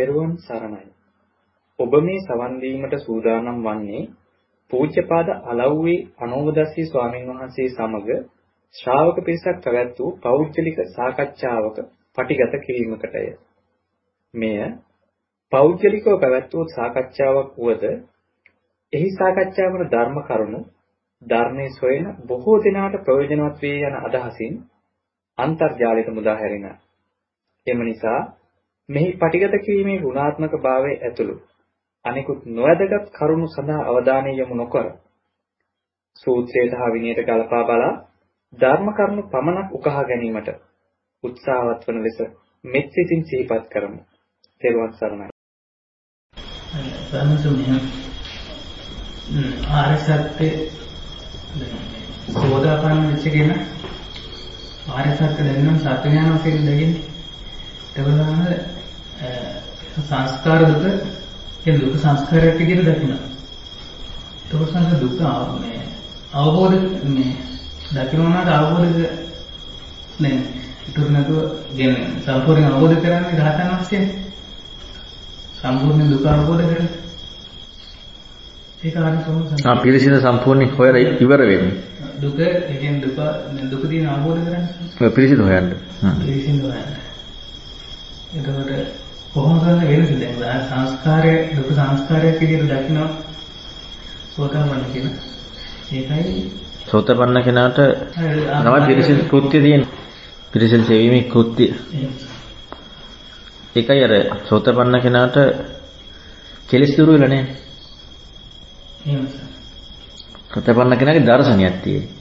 තෙරුවන් සරණයි. ඔබ මේ සවන් දීමට සූදානම් වන්නේ පූජ්‍යපාද අලව්වේ අනෝමදස්සී ස්වාමීන් වහන්සේ සමග ශ්‍රාවක පිරිසක් පැවැත් වූ පෞද්ගලික සාකච්ඡාවක පටිගත කිරීමකටය. මෙය පෞද්ගලිකව පැවැත් වූ සාකච්ඡාවක් වුවද එහි සාකච්ඡා වන ධර්ම කරුණු ධර්මයේ සොයන බොහෝ දෙනාට ප්‍රයෝජනවත් වේ යන අදහසින් අන්තර්ජාලයට මුදා හැරින. එම නිසා මෙහි පටිගත කිරීමේ ගුණාත්මක භාවය ඇතුළු අනිකුත් නොවැදගත් කරුණු සඳහා අවධානය යොමු නොකර සූත්‍රයට හා විනයට ගලපා බලා ධර්ම කරුණු පමණක් උකහා ගැනීමට උත්සාහවත් වන ලෙස මෙත් සිතින් සිහිපත් කරමු. තෙරුවන් සරණයි. සම්සුමිය ආර්ය සත්‍ය සෝදාපන්න වෙච්ච කෙනා ආර්ය සත්‍ය දැනන සත්‍ය ඥාන වශයෙන් දෙන්නේ. එතකොට සංස්කාර දුක කියන දුක සංස්කාරයක් විදිහට දකිනවා. ඒක සංස දුක මේ අවබෝධ මේ දකිනවනට අවබෝධ නේ ඉතුරු නැතුව කියන්නේ සම්පූර්ණ අවබෝධ කරන්නේ රහතන් වහන්සේනේ. සම්පූර්ණ දුක අවබෝධ කරගන්න. ඒක ආරි සෝම ආ පිළිසින සම්පූර්ණ හොයලා ඉවර වෙන්නේ. දුක කියන්නේ දුක දුක දින අවබෝධ කරන්නේ. ඔය පිළිසින හොයන්න. පිළිසින හොයන්න. එතකොට කොහොමද වෙනසද දැන්. සංස්කාරය දුක සංස්කාරයක් විදිහට දකිනවා. සෝතපන්න කියන ඒකයි. සෝතපන්න කෙනාට තමයි පිරිසිදු කෘත්‍ය තියෙන්නේ පිරිසිදු සෙවීමේ කෘත්‍ය. ඒකයි අර සෝතපන්න කෙනාට කෙලස් දුරු වෙලා නැහැ. එහෙම සෝතපන්න කෙනාගේ දර්ශනයක් තියෙන්නේ.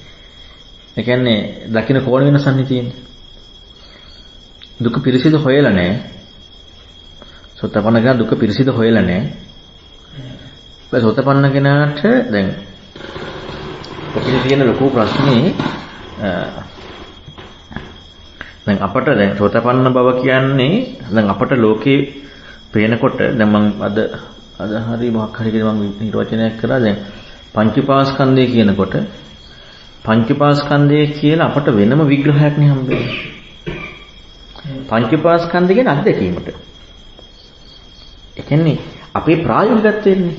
ඒ කියන්නේ දකින්න කෝණ වෙනසක් තියෙන්නේ දුක පිරිසිදු හොයලා නැහැ සෝතපන්න කෙනා දුක පිරිසිදු හොයලා නැහැ. ඒ සෝතපන්න කෙනාට දැන් ඔකේ තියෙන ලොකු ප්‍රශ්නේ දැන් අපට දැන් සෝතපන්න බව කියන්නේ දැන් අපට ලෝකේ පේනකොට දැන් මම අද අද හරි මොකක් හරි කියලා මම නිර්වචනයක් කරා දැන් පංචපාස්කන්ධය කියනකොට පංචපාස්කන්ධය කියලා අපට වෙනම විග්‍රහයක් නේ හම්බෙන්නේ. පංචපාස්කන්ධය කියන්නේ අත්දැකීමට. ඒ කියන්නේ අපේ ප්‍රායෝගිකත්වයන්නේ.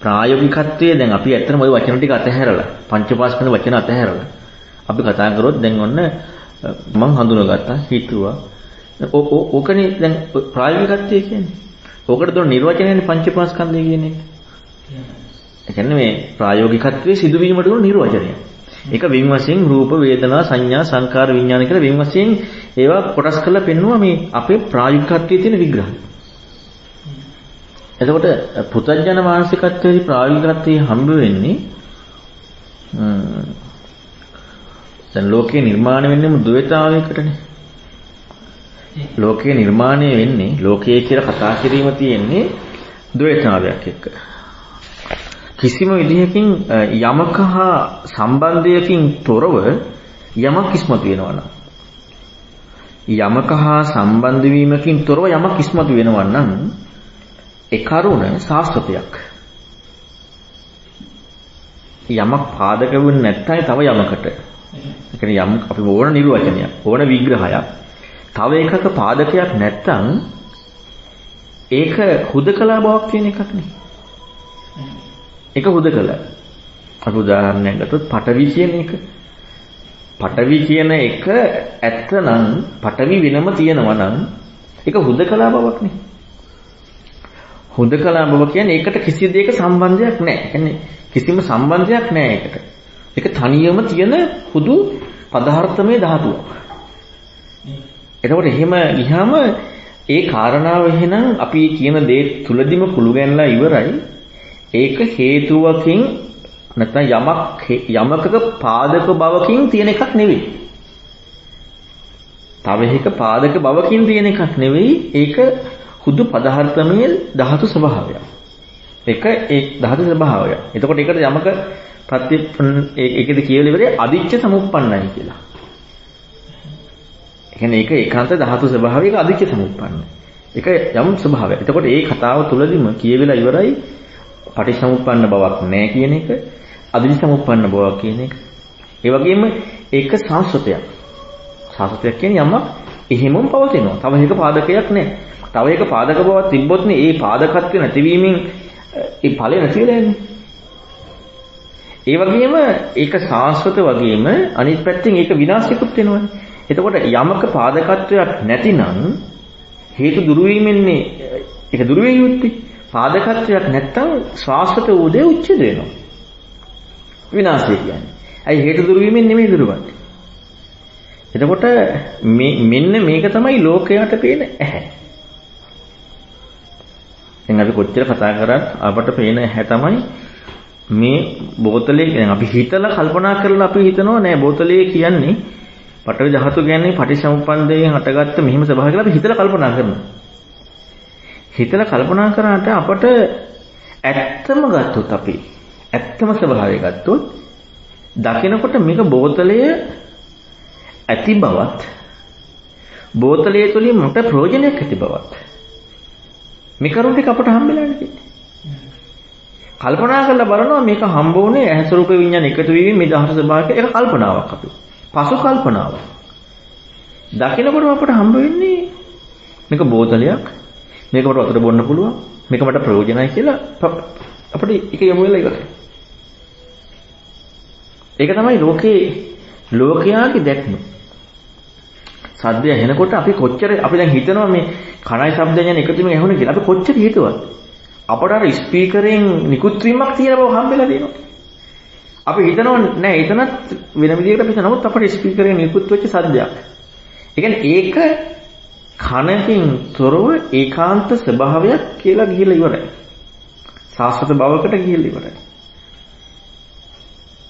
ප්‍රායෝගිකත්වයේ දැන් අපි ඇත්තටම ওই වචන ටික අතහැරලා පංචපාස්කන්ධ වචන අතහැරලා අපි කතා කරොත් දැන් ඔන්න මං හඳුනගත්තා හිතුවා. ඕකනේ දැන් ප්‍රායෝගිකත්වය කියන්නේ. ඕකට දුන්න නිර්වචනයනේ පංචපාස්කන්ධය කියන්නේ. ඒ කියන්නේ මේ ප්‍රායෝගිකත්වයේ සිදුවීමට දුන්න නිර්වචනය. ඒක වින් වශයෙන් රූප වේදනා සංඥා සංකාර විඥාන කියලා වින් වශයෙන් ඒවා කොටස් කරලා පෙන්නුවා මේ අපේ ප්‍රායෝගිකත්වයේ තියෙන විග්‍රහය. එතකොට පුතඥන මානසිකත්වයේ ප්‍රායෝගිකත්වයේ හම්බ වෙන්නේ දැන් ලෝකේ නිර්මාණය වෙන්නේම ද්වේතාවයකටනේ. ලෝකේ නිර්මාණය වෙන්නේ ලෝකයේ කියලා කතා කිරීම තියෙන්නේ ද්වේතාවයක් එක්ක. කිසිම විදිහකින් යමක හා සම්බන්ධයකින් තොරව යමක් ඉස්මතු වෙනවා නම් යමක හා සම්බන්ධ වීමකින් තොරව යමක් ඉස්මතු වෙනවා නම් ඒ කරුණ සාස්වතයක්. යමක් පාදක වෙන්නේ නැත්නම් තව යමකට. ඒ කියන්නේ යම් අපි ඕන නිර්වචනයක්, ඕන විග්‍රහයක්. තව එකක පාදකයක් නැත්නම් ඒක හුදකලා බවක් කියන එකක් නේ. ඒක හුදකලා. අපි උදාහරණයක් ගත්තොත් පටවි කියන එක. පටවි කියන එක ඇත්තනම් පටවි වෙනම තියෙනවා නම් ඒක හුදකලා බවක් නේ. හුදකලා බව කියන්නේ ඒකට කිසි දෙයක සම්බන්ධයක් නැහැ. කියන්නේ කිසිම සම්බන්ධයක් නැහැ ඒකට. ඒක තනියම තියෙන හුදු පදාර්ථමය ධාතුවක්. එතකොට එහෙම ගියාම ඒ කාරණාව එහෙනම් අපි කියන දේ තුලදිම කුළු ගැන්ලා ඉවරයි. ඒක හේතුවකින් නැත්නම් යමක් යමකක පාදක බවකින් තියෙන එකක් නෙවෙයි. තව එකක පාදක බවකින් තියෙන එකක් නෙවෙයි. ඒක හුදු පදාර්ථමය ධාතු ස්වභාවය. එක ඒ ධාතු ස්වභාවය. එතකොට ඒකට යමක ප්‍රති ඒකෙද කියලා ඉවරේ අදිච්ච සමුප්පන්නයි කියලා. ඒ කියන්නේ ඒක ඒකාන්ත ධාතු ස්වභාවයක අදිච්ච සමුප්පන්න. ඒක යම් ස්වභාවයක්. එතකොට මේ කතාව තුළදීම කියවිලා ඉවරයි පටිච්චසමුප්පන්න බවක් නැහැ කියන එක, අදිච්ච සමුප්පන්න බවක් කියන එක. ඒ වගේම ඒක සංස්කෘතයක්. සංස්කෘතයක් කියන්නේ යමක් එහෙමම පවතිනවා. තව එක පාදකයක් නැහැ. තව එක පාදක බවක් තිබ්බොත් නේ ඒ පාදකත්ව නැතිවීමෙන් ඒ ඵලය නැති වෙලා යන්නේ. ඒ වගේම ඒක සාස්වත වගේම අනිත් පැත්තෙන් ඒක විනාශිකුත් වෙනවනේ. එතකොට යමක පාදකත්වයක් නැතිනම් හේතු දුරු වීමෙන්නේ ඒක දුරු වෙ යුත්තේ. පාදකත්වයක් නැත්තම් ශාස්ත්‍රත උදේ උච්චද වෙනවා. විනාශය කියන්නේ. ඇයි හේතු දුරු වීමෙන් නෙමෙයි දුරවන්නේ. එතකොට මේ මෙන්න මේක තමයි ලෝකයට පේන ඇහැ. දැන් අපි කොච්චර කතා කරත් අපට පේන ඇහැ තමයි මේ බෝතලේ දැන් අපි හිතලා කල්පනා කරලා අපි හිතනවා නෑ බෝතලේ කියන්නේ පටවි ධාතු කියන්නේ පටිසමුප්පන්දයෙන් හටගත්ත මෙහිම ස්වභාවය කියලා අපි හිතලා කල්පනා කරනවා. හිතලා කල්පනා කරාට අපට ඇත්තම ගත්තොත් අපි ඇත්තම ස්වභාවය ගත්තොත් දකිනකොට මේක බෝතලය ඇති බවත් බෝතලයේ තුලින් මට ප්‍රයෝජනයක් ඇති බවත් මේ කරුණ ටික අපට හම්බෙලා නැහැ. කල්පනා කරලා බලනවා මේක හම්බ වුණේ ඇහැ ස්වરૂප විඤ්ඤාණ එකතු වීම මේ දහස ස්වභාවයක ඒක කල්පනාවක් අපි. පසු කල්පනාවක්. දකිනකොට අපට හම්බ වෙන්නේ මේක බෝතලයක් මේක මට වතුර බොන්න පුළුවන් මේක මට ප්‍රයෝජනයි කියලා අපිට ඒක යමු වෙලා ඉවරයි. ඒක තමයි ලෝකේ ලෝකයාගේ දැක්ම. සද්දය ඇහෙනකොට අපි කොච්චර අපි දැන් හිතනවා මේ කණයි ශබ්ද යන එකතු වෙන ඇහුනේ කියලා. අපි කොච්චර හිතුවත් අපට අර ස්පීකරෙන් නිකුත් වීමක් තියෙන බව හම්බෙලා දෙනවා. අපි හිතනවා නෑ එතනත් වෙන විදිහකට අපි නමුත් අපේ ස්පීකරෙන් නිකුත් වෙච්ච සද්දයක්. ඒ කියන්නේ ඒක කනකින් තොරව ඒකාන්ත ස්වභාවයක් කියලා ගිහිල්ලා ඉවරයි. සාස්වත භවකට ගිහිල්ලා ඉවරයි.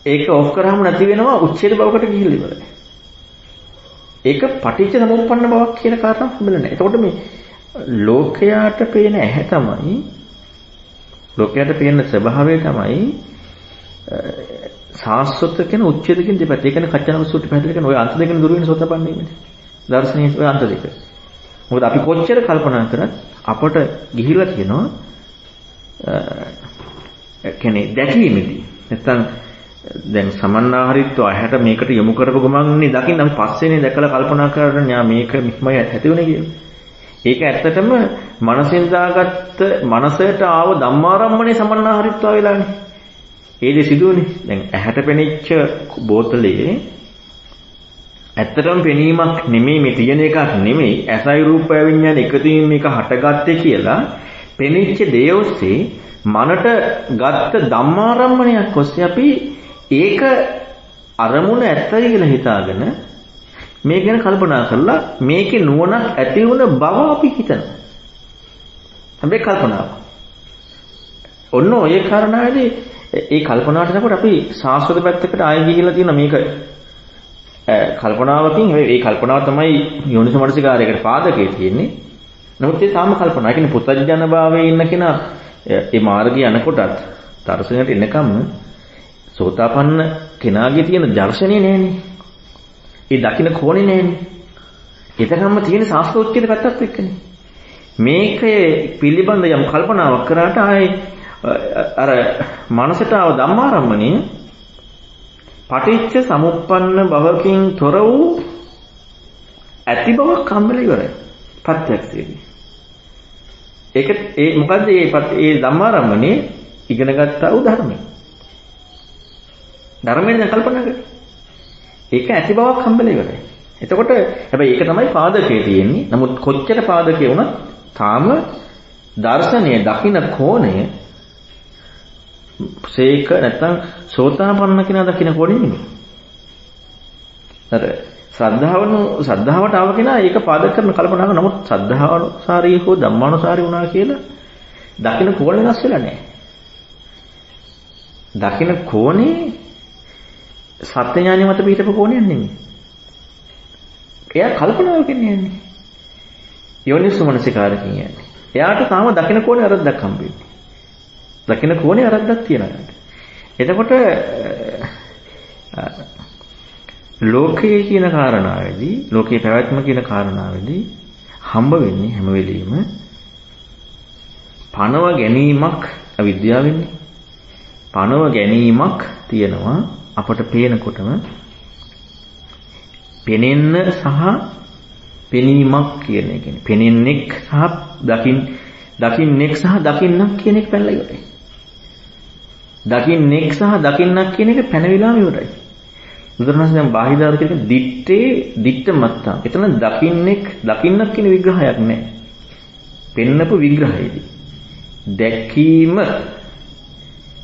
ඒක ඔෆ් කරාම නැති වෙනවා උච්ඡේද භවකට ගිහිල්ලා ඉවරයි. ඒක පටිච්ච සමුප්පන්න බවක් කියන කාරණා හම්බෙලා නැහැ. එතකොට මේ ලෝකයාට පේන ඇහැ තමයි ලෝකයාට පේන ස්වභාවය තමයි සාස්වත කියන උච්ඡේදකින් දෙපැත්ත. ඒ කියන්නේ කච්චනක සූත්‍ර පැහැදිලි කරන ඔය අන්ත දෙකෙන් දුර වෙන සෝතපන්නේනේ. දර්ශනීය ඔය අන්ත දෙක. මොකද අපි කොච්චර කල්පනා කරත් අපට ගිහිලා තියෙනවා කියන්නේ දැකීමේදී නැත්තම් දැන් සමන්නාහරිත්ව ඇහැට මේකට යොමු කරපු ගමන්නේ දකින්න අපි පස්සේනේ දැකලා කල්පනා කරගෙන යා මේක මෙහෙමයි ඇතිවෙන්නේ කියලා. ඒක ඇත්තටම මනසෙන් දාගත්ත මනසට ආව ධම්මාරම්මනේ සමන්නාහරිත්ව වෙලානේ. ඒ දේ සිදුවනේ. දැන් ඇහැට පෙනෙච්ච බෝතලේ ඇත්තටම පෙනීමක් නෙමෙයි මේ තියෙන එකක් නෙමෙයි ඇසයි රූපය විඤ්ඤාණ එකතු වීම මේක හටගත්තේ කියලා පෙනෙච්ච දේ ඔස්සේ මනට ගත්ත ධම්මාරම්මණයක් ඔස්සේ අපි ඒක අරමුණ ඇත්තයි කියලා හිතාගෙන මේ ගැන කල්පනා කරලා මේකේ නුවණක් ඇති වුණ බව අපි හිතනවා. හැබැයි කල්පනාව. ඔන්න ඔය කාරණාවේදී ඒ කල්පනාවට යනකොට අපි සාස්වත පැත්තකට ආයෙ ගිහිල්ලා තියෙන මේක කල්පනාවකින් ඒ කල්පනාව තමයි යෝනිසමනසිකාරයකට පාදකයේ තියෙන්නේ. නමුත් ඒ තාම කල්පනා. ඒ කියන්නේ පුතඥ භාවයේ ඉන්න කෙනා ඒ මාර්ගය යනකොටත් දර්ශනයට එනකම් සෝතාපන්න කෙනාගේ තියෙන දර්ශනේ නෑනේ. ඒ දකින්න කෝණේ නෑනේ. ඒතරම්ම තියෙන සාස්ත්‍රෝච්චිත පැත්තත් එක්කනේ. මේකේ පිළිබඳ යම් කල්පනාවක් කරාට ආයේ අර මනසට ආව ධම්මාරම්මණය පටිච්ච සමුප්පන්න භවකින් තොර වූ ඇති බවක් හම්බෙලා ඉවරයි. ප්‍රත්‍යක්ෂයේදී. ඒක ඒ මොකද්ද මේ ඒ ධම්මාරම්මනේ ඉගෙන ගත්තා වූ ධර්මය. ධර්මයෙන් දැන් කල්පනා කරේ. ඒක ඇති බවක් හම්බෙලා ඉවරයි. එතකොට හැබැයි ඒක තමයි පාදකයේ තියෙන්නේ. නමුත් කොච්චර පාදකේ වුණත් තාම දර්ශනය දකින්න කෝණය සේක නැත්තම් සෝතාපන්න කෙනා දකින්න කොටි නෙමෙයි. අර ශ්‍රද්ධාවන ශ්‍රද්ධාවට ආව කෙනා ඒක පාදක කරන කල්පනා කරන නමුත් ශ්‍රද්ධාවනුසාරී හෝ ධම්මානුසාරී වුණා කියලා දකින්න කෝණේ නැස් වෙලා නැහැ. දකින්න කෝණේ සත්‍ය ඥානෙ මත පිටපු කෝණයක් නෙමෙයි. එයා කල්පනාවකින් යන්නේ. යෝනිසුමනසිකාරකින් යන්නේ. එයාට තාම දකින්න කෝණේ අරද්දක් හම්බෙන්නේ. දකින්න කෝණේ අරද්දක් තියෙනවා. එතකොට ලෝකයේ කියන කාරණාවේදී ලෝකයේ පැවැත්ම කියන කාරණාවේදී හම්බ වෙන්නේ හැම වෙලෙම පණව ගැනීමක් අවිද්‍යාවෙන්නේ. පණව ගැනීමක් තියෙනවා අපට පේනකොටම පෙනෙන්න සහ පෙනීමක් කියන එක. පෙනෙන්නෙක් සහ දකින් දකින්නෙක් සහ දකින්නක් කියන එක පැනලා ඉවරයි. දකින්නෙක් සහ දකින්නක් කියන එක පැනවිලාම ඉවරයි. බුදුරණස් දැන් බාහිදාර කියන දිත්තේ දිත්ත මත්තා. එතන දකින්නෙක් දකින්නක් කියන විග්‍රහයක් නැහැ. පෙන්නපු විග්‍රහයේදී. දැකීම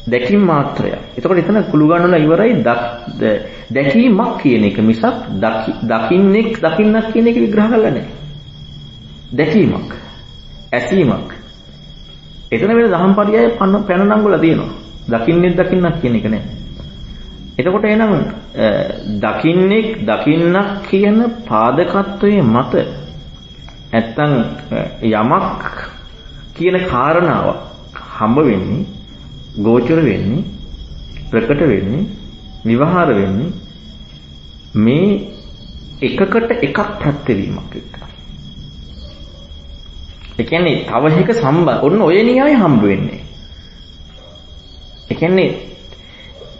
දැකීම මාත්‍රයක්. එතකොට එතන කුළු ගන්නලා ඉවරයි දැකීමක් කියන එක මිසක් දකින්නෙක් දකින්නක් කියන එක විග්‍රහ කරලා නැහැ. දැකීමක්. ඇසීමක්. එතන වෙන දහම් පරියාය පැන නංගුලා තියෙනවා. දකින්නෙක් දකින්නක් කියන එක නෑ. එතකොට එහෙනම් දකින්නෙක් දකින්නක් කියන පාදකත්වයේ මත නැත්තම් යමක් කියන කාරණාව හම්බ වෙන්නේ ගෝචර වෙන්නේ ප්‍රකට වෙන්නේ විවහාර වෙන්නේ මේ එකකට එකක් ප්‍රත්‍යවීමක් එක්ක. ඒ කියන්නේ තව එක සම්බන්ධ ඔන්න ඔය න්‍යාය හම්බ වෙන්නේ. ඒ කියන්නේ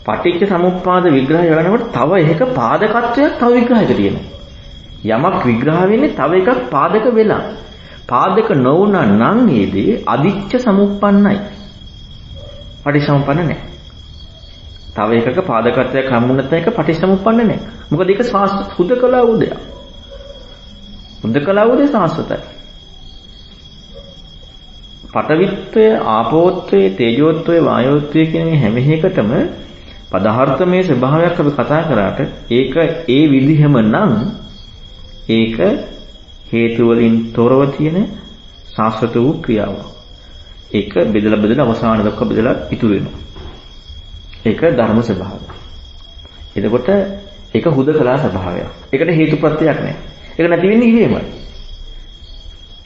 පටිච්ච සමුප්පාද විග්‍රහය කරනකොට තව එක පාදකත්වයක් තව විග්‍රහයක තියෙනවා. යමක් විග්‍රහ වෙන්නේ තව එකක් පාදක වෙලා. පාදක නොවුනා නම් ඒදී අදිච්ච සමුප්පන්නයි. පටිච්චසමුප්පන්න නැහැ. තව එකක පාදකත්වයක් හම්බුනත් එක පටිච්චසමුප්පන්න නැහැ. මොකද ඒක හුදකලා උදයක්. හුදකලා උදේ සාස්වතයි. පටවිත්වය, ආපෝත්වය, තේජෝත්වය, වායෝත්වය කියන මේ හැම එකකටම පදාර්ථමය ස්වභාවයක් අපි කතා කරාට ඒක ඒ විදිහම නම් ඒක හේතු වලින් තොරව තියෙන සාස්වත වූ ක්‍රියාවක්. ඒක බෙදලා බෙදලා අවසාන දක්වා බෙදලා ඉතුරු වෙනවා. ඒක ධර්ම ස්වභාවය. එතකොට ඒක හුදකලා ස්වභාවයක්. ඒකට හේතුප්‍රත්‍යක් නැහැ. ඒක නැති වෙන්නේ ඉවේමයි.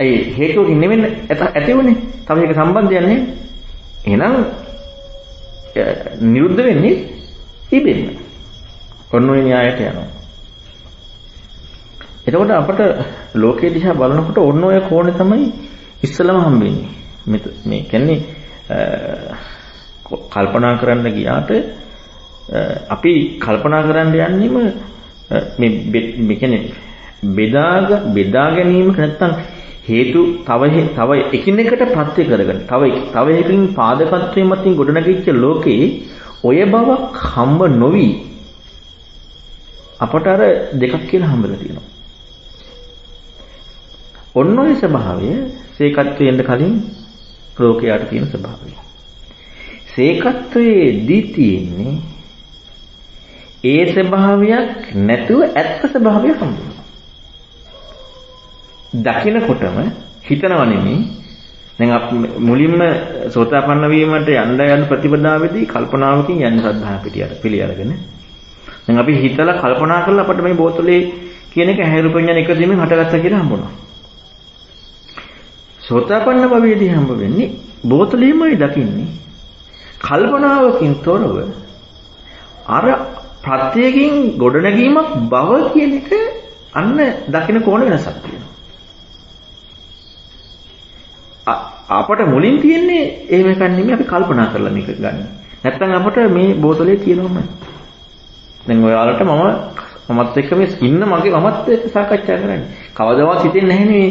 ඒ හේතුවකින් නෙවෙයි ඇතිවන්නේ. තව එක සම්බන්ධයක් නැහැ. එහෙනම් නිරුද්ධ වෙන්නේ ඉබෙන්න. ඔන්න ඔය න්‍යායට යනවා. එතකොට අපට ලෝකයේ දිහා බලනකොට ඔන්න ඔය කෝණේ තමයි ඉස්සලම හම්බෙන්නේ. මේ කියන්නේ කල්පනා කරන්න ගියාට අපි කල්පනා කරන්න යන්නේම මේ මේ කියන්නේ බෙදාග බෙදා ගැනීමක නැත්තම් හේතු තව තව එකිනෙකට ප්‍රත්‍ය කරගෙන තව තව එකකින් පාදකත්වයෙන් මතින් ගොඩනැගිච්ච ලෝකේ ඔය බවක් හම්බ නොවි අපට අර දෙකක් කියලා හම්බලා තියෙනවා. ඔන්න ඔය ස්වභාවය සේකත්වයෙන්ද කලින් ලෝකයට තියෙන ස්වභාවය. සේකත්වයේ දී තියෙන්නේ ඒ ස්වභාවයක් නැතුව ඇත්ත ස්වභාවය හම්බුනවා. දකිනකොටම හිතනව නෙමෙයි. දැන් මුලින්ම සෝතාපන්න වීමට යන්න යන ප්‍රතිපදාවේදී කල්පනාවකින් යන්නේ සද්ධා පිටියට පිළි අරගෙන. දැන් අපි හිතලා කල්පනා කරලා අපිට මේ බෝතලේ කියන එක හැරුපඤ්ඤන එක දෙමින් හටගත්තා කියලා හම්බුණා. සෝතාපන්න භවයේදී හම්බ වෙන්නේ බෝතලෙමයි දකින්නේ. කල්පනාවකින් තොරව අර ප්‍රත්‍යයෙන් ගොඩනැගීමක් බව කියන එක අන්න දකින කෝණ වෙනසක් තියෙනවා. අපට මුලින් තියෙන්නේ එහෙම එකක් නෙමෙයි අපි කල්පනා කරලා මේක ගන්න. නැත්තම් අපට මේ බෝතලේ තියෙනවමයි. දැන් ඔයාලට මම මමත් එක්ක මේ ඉන්න මගේ මමත් එක්ක සාකච්ඡා කරන්නේ. කවදාවත් හිතෙන්නේ නැහැ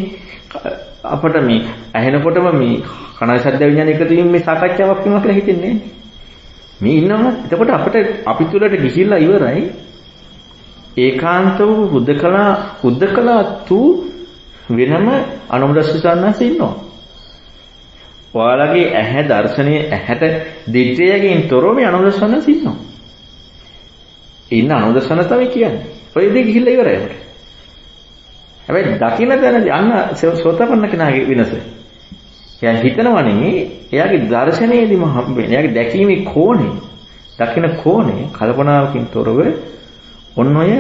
අපට මේ ඇහෙනකොටම මේ කණයි සද්ද විඥාන එකතු වීම මේ සාකච්ඡාවක් වෙනවා කියලා හිතෙන්නේ මේ ඉන්නවා. එතකොට අපිට අපි තුලට ගිහිල්ලා ඉවරයි. ඒකාන්ත වූ හුදකලා හුදකලා තු වෙනම අනුමුදස්සසන්නස් ඉන්නවා. ඔයාලගේ ඇහැ දර්ශනයේ ඇහැට දිට්ඨියකින් තොරව මේ අනුදර්ශනස් ඉන්නවා. ඉන්න අනුදර්ශන තමයි කියන්නේ. ඔය දේ ගිහිල්ලා ඉවරයි අපිට. හැබැයි දකින්න තැනදී අන්න සෝතපන්න කෙනාගේ විනස. එයා හිතනවා නෙමෙයි එයාගේ දර්ශනයේදීම හම්බෙන්නේ. එයාගේ දැකීමේ කෝණේ දකින්න කෝණේ කල්පනාවකින් තොරව ඔන්න ඔය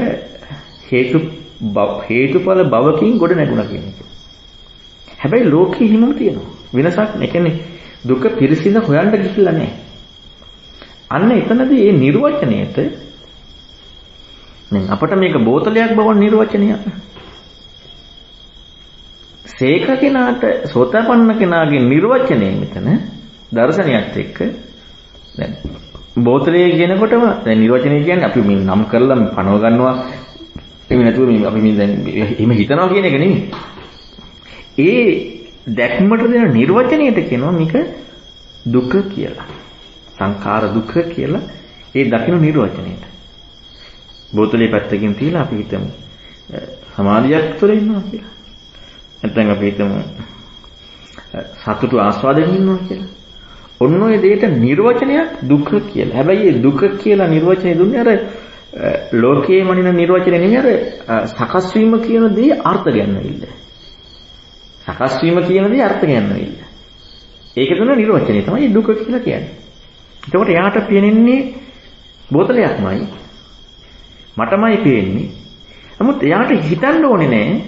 හේතු හේතුඵල භවකින් ගොඩ නැගුණා කියන එක. හැබැයි ලෝකෙ හිමම තියෙනවා. වෙනසක් නෑ. කියන්නේ දුක පිරිසිඳ හොයන්න ගිහිල්ලා නෑ. අන්න එතනදී මේ නිර්වචනයේත දැන් අපිට මේක බෝතලයක් බව නිර්වචනයක්. සේක කෙනාට සෝතපන්න කෙනාගේ නිර්වචනය මෙතන දර්ශනයත් එක්ක දැන් බෝතලයේ කියනකොටම දැන් නිර්වචනය කියන්නේ අපි මේ නම් කරලා පනව ගන්නවා එහෙම නැතුව මේ අපි මේ දැන් එහෙම හිතනවා කියන එක නෙමෙයි. ඒ දැක්මට දෙන නිර්වචනයට කියනවා මේක දුක කියලා. සංඛාර දුක කියලා ඒ දකින්න නිර්වචනයට. බෝතලේ පැත්තකින් තියලා අපි හිතමු සමාධියක් තුළ ඉන්නවා කියලා. නැත්නම් අපි හිතමු සතුටු ආස්වාදයෙන් ඉන්නවා කියලා. ඔන්න ඔය දෙයට නිර්වචනයක් දුක කියලා. හැබැයි මේ දුක කියලා නිර්වචනය දුන්නේ අර ලෝකයේ මනින නිර්වචනය නෙමෙයි අර සකස් වීම කියන දේ අර්ථ ගන්නවිල්ල. සකස් වීම කියන දේ අර්ථ ගන්නවිල්ල. ඒක දුන්න නිර්වචනය තමයි දුක කියලා කියන්නේ. එතකොට එයාට පේන්නේ බෝතලයක්මයි. මටමයි පේන්නේ. නමුත් එයාට හිතන්න ඕනේ නෑ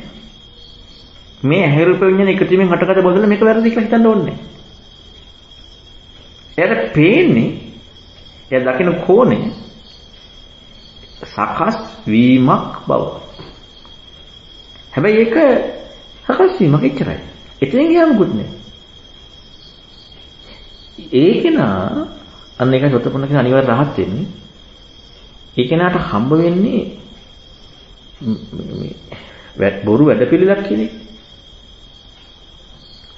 මේ ඇහැ රූප විඤ්ඤාණ එකතු වීමෙන් හටගත බෝතල මේක වැරදි කියලා හිතන්න ඕනේ නෑ. එයාට පේන්නේ එයා දකින කෝණය සකස් වීමක් බව. හැබැයි ඒක සකස් වීමක් එච්චරයි. එතනින් ගියාම මුකුත් නෑ. ඒකේනා අන්න එක සොතපුණ කෙනා අනිවාර්ය රහත් වෙන්නේ. ඒ කෙනාට හම්බ වෙන්නේ මේ බොරු වැඩපිළිලක් කියන්නේ.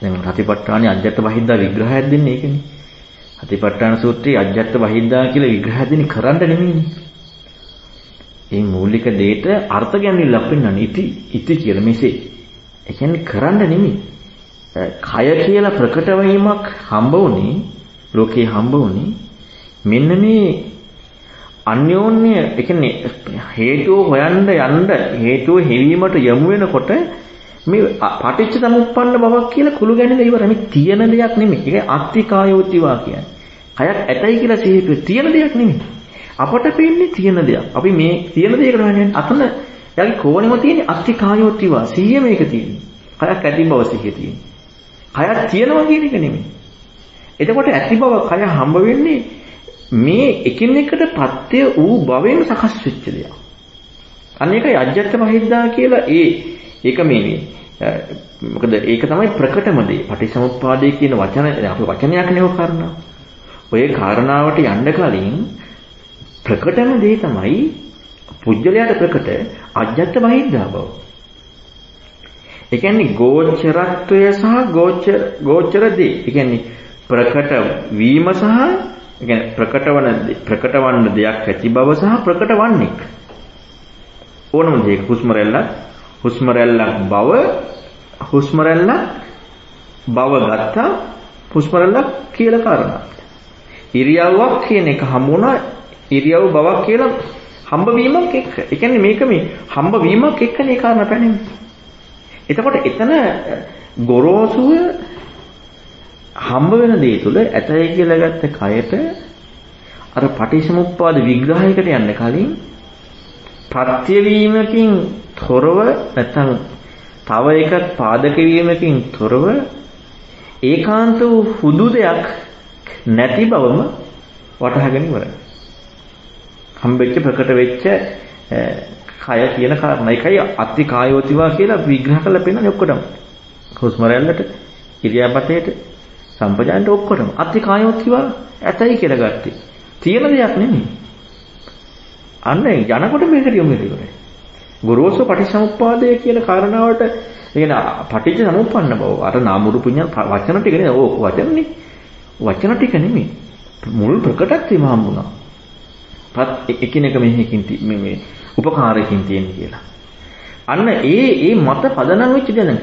දැන් රතිපට්ඨානේ අජ්ජත් වහිද්දා විග්‍රහයක් දෙන්නේ ඒකනේ. රතිපට්ඨාන සූත්‍රයේ අජ්ජත් වහිද්දා කියලා විග්‍රහ දෙන්නේ කරන්න නෙමෙයිනේ. මේ මූලික දෙයට අර්ථ ගැනීමක් පෙන්වන්නේ ඉති ඉති කියලා මෙසේ. ඒ කියන්නේ කරන්න නෙමෙයි. කය කියලා ප්‍රකට වීමක් හම්බ වුණේ ලෝකේ හම්බ වුණේ මෙන්න මේ අන්‍යෝන්‍ය ඒ කියන්නේ හේතුව හොයන්න යන්න හේතුව හෙවීමට යමු වෙනකොට මේ පටිච්ච සමුප්පන්න බවක් කියලා කුළු ගැනීම ඉවර මේ තියෙන දෙයක් නෙමෙයි. ඒක අත්තිකායෝතිවා කියන්නේ. කයක් ඇතයි කියලා සිහිපෙ තියෙන දෙයක් නෙමෙයි. අපට පේන්නේ තියෙන දෙයක්. අපි මේ තියෙන දෙයකට හොයන්නේ අතන යාගේ කෝණෙම තියෙන්නේ අත්තිකායෝතිවා. සිහිය මේක තියෙන්නේ. කයක් ඇති බව සිහිය තියෙන්නේ. කයක් තියෙනවා කියන එක නෙමෙයි. එතකොට ඇති බව කය හම්බ වෙන්නේ මේ එකිනෙකට පත්‍ය වූ භවෙන් සකස් වෙච්ච දෙයක්. අනේකයි අජ්ජත් මහිද්දා කියලා ඒ ඒක මේ මොකද ඒක තමයි ප්‍රකටම දේ. පටිසමුප්පාදේ කියන වචන අපි වචනයක් නෙව කරනවා. ඔය කාරණාවට යන්න කලින් ප්‍රකටම දේ තමයි පුජ්‍යලයට ප්‍රකට අජ්ජත් මහිද්දා බව. ඒ කියන්නේ ගෝචරත්වය සහ ගෝචර ගෝචර දේ. ඒ කියන්නේ ප්‍රකට වීම සහ ඒ කියන්නේ ප්‍රකටවන ප්‍රකටවන්න දෙයක් ඇති බව සහ ප්‍රකටවන්නේ ඕනම දෙයක හුස්ම රැල්ලක් හුස්ම රැල්ලක් බව හුස්ම රැල්ලක් බව ගත්තා හුස්ම රැල්ලක් කියලා කාරණා. ඉරියව්වක් කියන එක හම්බුණා ඉරියව් බවක් කියලා හම්බ වීමක් එක්ක. ඒ කියන්නේ මේක මේ හම්බ වීමක් එක්කනේ කාරණා පැනෙන්නේ. එතකොට එතන ගොරෝසුව හම්බ වෙන දේ තුල ඇතයි කියලා ගත්ත කයට අර පටිච්චසමුප්පාද විග්‍රහයකට යන්න කලින් ප්‍රත්‍යවීමකින් තොරව නැත්නම් තව එකක් පාදක වීමකින් තොරව ඒකාන්ත වූ හුදු දෙයක් නැති බවම වටහාගෙන ඉවරයි. හම්බෙච්ච ප්‍රකට වෙච්ච කය කියන කාරණා. ඒකයි අත්ති කායෝතිවා කියලා විග්‍රහ කරලා පෙන්නන්නේ ඔක්කොටම. හුස්ම රැල්ලට, ඉරියාපතේට, සම්පජානට ඔක්කොටම. අත්ති කායෝතිවා ඇතයි කියලා ගත්තේ. තියෙන දෙයක් නෙමෙයි. අන්න යනකොට මේකට යොමු වෙන්නේ. ගොරෝසු පටිච්චසමුප්පාදය කියන කාරණාවට කියන පටිච්ච සමුප්පන්න බව. අර නාම රූප විඤ්ඤාණ වචන ටික නේ. ඕක වචනනේ. වචන ටික නෙමෙයි. මුල් ප්‍රකටක් වීම හම්බුණා. එකිනෙක මෙහිකින් මේ උපකාරයකින් තියෙන කියලා. අන්න ඒ ඒ මත පදනම් වෙච්ච දැන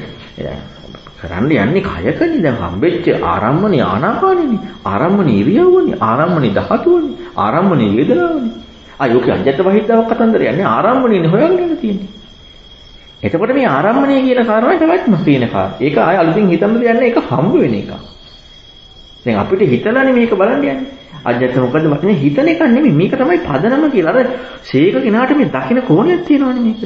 කරන්න යන්නේ කයකනේ. දැන් හම්බෙච්ච ආරම්මණ ආනාපානෙනි. ආරම්මණ ඉරියව්වනේ. ආරම්මණ ධාතුවනේ. ආරම්මණ වේදනාවනේ. ආයෝක අජත්ත වහිද්දාවක් කතන්දර යන්නේ ආරම්මණයනේ හොයන්න තියෙන්නේ. එතකොට මේ ආරම්මණය කියන කාරණා පැවැත්ම කියන කාරණා ඒක ආය අලුතින් හිතන්න දෙයක් නැහැ. ඒක හම්බ වෙන එකක් දැන් අපිට හිතලානේ මේක බලන්න යන්නේ. අජත්ත මොකද වටිනේ හිතන එක නෙමෙයි මේක තමයි පදනම කියලා අර ශේක කෙනාට මේ දකින්න කෝණයක් තියෙනවනේ මේක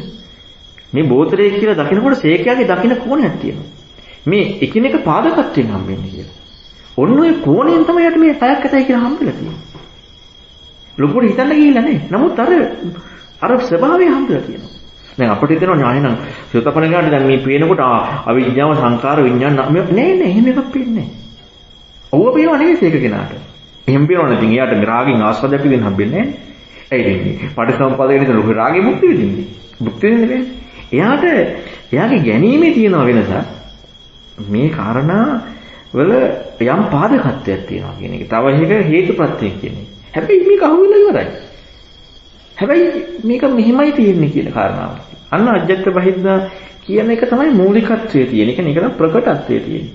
මේ බෝතරේ කියලා දකින්නකොට ශේකයාගේ දකින්න කෝණයක් තියෙනවා මේ එකිනෙක පාදකත්වයෙන් හම්බෙන්නේ කියලා. ඔන්න ඔය කෝණයෙන් තමයි යට මේ පැයක් ඇතයි කියලා හම්බෙලා තියෙන්නේ. ලොකුට හිතන්න ගිහිල්ලා නේ. නමුත් අර අර ස්වභාවය හම්බෙලා තියෙනවා. දැන් අපිට හිතෙනවා ඥාය නම් සෝතපන ගාට දැන් මේ පේනකොට අවිඥාව සංකාර විඥාන නෑ නෑ එහෙම එකක් පේන්නේ නෑ. ඔව්ව පේනව නෙවෙයි ඒක කෙනාට. එහෙම පේනව නැතිනම් එයාට රාගින් ආස්වාදයක් විදිහින් හම්බෙන්නේ නෑ. ඇයි දෙන්නේ? පටිසම්පදයේ නේද ලොකු රාගෙ මුක්ති විදින්නේ. භුක්ති විඳින්න බැහැ. එයාට එයාගේ ගැනීමේ තියෙන වෙනසක් මේ කාරණා වල යම් පාදකත්වයක් තියෙනවා කියන එක. තව එක හේතුප්‍රත්‍යය කියන්නේ. හැබැයි මේක අහුවෙලා ඉවරයි. හැබැයි මේක මෙහිමයි තියෙන්නේ කියන කාරණාව. අන්න අජ්ජත් බහිද්දා කියන එක තමයි මූලිකත්වයේ තියෙන. ඒක නිකන් ප්‍රකටත්වයේ තියෙන.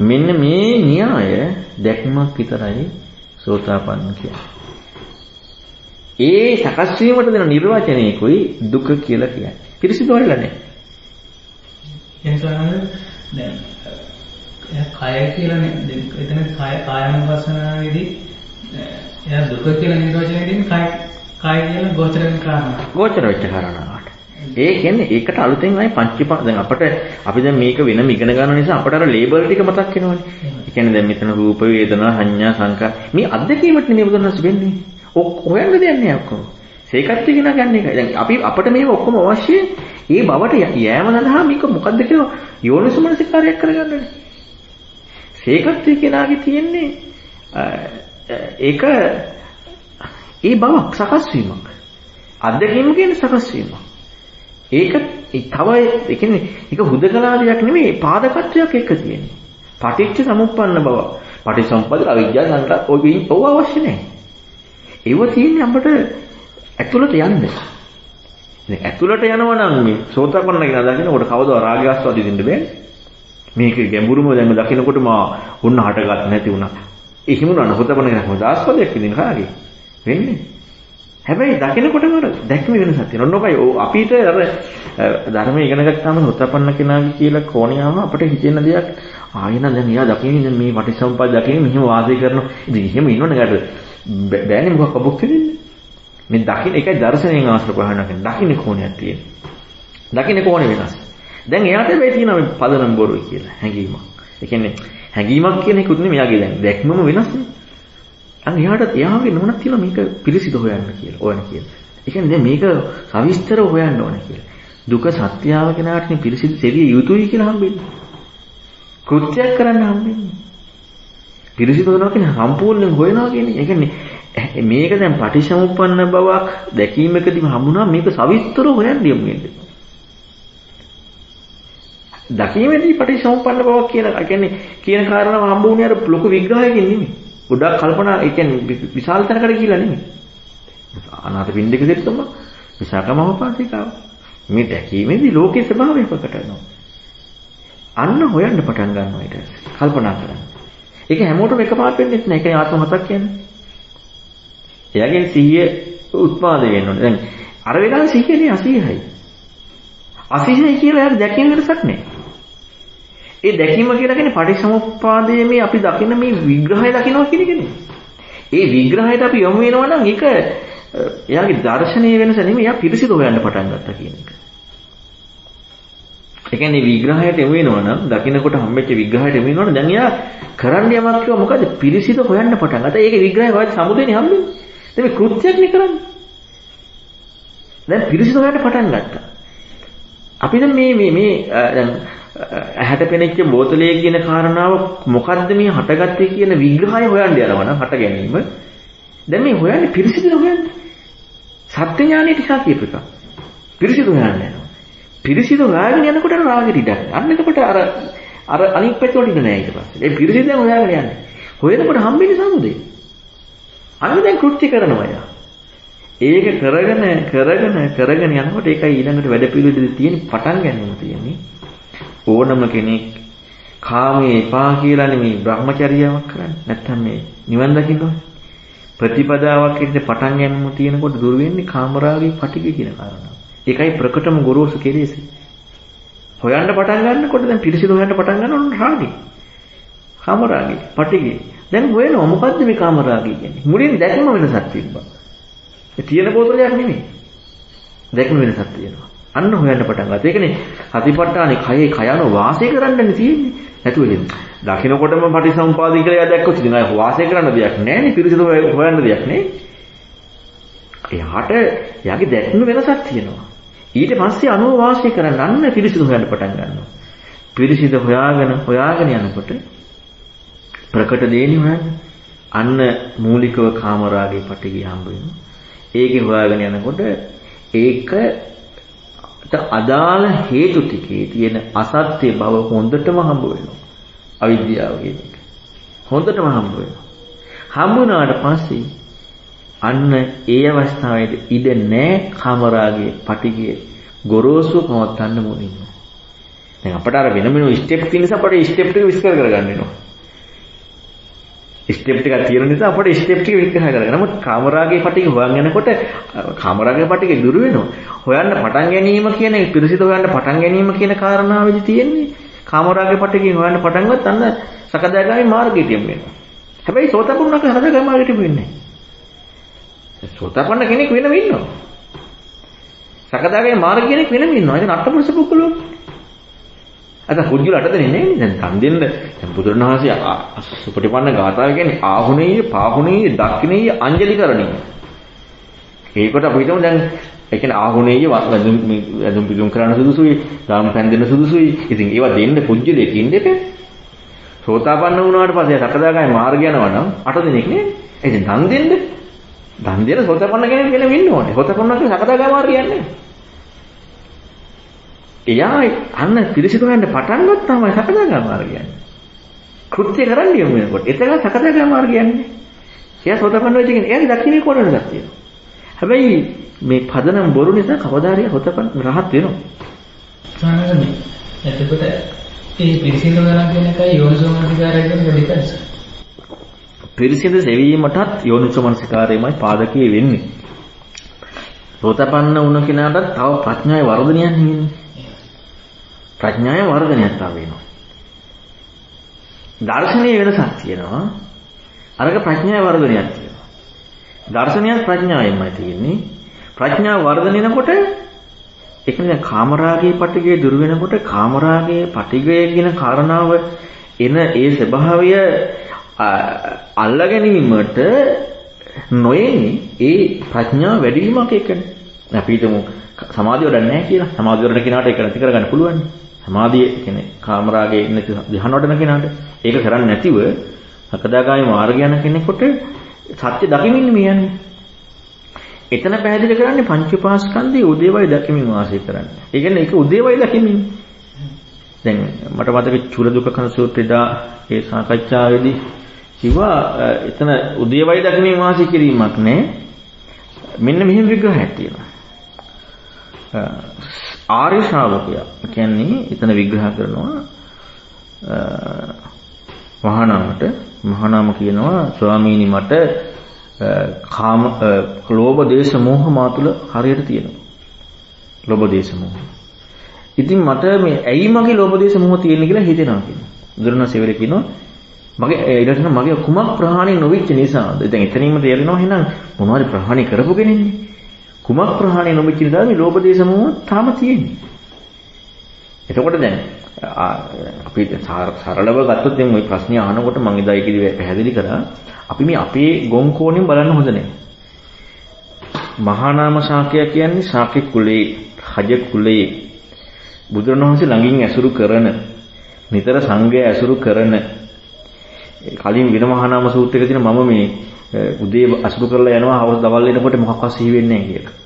මෙන්න මේ න්‍යාය දැක්මක් විතරයි සෝතාපන්න කියන්නේ. ඒ සකස් වීමට දෙන නිර්වචනයකුයි දුක කියලා කියන්නේ. පිරිසිදු වෙලා නැහැ. එනිසා දැන් කය කියලානේ එතන කය කායනුපස්සනාවේදී එයා දුක කියලා නිර්වචනය දෙන්නේ කය කය කියලා ගෝචර කාරණා. ගෝචර වෙච්ච කාරණාවට. ඒ කියන්නේ ඒකට අලුතෙන් ආයි පංචපා දැන් අපිට අපි දැන් මේක වෙනම ඉගෙන ගන්න නිසා අපට අර ලේබල් ටික මතක් වෙනවනේ. ඒ කියන්නේ දැන් මෙතන රූප වේදනා සංඥා සංකාර මේ අත්දැකීමට නෙමෙයි බුදුන්වහන්සේ වෙන්නේ. ඔක් හොයන්න දෙයක් නෑ ඔක්කොම. සේකත්ව ඉගෙන ගන්න එකයි. දැන් අපි අපිට මේක ඔක්කොම අවශ්‍යයි. ඒ බවට යෑම සඳහා මේක මොකද්ද කියලා යෝනිසමනසිකාරයක් කරගන්නනේ. සේකත්වයේ කෙනාගේ තියෙන්නේ ඒක ඒ බවක් සකස් වීමක්. අත්දැකීම කියන්නේ සකස් වීමක්. ඒක තව ඒ කියන්නේ ඒක හුදකලා දෙයක් නෙමෙයි පාදකත්වයක් එක තියෙන්නේ. පටිච්ච සමුප්පන්න බව. පටිසම්පද අවිද්‍යාව සංකල්ප ඔය ඔව අවශ්‍ය නැහැ. ඒව තියෙන්නේ අපිට ඇතුළට යන්න. දැන් ඇතුළට යනවා නම් මේ සෝතපන්න කියන දකින්නකොට කවදා රාගයස්වාදී දෙන්න බෑනේ. මේක ගැඹුරුම දැන් දකින්නකොට මා උන්න හටගත් නැති වුණා. එහෙම උනන හොතපන්න කියන කොහොමද ආස්වාදයක් විඳින්න කාගේ? වෙන්නේ. හැබැයි දකිනකොටම අර දැක්ම වෙනසක් තියෙනවා. ඔන්නෝකයි අපිට අර ධර්මයේ ඉගෙන ගත්තාම හොතපන්න කෙනාගේ කියලා කෝණියාම අපිට හිතෙන දෙයක් ආයෙන දැන් එයා දකින්නේ මේ පටිසම්පද දකින්නේ මෙහෙම වාසය කරනවා. ඉතින් එහෙම ඉන්නවනේ ගැට බෑනේ මොකක් අබුක් දෙන්නේ. මේ දකින්න එකයි දර්ශනයෙන් ආශ්‍ර ප්‍රහාණය කරන දකින්න කෝණයක් තියෙනවා. දකින්න කෝණය වෙනස්. දැන් එයාට වෙයි තියෙනවා මේ පදනම් බොරුයි කියලා හැඟීමක්. ඒ කියන්නේ හැඟීමක් කියන එකකුත් නෙමෙයි එයාගේ දැන් දැක්මම වෙනස්නේ. අන්න එයාට එයාගේ නුවණක් තියෙනවා මේක පිළිසිදු හොයන්න කියලා ඕන කියලා. ඒ කියන්නේ දැන් මේක සවිස්තරව හොයන්න ඕන කියලා. දුක සත්‍යාව කෙනාට පිළිසිදු සෙවිය යුතුයි කියලා හම්බෙන්නේ. කෘත්‍යයක් කරන්න හම්බෙන්නේ. පිරිසිදු වෙනවා කියන්නේ සම්පූර්ණයෙන් හොයනවා කියන්නේ. ඒ කියන්නේ මේක දැන් පටිච්චසමුප්පන්න බවක් දැකීමකදී හම්බුණා මේක සවිස්තරව හොයන්න යමු කියන්නේ. දකීමේදී පටිච්චසමුප්පන්න බවක් කියන කියන්නේ කියන කාරණාව හම්බුනේ අර ලොකු විග්‍රහයකින් නෙමෙයි. ගොඩක් කල්පනා ඒ කියන්නේ විශාල තැනකට කියලා නෙමෙයි. අනාථ පින්ඩික දෙත්තම විසාකමහපාතිකාව. මේ දැකීමේදී ලෝකේ ස්වභාවය ප්‍රකට වෙනවා. අන්න හොයන්න පටන් ගන්නවා ඊට කල්පනා කරන්න. ඒක හැමෝටම එකපාරට වෙන්නේ නැහැ. ඒකයි ආත්ම මතක් කියන්නේ. එයාගේ සිහිය උත්පාද වෙන්න ඕනේ. දැන් අර වෙලාවේ සිහියනේ 80යි. 80යි කියලා එයාට දැකීම වෙනසක් නැහැ. ඒ දැකීම කියලා කියන්නේ පටිච්චසමුප්පාදයේ මේ අපි දකින මේ විග්‍රහය දකිනවා කියන එක නෙමෙයි. ඒ විග්‍රහයට අපි යොමු වෙනවා නම් ඒක එයාගේ දර්ශනීය වෙනස නෙමෙයි. එයා පිරිසිදු හොයන්න පටන් ගත්තා කියන එක. ඒ කියන්නේ විග්‍රහයට යොමු වෙනවා නම් දකින්නකොට හම්බෙච්ච විග්‍රහයට යොමු වෙනවනම් දැන් එයා කරන්න යමක් කිව්ව මොකද පිරිසිදු හොයන්න පටන් ගත්තා. ඒක විග්‍රහය හොයලා සමුදේනේ හම්බෙන්නේ. දැන් මේ කෘත්‍යයක් නේ කරන්නේ. දැන් පිරිසිදු හොයන්න පටන් ගත්තා. අපි දැන් මේ මේ මේ දැන් ඇහැට පෙනෙච්ච බෝතලයේ කියන කාරණාව මොකද්ද මේ හටගත්තේ කියන විග්‍රහය හොයන්න යනවා නම් හට ගැනීම. දැන් මේ හොයන්නේ පිරිසිදු හොයන්නේ. සත්‍ය ඥානෙ ටිකක් කියප එක. පිරිසිදු හොයන්න යනවා. පිරිසිදු හොයාගෙන යනකොට රාගෙට ඉඩක්. අන්න එතකොට අර අර අනිත් පැත්තට ඉඳ නෑ ඊට පස්සේ. ඒ පිරිසිදුෙන් හොයාගෙන යන්නේ. හොයනකොට හම්බෙන්නේ සමුදේ. අන්න දැන් කෘත්‍ය කරනවා යා. ඒක කරගෙන කරගෙන කරගෙන යනකොට ඒකයි ඊළඟට වැඩ පිළිවෙලෙදි තියෙන පටන් ගන්නම තියෙන්නේ. ඕනම කෙනෙක් කාමයේ එපා කියලා නෙමෙයි Brahmacharyaවක් කරන්නේ. නැත්තම් මේ නිවන් දකින්න ඕනේ. ප්‍රතිපදාවක් ඉදිරියට පටන් ගැනීම තියෙනකොට දුර වෙන්නේ කාමරාගී පටිඝ කියන කාරණාව. ඒකයි ප්‍රකටම ගොරෝසු කෙලෙසි. හොයන්න පටන් ගන්නකොට දැන් පිරිසිදු හොයන්න පටන් ගන්නකොට රාගී. කාමරාගී පටිඝ. දැන් හොයනවා මොකද්ද මේ කාමරාගී කියන්නේ? මුලින් දැකම වෙනසක් තිබ්බා. ඒ තියෙන බෝතලයක් නෙමෙයි. දැකම වෙනසක් තියෙනවා. අන්න හොයන්න පටන් ගත්තා. ඒකනේ හතිපට්ඨානේ කයේ කයano වාසය කරන්නනේ තියෙන්නේ. නැතුව එහෙම. දකින්නකොටම පටිසම්පාදී කියලා එයා දැක්කොත් ඉතින් අය වාසය කරන්න දෙයක් නැහැ පිරිසිදු හොයන්න දෙයක් නේ. එයාට එයාගේ දැක්ම වෙනසක් තියෙනවා. ඊට පස්සේ අනුව වාසය කරන්න අන්න පිරිසිදු හොයන්න පටන් ගන්නවා. පිරිසිදු හොයාගෙන හොයාගෙන යනකොට ප්‍රකට දේනි හොයන්නේ. අන්න මූලිකව කාමරාගේ පටිගිය හම්බ වෙනවා. ඒකේ හොයාගෙන යනකොට ඒකට අදාළ හේතු ටිකේ තියෙන අසත්‍ය බව හොඳටම හම්බ වෙනවා. අවිද්‍යාව කියන එක. හොඳටම හම්බ වෙනවා. හම්බ වුණාට පස්සේ අන්න ඒ අවස්ථාවේදී ඉඩ නැහැ කාමරාගේ පටිගියේ ගොරෝසු පවත්තන්න මොනින්න. දැන් අපට අර වෙන වෙන ස්ටෙප් තියෙන නිසා අපට ස්ටෙප් ටික විස්තර කරගන්න වෙනවා. ස්ටෙප් ටිකක් තියෙන නිසා අපට ස්ටෙප් ටික විග්‍රහ කරගන්න. නමුත් කාමරාගේ පටික හොයන් යනකොට කාමරාගේ පටික දුර වෙනවා. හොයන්න පටන් ගැනීම කියන පිරිසිදු හොයන්න පටන් ගැනීම කියන කාරණාවෙදි තියෙන්නේ කාමරාගේ පටිකෙන් හොයන්න පටන් ගත්තත් අන්න සකදාගාමී මාර්ගයට යමු වෙනවා. හැබැයි සෝතපන්නක හදගාමී මාර්ගයට වෙන්නේ නැහැ. සෝතපන්න කෙනෙක් වෙනම ඉන්නවා. සකදාගාමී මාර්ග කෙනෙක් වෙනම ඉන්නවා. ඒක නට්ටපුරුෂ පුද්ගලෝ. අද පුජ්ජල අටදෙන්නේ නැහැ නේද? දැන් කන් දෙන්න දැන් බුදුරණවහන්සේ සුපටිපන්න ගාථාව කියන්නේ ආහුණේය, පාහුණේය, දක්ඛිනේය, අංජලිකරණීය. ඒකට අපි හිතමු දැන් ඒ කියන්නේ ආහුණේය වැඳුම් වැඳුම් පිදුම් කරන්න සුදුසුයි, දාම් පෑන් දෙන්න සුදුසුයි. ඉතින් ඒවා දෙන්න පුජ්ජලෙක ඉන්න එපා. සෝතාපන්න වුණාට පස්සේ සකදාගාමී මාර්ගය යනවා නම් අට දිනක් නේ. ඒ ඉතින් දන් දෙන්න. දන් දෙන සෝතාපන්න කෙනෙක් වෙන වෙන්න ඕනේ. සෝතාපන්න කෙනෙක් සකදාගාමී මාර්ගය යන්නේ. එයා අන්න පිරිසිදු වෙන්න පටන් ගත්තාම සකදාගාමී මාර්ගය. කෘත්‍ය කරන්න යමු වෙනකොට එතන සකදාගාමී මාර්ගය යන්නේ. එයා සෝතාපන්න වෙච්ච කෙනෙක්. එයාගේ දක්ෂිනේ කොටනක් තියෙනවා. හැබැයි මේ පදනම් බොරු නිසා කවදාරිය සෝතාපන්න රහත් වෙනවා. සාමාන්‍යයෙන් එතකොට ඒ පිරිසිදු කරන කියන එකයි යෝනිසෝමනසිකාරය කියන දෙකයි. පිරිසිදු සෙවීමටත් යෝනිසෝමනසිකාරයමයි පාදකයේ වෙන්නේ. සෝතපන්න වුණ කෙනාට තව ප්‍රඥාවේ වර්ධනයක් නෙවෙන්නේ. ප්‍රඥාවේ වර්ධනයක් තව වෙනවා. දර්ශනීය වෙනසක් තියෙනවා. අරක ප්‍රඥාවේ වර්ධනයක් තියෙනවා. දර්ශනයක් ප්‍රඥාවෙන්මයි තියෙන්නේ. ප්‍රඥාව වර්ධනනකොට ඒ කියන්නේ දැන් කාමරාගයේ පටිගය දුර වෙනකොට කාමරාගයේ පටිගය කියන කාරණාව එන ඒ ස්වභාවය අල්ලා ගැනීමට නොයෙන්නේ ඒ ප්‍රඥාව වැඩි වීමක් එකනේ. අපි හිතමු සමාධිය වඩන්නේ නැහැ කියලා. සමාධිය වඩන කෙනාට ඒක නැති කරගන්න පුළුවන්. සමාධිය කියන්නේ කාමරාගයේ ඉන්න ධ්‍යාන වඩන කෙනාට ඒක කරන්නේ නැතිව සකදාගාමී මාර්ගය යන කෙනෙකුට සත්‍ය දකිමින් මියන්නේ. එතන පැහැදිලි කරන්නේ පංච උපාස්කන්ධයේ උදේවයි දකිමින් වාසය කරන්නේ. ඒ කියන්නේ ඒක උදේවයි දකිමින්. දැන් මට මතක චුල දුක කන සූත්‍රයදා ඒ සාකච්ඡාවේදී කිව්වා එතන උදේවයි දකිමින් වාසය කිරීමක් නෑ. මෙන්න මෙහෙම විග්‍රහයක් තියෙනවා. ආර්ය ශ්‍රාවකයා කියන්නේ එතන විග්‍රහ කරනවා මහානාමට මහානාම කියනවා ස්වාමීනි මට කාම ලෝභ දේශ මොහ මාතුල හරියට තියෙනවා. ලෝභ දේශ මොහ. ඉතින් මට මේ ඇයි මගේ ලෝභ දේශ මොහ තියෙන්නේ කියලා හිතෙනවා කියනවා. බුදුරණසෙවර කියනවා මගේ ඊට මගේ කුමක් ප්‍රහාණය නොවිච්ච නිසාද? දැන් එතනින්ම තේරෙනවා එහෙනම් මොනවද ප්‍රහාණය කරපු කෙනෙන්නේ? කුමක් ප්‍රහාණය නොවිච්ච නිසාද මේ ලෝභ දේශ මොහ තාම තියෙන්නේ. එතකොට දැන් අපි සරලව ගත්තොත් දැන් ওই ප්‍රශ්නේ අහනකොට මම එදා ඒකදී පැහැදිලි කරා අපි මේ අපේ ගොන් කෝණයෙන් බලන්න හොඳ නැහැ. මහානාම ශාක්‍ය කියන්නේ ශාක්‍ය කුලයේ, හජ කුලයේ බුදුරණවහන්සේ ළඟින් ඇසුරු කරන, නිතර සංඝය ඇසුරු කරන කලින් වෙන මහානාම සූත්‍රයක තියෙන මම මේ උදේ අසුරු කරලා යනවා හවස දවල් වෙනකොට මොකක්වත් සිහි වෙන්නේ නැහැ කියලා.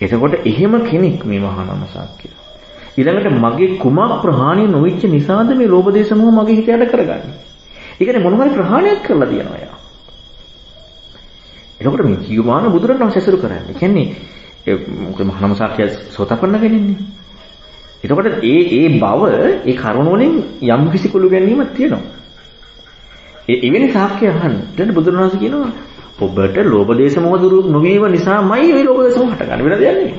එතකොට එහෙම කෙනෙක් මේ මහානාම ශාක්‍ය. ඊළඟට මගේ කුමක් ප්‍රහාණය නොවිච්ච නිසාද මේ ලෝභ දේශ මොහ මගේ හිතට කරගන්නේ. ඒ කියන්නේ මොන හරි ප්‍රහාණයක් කරලා තියනවා යා. එතකොට මේ ජීවමාන බුදුරණවහන්සේ ඇසුරු කරන්නේ. ඒ කියන්නේ මොකද මහානම සාක්‍ය සෝතපන්න කෙනෙන්නේ. එතකොට ඒ ඒ බව ඒ කරුණ වලින් යම් කිසි කුළු ගැනීමක් තියෙනවා. ඒ එවැනි සාක්‍ය අහන්න. දැන් බුදුරණවහන්සේ කියනවා ඔබට ලෝභ දේශ මොහ දුරු නොවීම නිසාමයි මේ ලෝභ දේශ මොහ හටගන්නේ වෙන දෙයක් නෙවෙයි.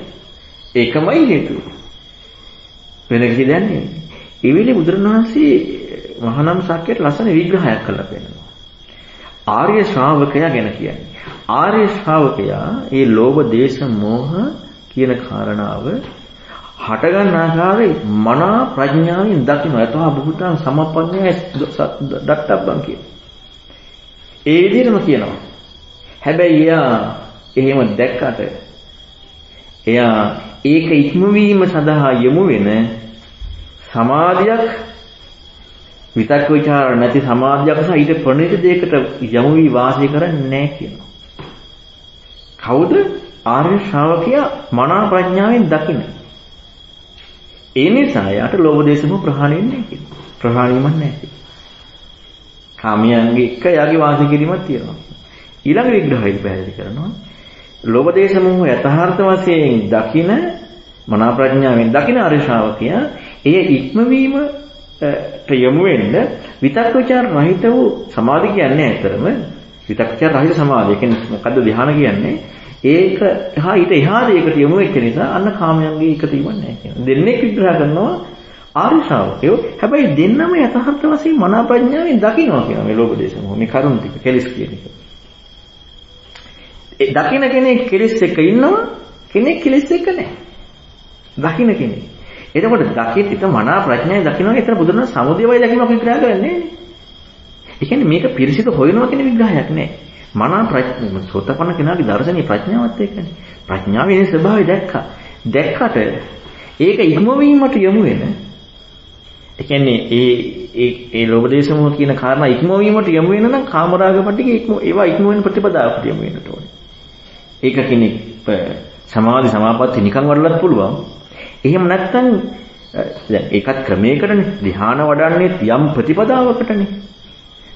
ඒකමයි හේතුව. වෙන කිසි දෙයක් නෙවෙයි. ඒ වෙලේ බුදුරණවහන්සේ මහානම් සාක්‍යයට ලස්සන විග්‍රහයක් කරලා පෙන්නනවා. ආර්ය ශ්‍රාවකයා ගැන කියන්නේ. ආර්ය ශ්‍රාවකයා ඒ ලෝභ දේශ මොහ කියන කාරණාව හටගන්න ආකාරයේ මනා ප්‍රඥාවෙන් දකින්න යතහ බුද්ධං සමපඤ්ඤය දත්තබ්බං කියන. ඒ විදිහටම කියනවා. හැබැයි එයා එහෙම දැක්කට එයා ඒක ඉක්මවීම සඳහා යොමු වෙන සමාධියක් විතක් ਵਿਚාර නැති සමාධියක් සහ ඊට ප්‍රණීත දෙයකට යමු වී වාසය කරන්නේ නැහැ කියනවා. කවුද? ආර්ය ශ්‍රාවකයා මනා ප්‍රඥාවෙන් දකින්න. ඒ නිසා යාට ලෝභ දේශ මොහ ප්‍රහාණය වෙන්නේ නැහැ ප්‍රහාණයමක් නැහැ. කාමයන්ගේ එක යාගේ වාසය කිරීමක් තියෙනවා. ඊළඟ විග්‍රහයෙන් පැහැදිලි කරනවා. ලෝභ දේශ මොහ යථාර්ථ වශයෙන් දකින මනා ප්‍රඥාවෙන් දකින අරි ශ්‍රාවකය එය ඉක්මවීම යොමු වෙන්න විතක් ਵਿਚාර රහිත වූ සමාධි කියන්නේ ඇතරම විතක් ਵਿਚාර රහිත සමාධිය කියන්නේ මොකද්ද ධ්‍යාන කියන්නේ? ඒක හා ඊට එහා දෙයකට යොමු වෙච්ච නිසා අන්න කාමයන්ගේ එකතීමක් නැහැ කියන්නේ. දෙන්නේ විග්‍රහ කරනවා ආර්ය ශ්‍රාවකයෝ හැබැයි දෙන්නම යථාර්ථ වශයෙන් මනා ප්‍රඥාවෙන් දකිනවා කියනවා මේ ලෝභ දේශ මොහ මේ කරුණ ටික කෙලිස් කියන එක. ඒ දකින්න කෙනෙක් කෙලිස් එක ඉන්නවා කෙනෙක් කෙලිස් එක නැහැ. දකින්න කෙනෙක්. එතකොට දකින්න එක මනා ප්‍රඥාවෙන් දකින්නවා එතන බුදුරණ සමුදේවයි දකින්න විග්‍රහ කරන්නේ නැහැ. ඒ කියන්නේ මේක පිරිසිදු හොයනවා කියන විග්‍රහයක් නෑ. මනා ප්‍රඥා සෝතපන්න කෙනාගේ දර්ශනීය ප්‍රඥාවත් එක්කනේ. ප්‍රඥාවේ ස්වභාවය දැක්කා. දැක්කට ඒක ඉක්මවීමට යොමු වෙන ඒ කියන්නේ ඒ ඒ ඒ ලෝභ දේශ මොහ කියන කාරණා ඉක්මවීමට යොමු වෙන නම් කාමරාග පිටික ඉක්ම ඒවා ඉක්ම වෙන ප්‍රතිපදාවට යොමු වෙන්නට ඕනේ. ඒක කෙනෙක් සමාධි සමාපatti නිකන් වඩලත් පුළුවන්. එහෙම නැත්නම් දැන් ඒකත් ක්‍රමයකටනේ ධ්‍යාන වඩන්නේ යම් ප්‍රතිපදාවකටනේ.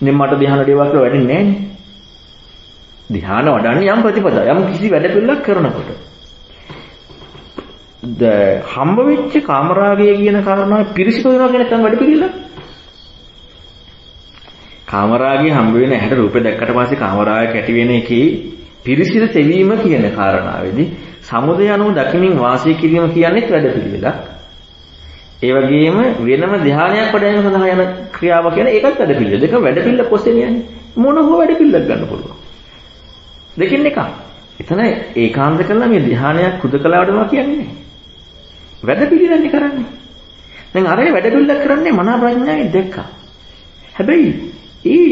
දැන් මට ධ්‍යාන දේවා කියලා වැඩින්නේ නැහනේ. ධ්‍යාන වඩන්නේ යම් ප්‍රතිපදාවක් යම් කිසි වැඩ පිළිලක් කරනකොට. ද හම්බ වෙච්ච කාමරාගය කියන කාරණාව පිරිසිදු වෙනවා කියන තම වැඩ පිළිලක්. කාමරාගය හම්බ වෙන ඇහැට රූපේ දැක්කට පස්සේ කාමරාගය ඇති වෙන එකේ පිරිසිදු සෙවීම කියන කාරණාවේදී සමුදය අනුව දකිමින් වාසය කිරීම කියන්නේත් වැඩ පිළිවෙලක්. ඒ වගේම වෙනම ධානයක් වඩාගෙන සඳහා යන ක්‍රියාව කියන ඒකත් වැඩ පිළිවෙල. දෙක වැඩ පිළිවෙල කොස්සේ යන්නේ? මොන හෝ වැඩ පිළිවෙලක් ගන්න පුළුවන්. දෙකින් එකක්. එතන ඒකාන්ත කළා මේ ධානයක් කුදකලාවටම කියන්නේ නැහැ. වැඩ පිළිවෙලන්නේ කරන්නේ. දැන් අර වැඩ පිළිවෙලක් කරන්නේ මනා ප්‍රඥාවෙන් දැක්කා. හැබැයි ඒ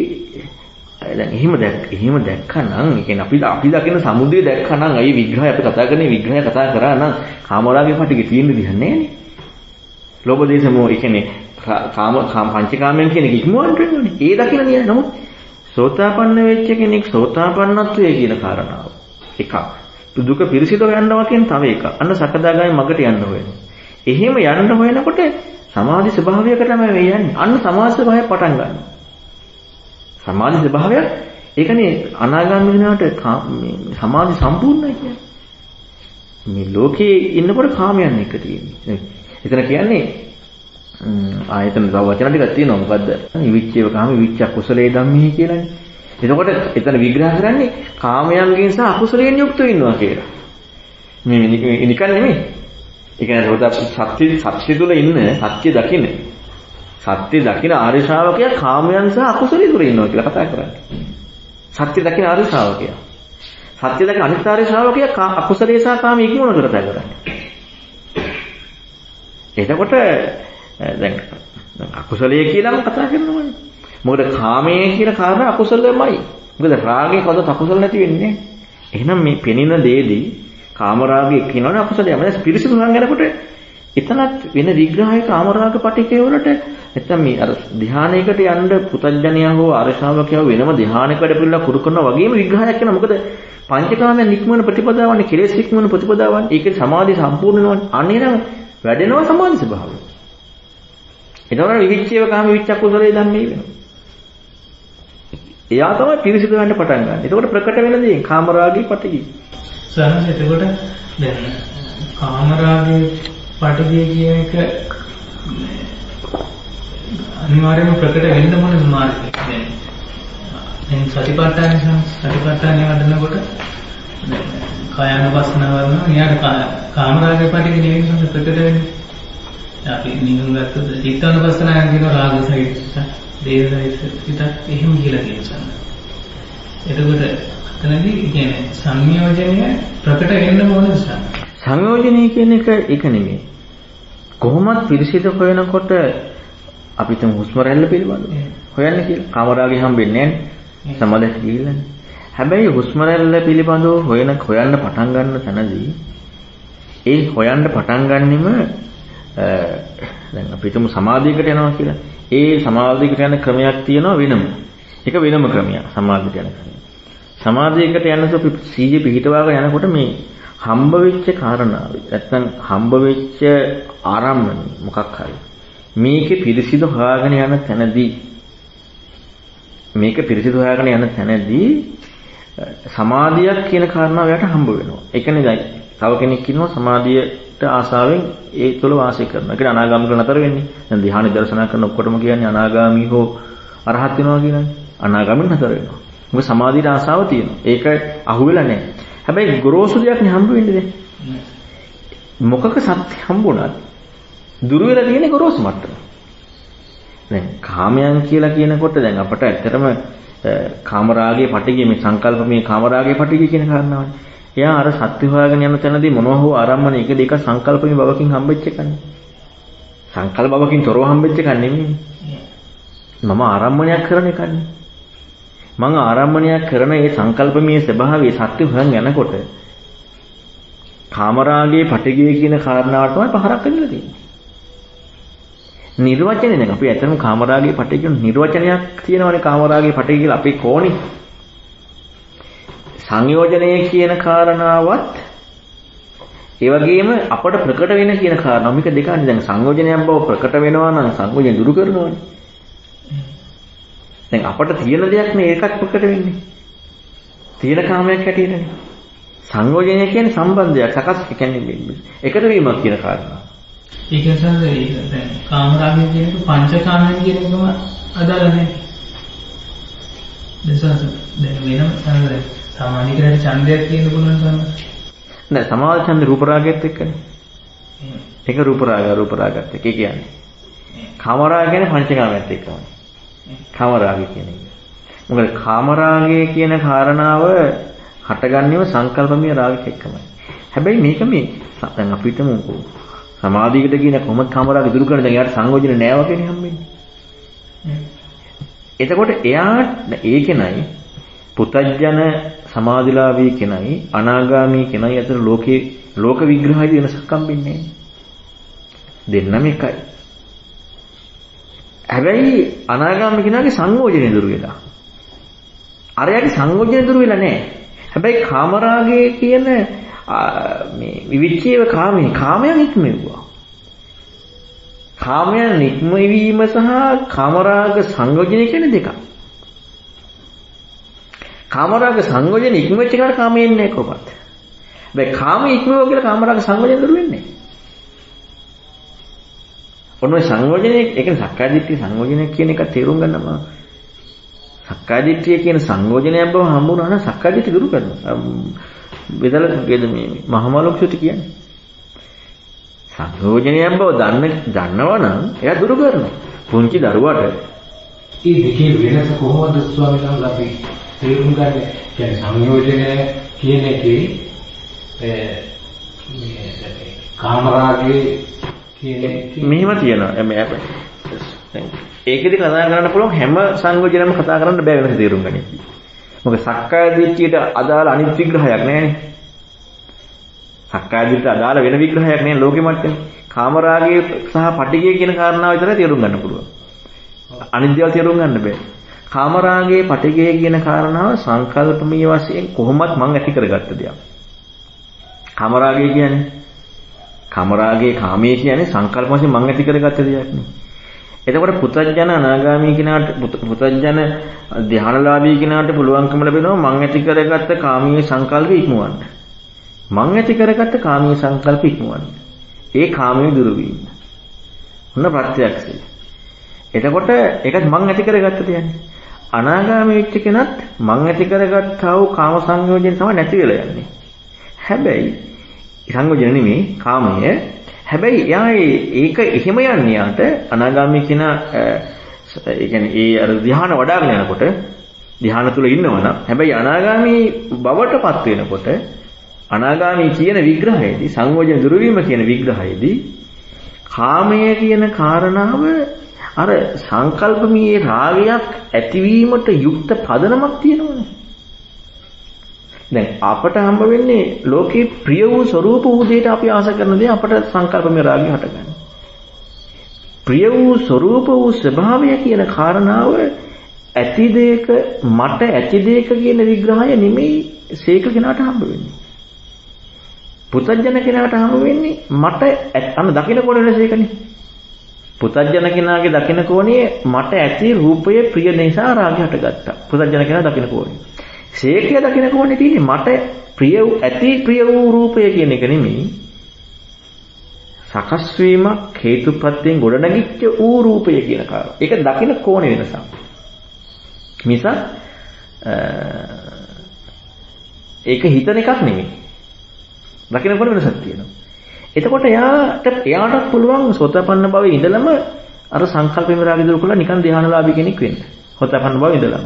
දැන් එහෙම දැක් එහෙම දැක්කනම් ඒ කියන්නේ අපි අපි දකින සමුදය දැක්කනම් අයි විග්‍රහය අපි කතා කරන්නේ විග්‍රහය කතා කරා නම් කාමරාගේ පිටිಗೆ තියෙන්න දෙයක් නැහැ නේ. ලෝභ දේශ මොහ ඒ කියන්නේ කාම කාම පංචකාමයන් කියන එක ඉක්මවන්න වෙන්නේ. ඒ දකින්න නෑ. නමුත් සෝතාපන්න වෙච්ච කෙනෙක් සෝතාපන්නත්වයේ කියන කාරණාව. එකක්. දුක පිරිසිදව යනවා කියන තව එකක්. අන්න සකදාගාමී මගට යන්න වෙනවා. එහෙම යන්න හොයනකොට සමාධි ස්වභාවයකට තමයි මේ යන්නේ. අන්න සමාධි ස්වභාවය පටන් ගන්නවා. සමාධි ස්වභාවය ඒකනේ අනාගාමී වෙනාට සමාධි සම්පූර්ණයි කියන්නේ. මේ ලෝකේ ඉන්නකොට කාමයන් එක තියෙන්නේ. එතන කියන්නේ ආයතන තව වචන ටිකක් තියෙනවා මොකද්ද? විවිච්චේව කාම විවිච්ච කුසලයේ ධම්මී කියලානේ. එතකොට එතන විග්‍රහ කරන්නේ කාමයන්ගෙන් සහ අකුසලයෙන් යුක්ත වෙනවා කියලා. මේ නිකන් නෙමෙයි. ඒ කියන්නේ රෝදා සත්‍ය සත්‍ය තුල ඉන්න සත්‍ය දකින්න. සත්‍ය දකින ආර්ය ශ්‍රාවකයා කාමයන් සහ අකුසලයේ තුල ඉන්නවා කියලා කතා කරන්නේ. සත්‍ය දකින ආර්ය ශ්‍රාවකයා. සත්‍ය දකින අනිත් ආර්ය ශ්‍රාවකයා අකුසලයේ සහ කාම ඉක්මවන කතා කරන්නේ. එතකොට දැන් අකුසලයේ කියලාම කතා කරනවානේ. මොකද කාමයේ කියන කාරණා අකුසලමයි. මොකද රාගයේ කවදාවත් අකුසල නැති වෙන්නේ එහෙනම් මේ පෙනෙන දේදී කාමරාගයේ කියනවනේ අකුසලයි. මම පිරිසිදු සංගනකොට එතනත් වෙන විග්‍රහයක කාමරාග පටිකේ වලට නැත්නම් මේ අර ධානයකට යන්න පුතඥයා හෝ අරශාවකයා වෙනම ධානයක වැඩ පිළිලා කුරු කරනවා වගේම විග්‍රහයක් කරනවා. මොකද පංචකාමයන් නික්මන ප්‍රතිපදාවන්නේ කෙලෙස් නික්මන ප්‍රතිපදාවන්. ඒකේ සමාධි සම්පූර්ණ වෙනවා. අනේ නම් වැඩෙනවා සමාධි ස්වභාවය. එතකොට විවිච්ඡේව කාම විවිච්ඡ කුසලයේ ධම්මේ වෙනවා. එයා තමයි පිරිසිදු වෙන්න පටන් ගන්න. එතකොට ප්‍රකට වෙන දේ කාමරාගී පටිගි. සරස් එතකොට දැන් කාමරාගී පටිගි කියන එක අනිවාර්යයෙන්ම ප්‍රකට වෙන්න මොන මාර්ගයක් දැන් දැන් සතිපට්ඨාන සතිපට්ඨාන වඩනකොට කායानुපස්සන වරන න්යාර කාමරාගී පටිගි නෙවෙයි ප්‍රකට වෙන්නේ. අපි නිකන් ගත්තොත් චිත්තානුපස්සනාවෙන් කියන රාග සහිත දේහ සහිත හිතක් එහෙම කියලා කියනවා. එතකොට එතනදී කියන්නේ සංයෝජනය ප්‍රකට වෙන්න ඕන නිසා. සංයෝජනය කියන එක ඒක නෙමෙයි. කොහොමත් පිරිසිදු හොයනකොට අපි තුන් හුස්ම රැල්ල පිළිබඳව හොයන්න කියලා. කාමරාගේ හම්බෙන්නේ නැහැ. සමාධියට ගිහිල්ලානේ. හැබැයි හුස්ම රැල්ල පිළිබඳව හොයන හොයන්න පටන් ගන්න තැනදී ඒ හොයන්න පටන් ගන්නෙම දැන් අපි හිතමු සමාධියකට යනවා කියලා. ඒ සමාධියකට යන ක්‍රමයක් තියෙනවා වෙනම. ඒක වෙනම ක්‍රමයක් සමාධියට යන ක්‍රමය. සමාධියකට යනකොට අපි සීය පිහිටවාගෙන යනකොට මේ හම්බ වෙච්ච කාරණාව නැත්නම් හම්බ වෙච්ච ආරම්භණය මොකක් හරි මේකේ පිරිසිදු හොයාගෙන යන තැනදී මේක පිරිසිදු හොයාගෙන යන තැනදී සමාධියක් කියන කාරණාව යට හම්බ වෙනවා. ඒ කියන්නේ දැන් තව කෙනෙක් ඉන්නවා සමාධියට ආසාවෙන් ඒ තුළ වාසය කරනවා. ඒක අනාගාමික නතර වෙන්නේ. දැන් ධ්‍යාන දර්ශනා කරන ඔක්කොටම කියන්නේ අනාගාමී හෝ අරහත් වෙනවා කියන්නේ. අනාගාමික නතර වෙනවා. මොකද සමාධියට ආසාව තියෙනවා. ඒක අහුවෙලා නැහැ. හැබැයි ගොරෝසු දෙයක් නේ හම්බ වෙන්නේ දැන්. මොකක සත්‍ය හම්බුණත් දුර වෙලා තියෙන්නේ ගොරෝසු මට්ටම. දැන් කාමයන් කියලා කියනකොට දැන් අපට ඇත්තටම කාමරාගයේ පටිගිය මේ සංකල්පමය කාමරාගයේ පටිගිය කියන කාරණාවනේ. එයා අර සත්‍ය හොයාගෙන යන තැනදී මොනවා හෝ ආරම්මන එක දෙක සංකල්පමය බවකින් හම්බෙච්ච එකනේ. සංකල්ප බවකින් තොරව හම්බෙච්ච එකක් නෙමෙයි. මම ආරම්මණයක් කරන එකනේ. මම ආරම්මණයක් කරන ඒ සංකල්පමය ස්වභාවයේ සත්‍ය හොයන් යනකොට කාමරාගයේ පටිගිය කියන කාරණාවට තමයි පහරක් වෙලා තියෙන්නේ. නිර්වචනය දැන් අපි ඇත්තම කාමරාගයේ පටි කියන නිර්වචනයක් තියෙනවානේ කාමරාගයේ පටි කියලා අපි කෝණි සංයෝජනය කියන කාරණාවත් ඒ වගේම අපට ප්‍රකට වෙන කියන කාරණා මේක දෙකනේ දැන් සංයෝජනයක් බව ප්‍රකට වෙනවා නම් සංයෝජන දුරු කරනවානේ. දැන් අපට තියෙන දෙයක් නේ ඒකත් ප්‍රකට වෙන්නේ. තියෙන කාමයක් හැටියටනේ සංයෝජනය කියන්නේ සම්බන්ධයක් සකස් කියන්නේ එකට වීමක් කියන කාරණා ඒක නිසා ඒක දැන් කාමරාගය කියන එක පංචකාමයන් කියන එකම අදාළ නැහැ. දැන් දැන් වෙනම තමයි සමාධිකරට ඡන්දයක් කියන්න පුළුවන් සම්ම. නෑ සමාධි ඡන්ද රූප රාගයත් එක්කනේ. ඒක රූප රාග රූප රාගත් එක්ක කියන්නේ. කාමරාග කියන්නේ පංචකාමයත් එක්කමයි. කාමරාගය කියන එක. මොකද කාමරාගය කියන කාරණාව හටගන්නේම සංකල්පමය රාගයක් එක්කමයි. හැබැයි මේක මේ දැන් අපිටම සමාධියකට කියන කොහොමද කාමරාග දුරු කරන දැන් එයාට සංයෝජන නෑ වගේනේ හම්බෙන්නේ. එතකොට එයාට ඒ කෙනයි පුතඥ සමාධිලාභී කෙනයි අනාගාමී කෙනයි අතර ලෝකේ ලෝක විග්‍රහයේදී වෙනසක් හම්බෙන්නේ දෙන්නම එකයි. හැබැයි අනාගාමී කෙනාගේ සංයෝජනේ දුරු වෙලා. අරයාගේ සංයෝජනේ දුරු වෙලා නෑ. හැබැයි කාමරාගයේ කියන මේ විවිච්ඡේව කාමයේ කාමයන් ඉක්මෙව්වා. කාමයන් ඉක්මවීම සහ කාමරාග සංයෝජනය කියන දෙකක්. කාමරාග සංයෝජන ඉක්මවෙච්ච එකට කාමයේ ඉන්නේ කොහොමද? හැබැයි කාම ඉක්මවුවා කියලා කාමරාග සංයෝජන දුරු වෙන්නේ නැහැ. ඔන්න ඔය සංයෝජනයේ ඒ කියන්නේ සක්කාය දිට්ඨිය සංයෝජනය කියන එක තේරුම් ගන්නම සක්කාය දිට්ඨිය කියන සංයෝජනයක් බව හම්බුනා නම් සක්කාය දිට්ඨිය දුරු කරනවා. බෙදලා වේද මේ මහමලොක්ෂුති කියන්නේ. සංයෝජනයක් බව දන්න දන්නවනම් එයා දුරු කරනවා. පුංචි දරුවාට ඒ දෙකේ වෙනස කොහොමද ස්වාමීන් වහන්සේ අපි තේරුම් ගන්න? කියන්නේ සංයෝජනය කියන එකේ කාමරාගයේ කියන එකේ මෙහෙම තියෙනවා. මේ දැන් ඒකෙදි කතා කරන්න පුළුවන් හැම සංයෝජනයක්ම කතා කරන්න බෑ වෙනස තේරුම් ගන්න. මොකද සක්කාය දිට්ඨියට අදාළ අනිත් විග්‍රහයක් නැහැනේ. සක්කාය දිට්ඨියට අදාළ වෙන විග්‍රහයක් නෑ ලෝකෙ මට්ටමේ. කාමරාගය සහ පටිගය කියන කාරණාව විතරයි තේරුම් ගන්න පුළුවන්. අනිත් දේවල් තේරුම් ගන්න බෑ. කාමරාගයේ පටිගය කියන කාරණාව සංකල්පමීය වශයෙන් කොහොමත් මං ඇති කරගත්ත දෙයක්. කාමරාගය කියන්නේ කාමරාගයේ කාමයේ කියන්නේ සංකල්ප වශයෙන් මං ඇති කරගත්ත දෙයක් නේ. එතකොට පුතඥ අනාගාමී කෙනාට පුතඥ ධානලාභී කෙනාට පුළුවන්කම ලැබෙනවා මං ඇති කරගත්ත කාමීය සංකල්ප ඉක්මවන්න. මං ඇති කරගත්ත කාමීය සංකල්ප ඉක්මවන්න. ඒ කාමයේ දුරු වීම. ඔන්න ප්‍රත්‍යක්ෂය. එතකොට ඒකත් මං ඇති කරගත්ත දෙයක්. අනාගාමී වෙච්ච කෙනත් මං ඇති කරගත්තා වූ කාම සංයෝජන තමයි නැති වෙලා යන්නේ. හැබැයි සංයෝජන නෙමෙයි කාමය හැබැයි එයා ඒක එහෙම යන්නේ යාට අනාගාමී කියන ඒ කියන්නේ ඒ අර ධ්‍යාන වඩාගෙන යනකොට ධ්‍යාන තුල ඉන්නවනම් හැබැයි අනාගාමී බවටපත් වෙනකොට අනාගාමී කියන විග්‍රහයේදී සංයෝජන දුරු කියන විග්‍රහයේදී කාමය කියන කාරණාව අර සංකල්පමී රාගයක් ඇතිවීමට යුක්ත පදනමක් තියෙනවනේ. දැන් අපට හම්බ වෙන්නේ ලෝකේ ප්‍රිය වූ ස්වરૂප වූ දෙයට අපි ආස කරන දේ අපට සංකල්පමය රාගය හටගන්නේ. ප්‍රිය වූ ස්වરૂප වූ ස්වභාවය කියන කාරණාව ඇති දෙයක මට ඇති දෙයක කියන විග්‍රහය නෙමෙයි සීක කෙනාට හම්බ වෙන්නේ. පුතඥ කෙනාට හමු වෙන්නේ මට අන්න දකින්න කොන වෙනස ඒකනේ. පුතඥ කෙනාගේ දකින්න කෝණේ මට ඇති රූපයේ ප්‍රිය නිසා රාගය හටගත්තා. පුතඥ කෙනා දකින්න කෝණේ. ශේඛය දකින්න කෝණේ තියෙන්නේ මට ප්‍රිය ඇති ප්‍රිය වූ රූපය කියන එක නෙමෙයි. සකස් වීමක් හේතුප්‍රත්‍යයෙන් ගොඩනැගිච්ච ඌ රූපය කියන කාරණා. ඒක දකින්න කෝණේ වෙනසක්. මිස ඒක හිතන එකක් නෙමෙයි. දකින්න කොන වෙනසක් තියෙනවා. එතකොට එයාට එයාට පුළුවන් සෝතපන්න භවයේ ඉඳලම අර සංකල්ප විරාගය දුරු කරලා නිකන් ධානලාභී කෙනෙක් වෙන්න. සෝතපන්න භවයේ ඉඳලම.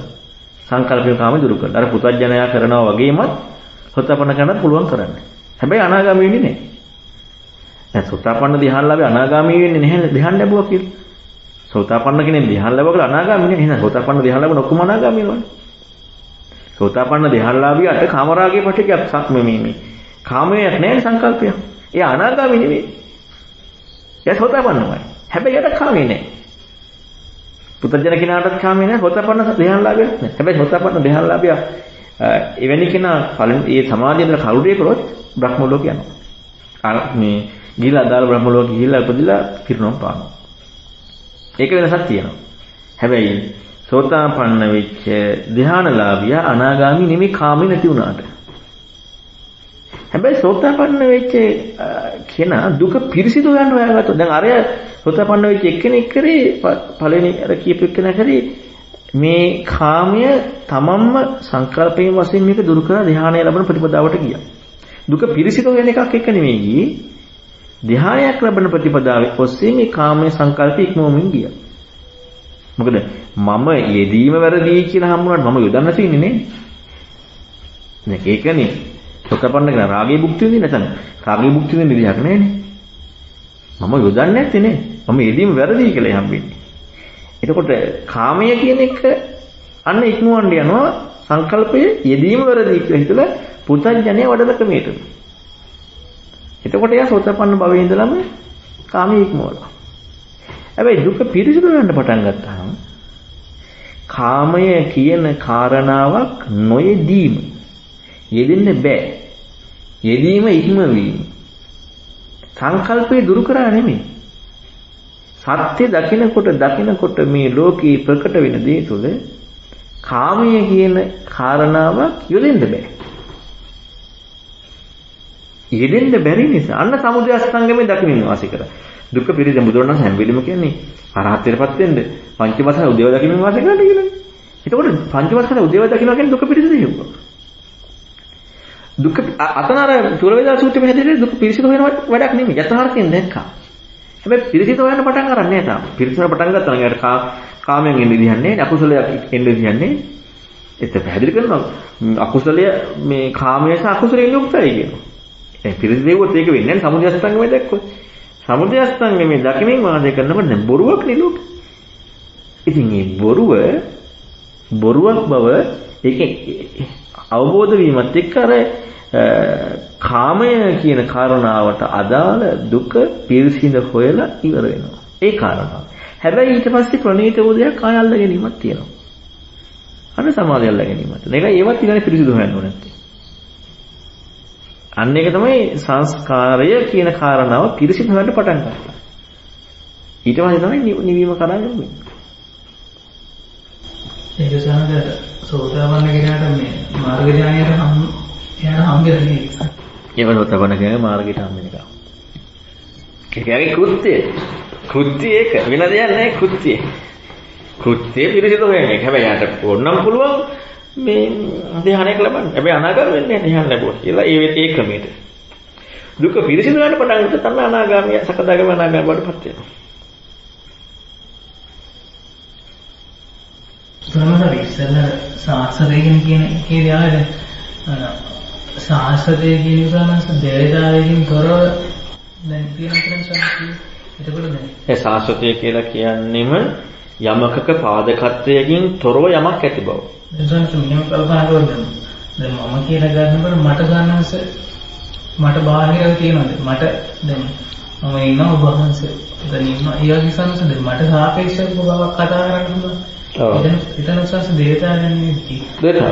සංකල්ප කාම දුරු කරලා. අර පුතඥයා කරනවා වගේමත් සෝතපන්න කරන්නත් පුළුවන් කරන්න. හැබැයි අනාගාමී වෙන්නේ නැහැ. දැන් සෝතාපන්න ධ්‍යානලාභී අනාගාමී වෙන්නේ නැහැ ධ්‍යාන ලැබුවා කියලා. සෝතාපන්න කෙනෙක් ධ්‍යාන ලැබුවා කියලා අනාගාමී නේ. එහෙනම් සෝතාපන්න ධ්‍යාන ලැබුණ ඔක්කොම අනාගාමී වෙනවනේ. සෝතාපන්න ධ්‍යානලාභියට කාමරාගයේ පිටිකක් මේ මේ කාමයක් නැහැ සංකල්පයක්. ඒ අනාගාමී නෙවෙයි. එයා සෝතාපන්නමයි. හැබැයි යට කාමේ නැහැ. පුතජන කෙනාටත් කාමේ නැහැ. සෝතාපන්න ධ්‍යානලාභියක් නැහැ. හැබැයි සෝතාපන්න ධ්‍යානලාභියා එවැනි කෙනා පළවෙනි ඒ සමාධියෙන් කරුණේ කරොත් බ්‍රහ්ම ලෝක යනවා. මේ ගිහිල්ලා අදාළ බ්‍රහ්ම ලෝක ගිහිල්ලා උපදිලා පිරිනොම් පානවා. ඒක වෙනසක් තියෙනවා. හැබැයි සෝතාපන්න වෙච්ච ධානලාභියා අනාගාමි නෙමෙයි කාමේ නැති වුණාට. හැබැයි සෝතාපන්න වෙච්ච කෙනා දුක පිරිසිදු ගන්න හොයාගත්තොත් දැන් අරය සෝතාපන්න වෙච්ච එක්කෙනෙක් කරේ පළවෙනි අර කියපු එක්කෙනා කරේ මේ කාමය තමන්ම සංකල්පයෙන් වශයෙන් මේක දුරු කරලා ධානය ලැබෙන ප්‍රතිපදාවට ගියා. දුක පිරිසිදු වෙන එකක් එක නෙමෙයි ගියේ ධ්‍යානයක් ලැබෙන ප්‍රතිපදාවේ ඔස්සේ මේ කාමයේ සංකල්ප ඉක්මවමින් ගියා. මොකද මම යෙදීම වැරදි කියලා හම්බුනට මම යොදන්න තියෙන්නේ නේ. දැන් ඒකනේ සොකපන්න කියන රාගේ භුක්ති විඳින්න නැතන රාගේ භුක්ති විඳින්න විදිහක් නැහැනේ. මම යොදන්නේ නැත්තේ නේ. මම යෙදීම වැරදි කියලා හම්බෙන්නේ. එතකොට කාමය කියන එක අන්න ඉක්මවන්න යනවා සංකල්පයේ යෙදීම වැරදි කියලා හිතලා පුතඥය වඩන ක්‍රමයට. එතකොට එයා සෝතපන්න භවයේ ඉඳලම කාමයේ ඉක්මවලා. හැබැයි දුක පිරිසිදු වෙන්න පටන් ගත්තාම කාමය කියන කාරණාවක් නොයෙදීම යෙදෙන්න බෑ. යෙදීම ඉක්මවීම. සංකල්පේ දුරු කරා නෙමෙයි. සත්‍ය දකිනකොට දකිනකොට මේ ලෝකේ ප්‍රකට වෙන දේ තුළ කාමය කියන කාරණාවක් යොදෙන්න බෑ. යෙදෙන්න බැරි නිසා අන්න සමුදය අස්තංගමේ දකින්න වාසි කර. දුක්ඛ පිරිද බුදුරණන් හැම වෙලෙම කියන්නේ අරහත්ත්වයටපත් වෙන්න පංචවසන උදේව දකින්න වාසි කරන්න කියලානේ. එතකොට පංචවසන උදේව දකින්න කියන්නේ දුක්ඛ පිරිද දෙහිව්වා. දුක්ඛ අතන අර චූලවේදා සූත්‍රයේ හැදෙන්නේ දුක්ඛ පිරිසිදු වෙන වැඩක් නෙමෙයි. යථාර්ථයෙන් දැක්කා. හැබැයි පිරිසිදු වෙන්න පටන් ගන්න නැහැ තාම. පිරිසිදු පටන් ගත්තා නම් යාට කාමයෙන් එන්නේ දිහන්නේ අකුසලයක් එන්නේ දිහන්නේ ඒත් පැහැදිලි කරනවා අකුසලය මේ කාමයේ සහ අකුසලයෙන් යුක්තයි කියනවා. දැන් පිරිසිදුවොත් ඒක වෙන්නේ නැහැ සමුදය අස්තංගමයි දැක්කොත්. සමුදය අස්තංගමේ දකිනින් වාදය කරනකොට දැන් බොරුවක් නෙලුට. ඉතින් මේ බොරුව බොරුවක් බව ඒකේ අවබෝධ වීමත් එක්ක අර කාමය කියන කාරණාවට අදාළ දුක පිරිසිඳ හොයලා ඉවර වෙනවා. ඒ කාරණාව. හැබැයි ඊට පස්සේ ප්‍රණීත උදයක් ආය අල්ල ගැනීමක් තියෙනවා. අන්න සමාධිය අල්ල ගැනීමත්. මේක ඒවත් ඊළඟ පිරිසිදු හොයන්න ඕනේ නැත්තේ. අන්න ඒක තමයි සංස්කාරය කියන කාරණාව පිරිසිදු වෙන්න පටන් ගන්නවා. ඊට පස්සේ තමයි නිවීම කරා යන්නේ. ඒක සමග සෝතාපන්න කෙනාට මේ මාර්ග ඥානයට හම් එයාට හම් වෙන්නේ ඒක සෝතාපන්න කෙනා මාර්ගයට හම් වෙන එක. ඒකගේ කෘත්‍යය. කෘත්‍ය ඒක වෙන දෙයක් නෑ කෘත්‍යය. කෘත්‍ය පිරිසිදු වෙන්නේ. හැබැයි යාට ඕනනම් පුළුවන් මේ ධ්‍යානයක් ලබන්න. හැබැයි අනාගත වෙන්නේ නැහැ ධ්‍යාන ලැබුවා කියලා ඒ ඒ ක්‍රමයට. දුක පිරිසිදු වෙන්න පටන් ගත්ත තමයි අනාගාමිය සකදාගාම අනාගාම වඩපත් වෙනවා. සමහර ඉස්සෙල්ලා සාස්ත්‍රයෙන් කියන එකේ යාළුව සාස්ත්‍රයේ කියන උදාහරණස් දෙලදාවකින් තොරව දැන් කියන දැන් ඒ සාස්ත්‍රය කියලා කියන්නේම යමකක පාදකත්වයකින් තොරව යමක් ඇති බව. එතන මිනිම කල්පනා කරගන්න. දැන් මම කියලා ගන්නකොට මට ගන්නවස මට බාහිරව තියෙනවද? මට දැන් මම ඉන්නවා ඔබ වහන්සේ. දැන් ඉන්නවා ඒ වගේ සංසද මට සාපේක්ෂව බවක් කතා කරන්න පුළුවන්. ඔව්. එතන එතන සංස දේවතාවයන් නෙවෙයි. දෙතන.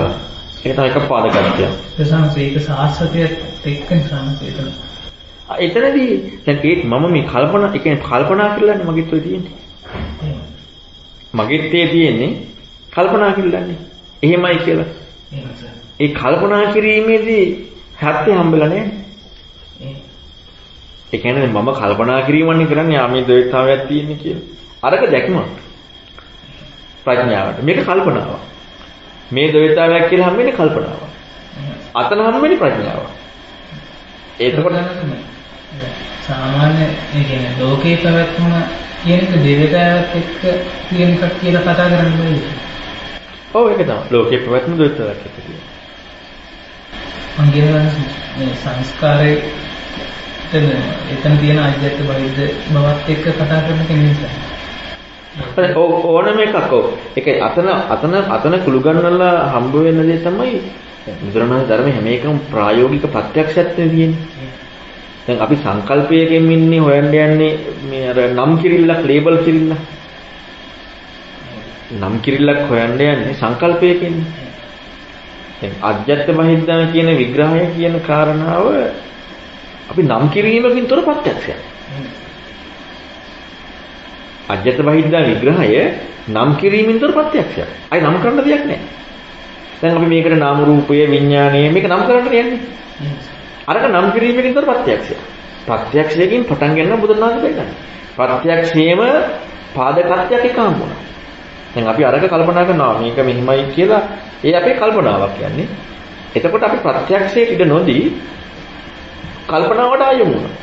ඒක තමයි එක පාදගතය. ප්‍රසන්නස ඒක සාස්වතයත් එක්ක සම්මත එතන. එතනදී දැන් ඒ මම මේ කල්පනා ඒ කියන්නේ කල්පනා කරලානේ මගෙත් ඔය තියෙන්නේ. මගෙත් ඒ තියෙන්නේ කල්පනා කරලානේ. එහෙමයි කියලා. ඒ කල්පනා කිරීමේදී සත්‍ය හම්බෙලා නැහැ. ඒ කියන්නේ මම කල්පනා කිරීමන්නේ කරන්නේ ආ මේ ද්වේතාවයක් තියෙන්නේ කියලා. අරක දැක්ම. ප්‍රඥාවට. මේක කල්පනාවක්. මේ ද්වේතාවයක් කියලා හම්බෙන්නේ කල්පනාවක්. අතන හම්බෙන්නේ ප්‍රඥාවක්. එතකොට සාමාන්‍ය ඒ කියන්නේ ලෝකේ පැවැත්ම කියන එක දෙවිතාවක් එක්ක කියන එකක් කියලා කතා කරන්න බෑ. ඔව් ඒක තමයි. ලෝකේ ප්‍රවැත්ම ද්වේතාවයක් එක්ක කියනවා මේ සංස්කාරයේ එතන එතන තියෙන බහිද්ද බවත් එක්ක කතා කරන කෙනෙක් නිසා. ඔව් ඕනම එකක් ඔව්. ඒක අතන අතන අතන කුළු ගන්නලා හම්බ වෙන දේ තමයි බුදුරණන් ධර්ම හැම එකම ප්‍රායෝගික ප්‍රත්‍යක්ෂයක් තියෙන්නේ. දැන් අපි සංකල්පයකින් ඉන්නේ හොයන්න යන්නේ මේ අර නම් කිරිල්ලක් ලේබල් කිරිල්ලක්. නම් කිරිල්ලක් හොයන්න යන්නේ සංකල්පයකින්. දැන් අජ්ජත් බහිද්දා කියන විග්‍රහය කියන කාරණාව අපි නම් කිරීමකින් තොර ප්‍රත්‍යක්ෂයක්. අජ්ජත් බහිද්දා විග්‍රහය නම් කිරීමෙන් තොර ප්‍රත්‍යක්ෂයක්. අයි නම් කරන්න දෙයක් නැහැ. දැන් අපි මේකට නාම රූපය විඥානය මේක නම් කරන්න යන්නේ. අරක නම් කිරීමකින් තොර ප්‍රත්‍යක්ෂයක්. ප්‍රත්‍යක්ෂයකින් පටන් ගන්න බුදුන් වහන්සේ දෙන්නන්නේ. ප්‍රත්‍යක්ෂයේම පාදකත්වයක් එක හම්බුණා. දැන් අපි අරක කල්පනා කරනවා මේක මෙහිමයි කියලා ඒ අපේ කල්පනාවක් කියන්නේ. එතකොට අපි ප්‍රත්‍යක්ෂයේ ඉඳ නොදී කල්පනාවට ආයමු වුණා.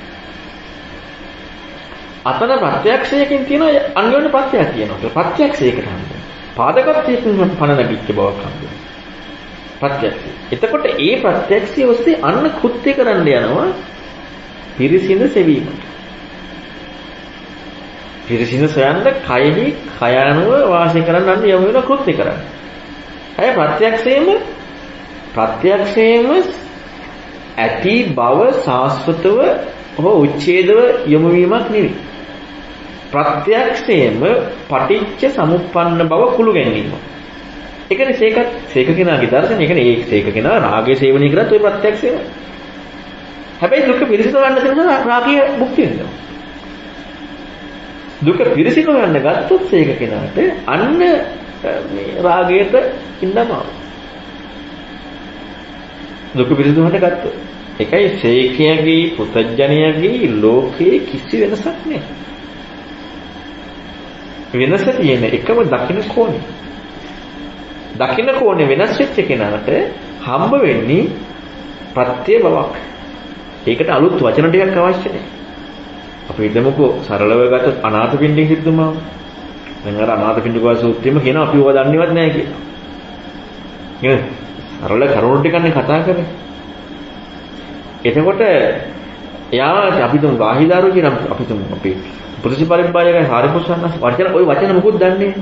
අතන ප්‍රත්‍යක්ෂයකින් තියෙන අන්‍යෝන්‍ය ප්‍රත්‍යක් කියනවා. ප්‍රත්‍යක්ෂයකට හම්බෙනවා. පාදකත්වයකින් පණ නැගිච්ච බවක් හම්බෙනවා. ප්‍රත්‍යක්ෂය. එතකොට ඒ ප්‍රත්‍යක්ෂය ඔස්සේ අන්න කෘත්‍ය කරන්න යනවා පිරිසිඳ සෙවීමට. පිරිසිඳ සොයන්න කයෙහි කය අනුව වාසය කරන්න අන්න යම වෙන කෘත්‍ය කරන්න. අය ප්‍රත්‍යක්ෂයේම ප්‍රත්‍යක්ෂයේම ඇති බව සාස්වතව හෝ උච්ඡේදව යොමු වීමක් නෙවෙයි. ප්‍රත්‍යක්ෂයේම පටිච්ච සමුප්පන්න බව කුළු ගැනීම. ඒ කියන්නේ සේකත් සේක කෙනාගේ දර්ශනය. ඒ කියන්නේ ඒ සේක කෙනා රාගය සේවනය කරත් ওই ප්‍රත්‍යක්ෂයම. හැබැයි දුක පිරිසිදු ගන්න තියෙන රාගය මුක්තිය වෙනවා. දුක පිරිසිදු ගන්න ගත්තොත් සේක කෙනාට අන්න මේ රාගයට ඉන්නම දුක පිරිසිදු හට ගත්තොත්. ඒකයි සේකයගේ පුතඥයගේ ලෝකේ කිසි වෙනසක් නැහැ. වෙනස තියෙන එකම දකින්න කෝණේ. දකින්න කෝණේ වෙනස් වෙච්ච කෙනාට හම්බ වෙන්නේ ප්‍රත්‍ය බවක්. ඒකට අලුත් වචන ටිකක් අවශ්‍ය නැහැ. අපි හිතමුකෝ සරලව ගත්තොත් අනාථපිණ්ඩික සිද්ධුමාව. දැන් අර අනාථපිණ්ඩික සූත්‍රෙම කියනවා අපි ඕවා දන්නේවත් නැහැ කියලා. නේද? සරල කරුණු ටිකන්නේ කතා කරන්නේ. එතකොට එයා අපි තුන් වාහිදාරු කියන අපි තුන් අපි පුරුෂ පරිබ්බායකයි හරිපුසන්න වචන ওই වචන මොකුත් දන්නේ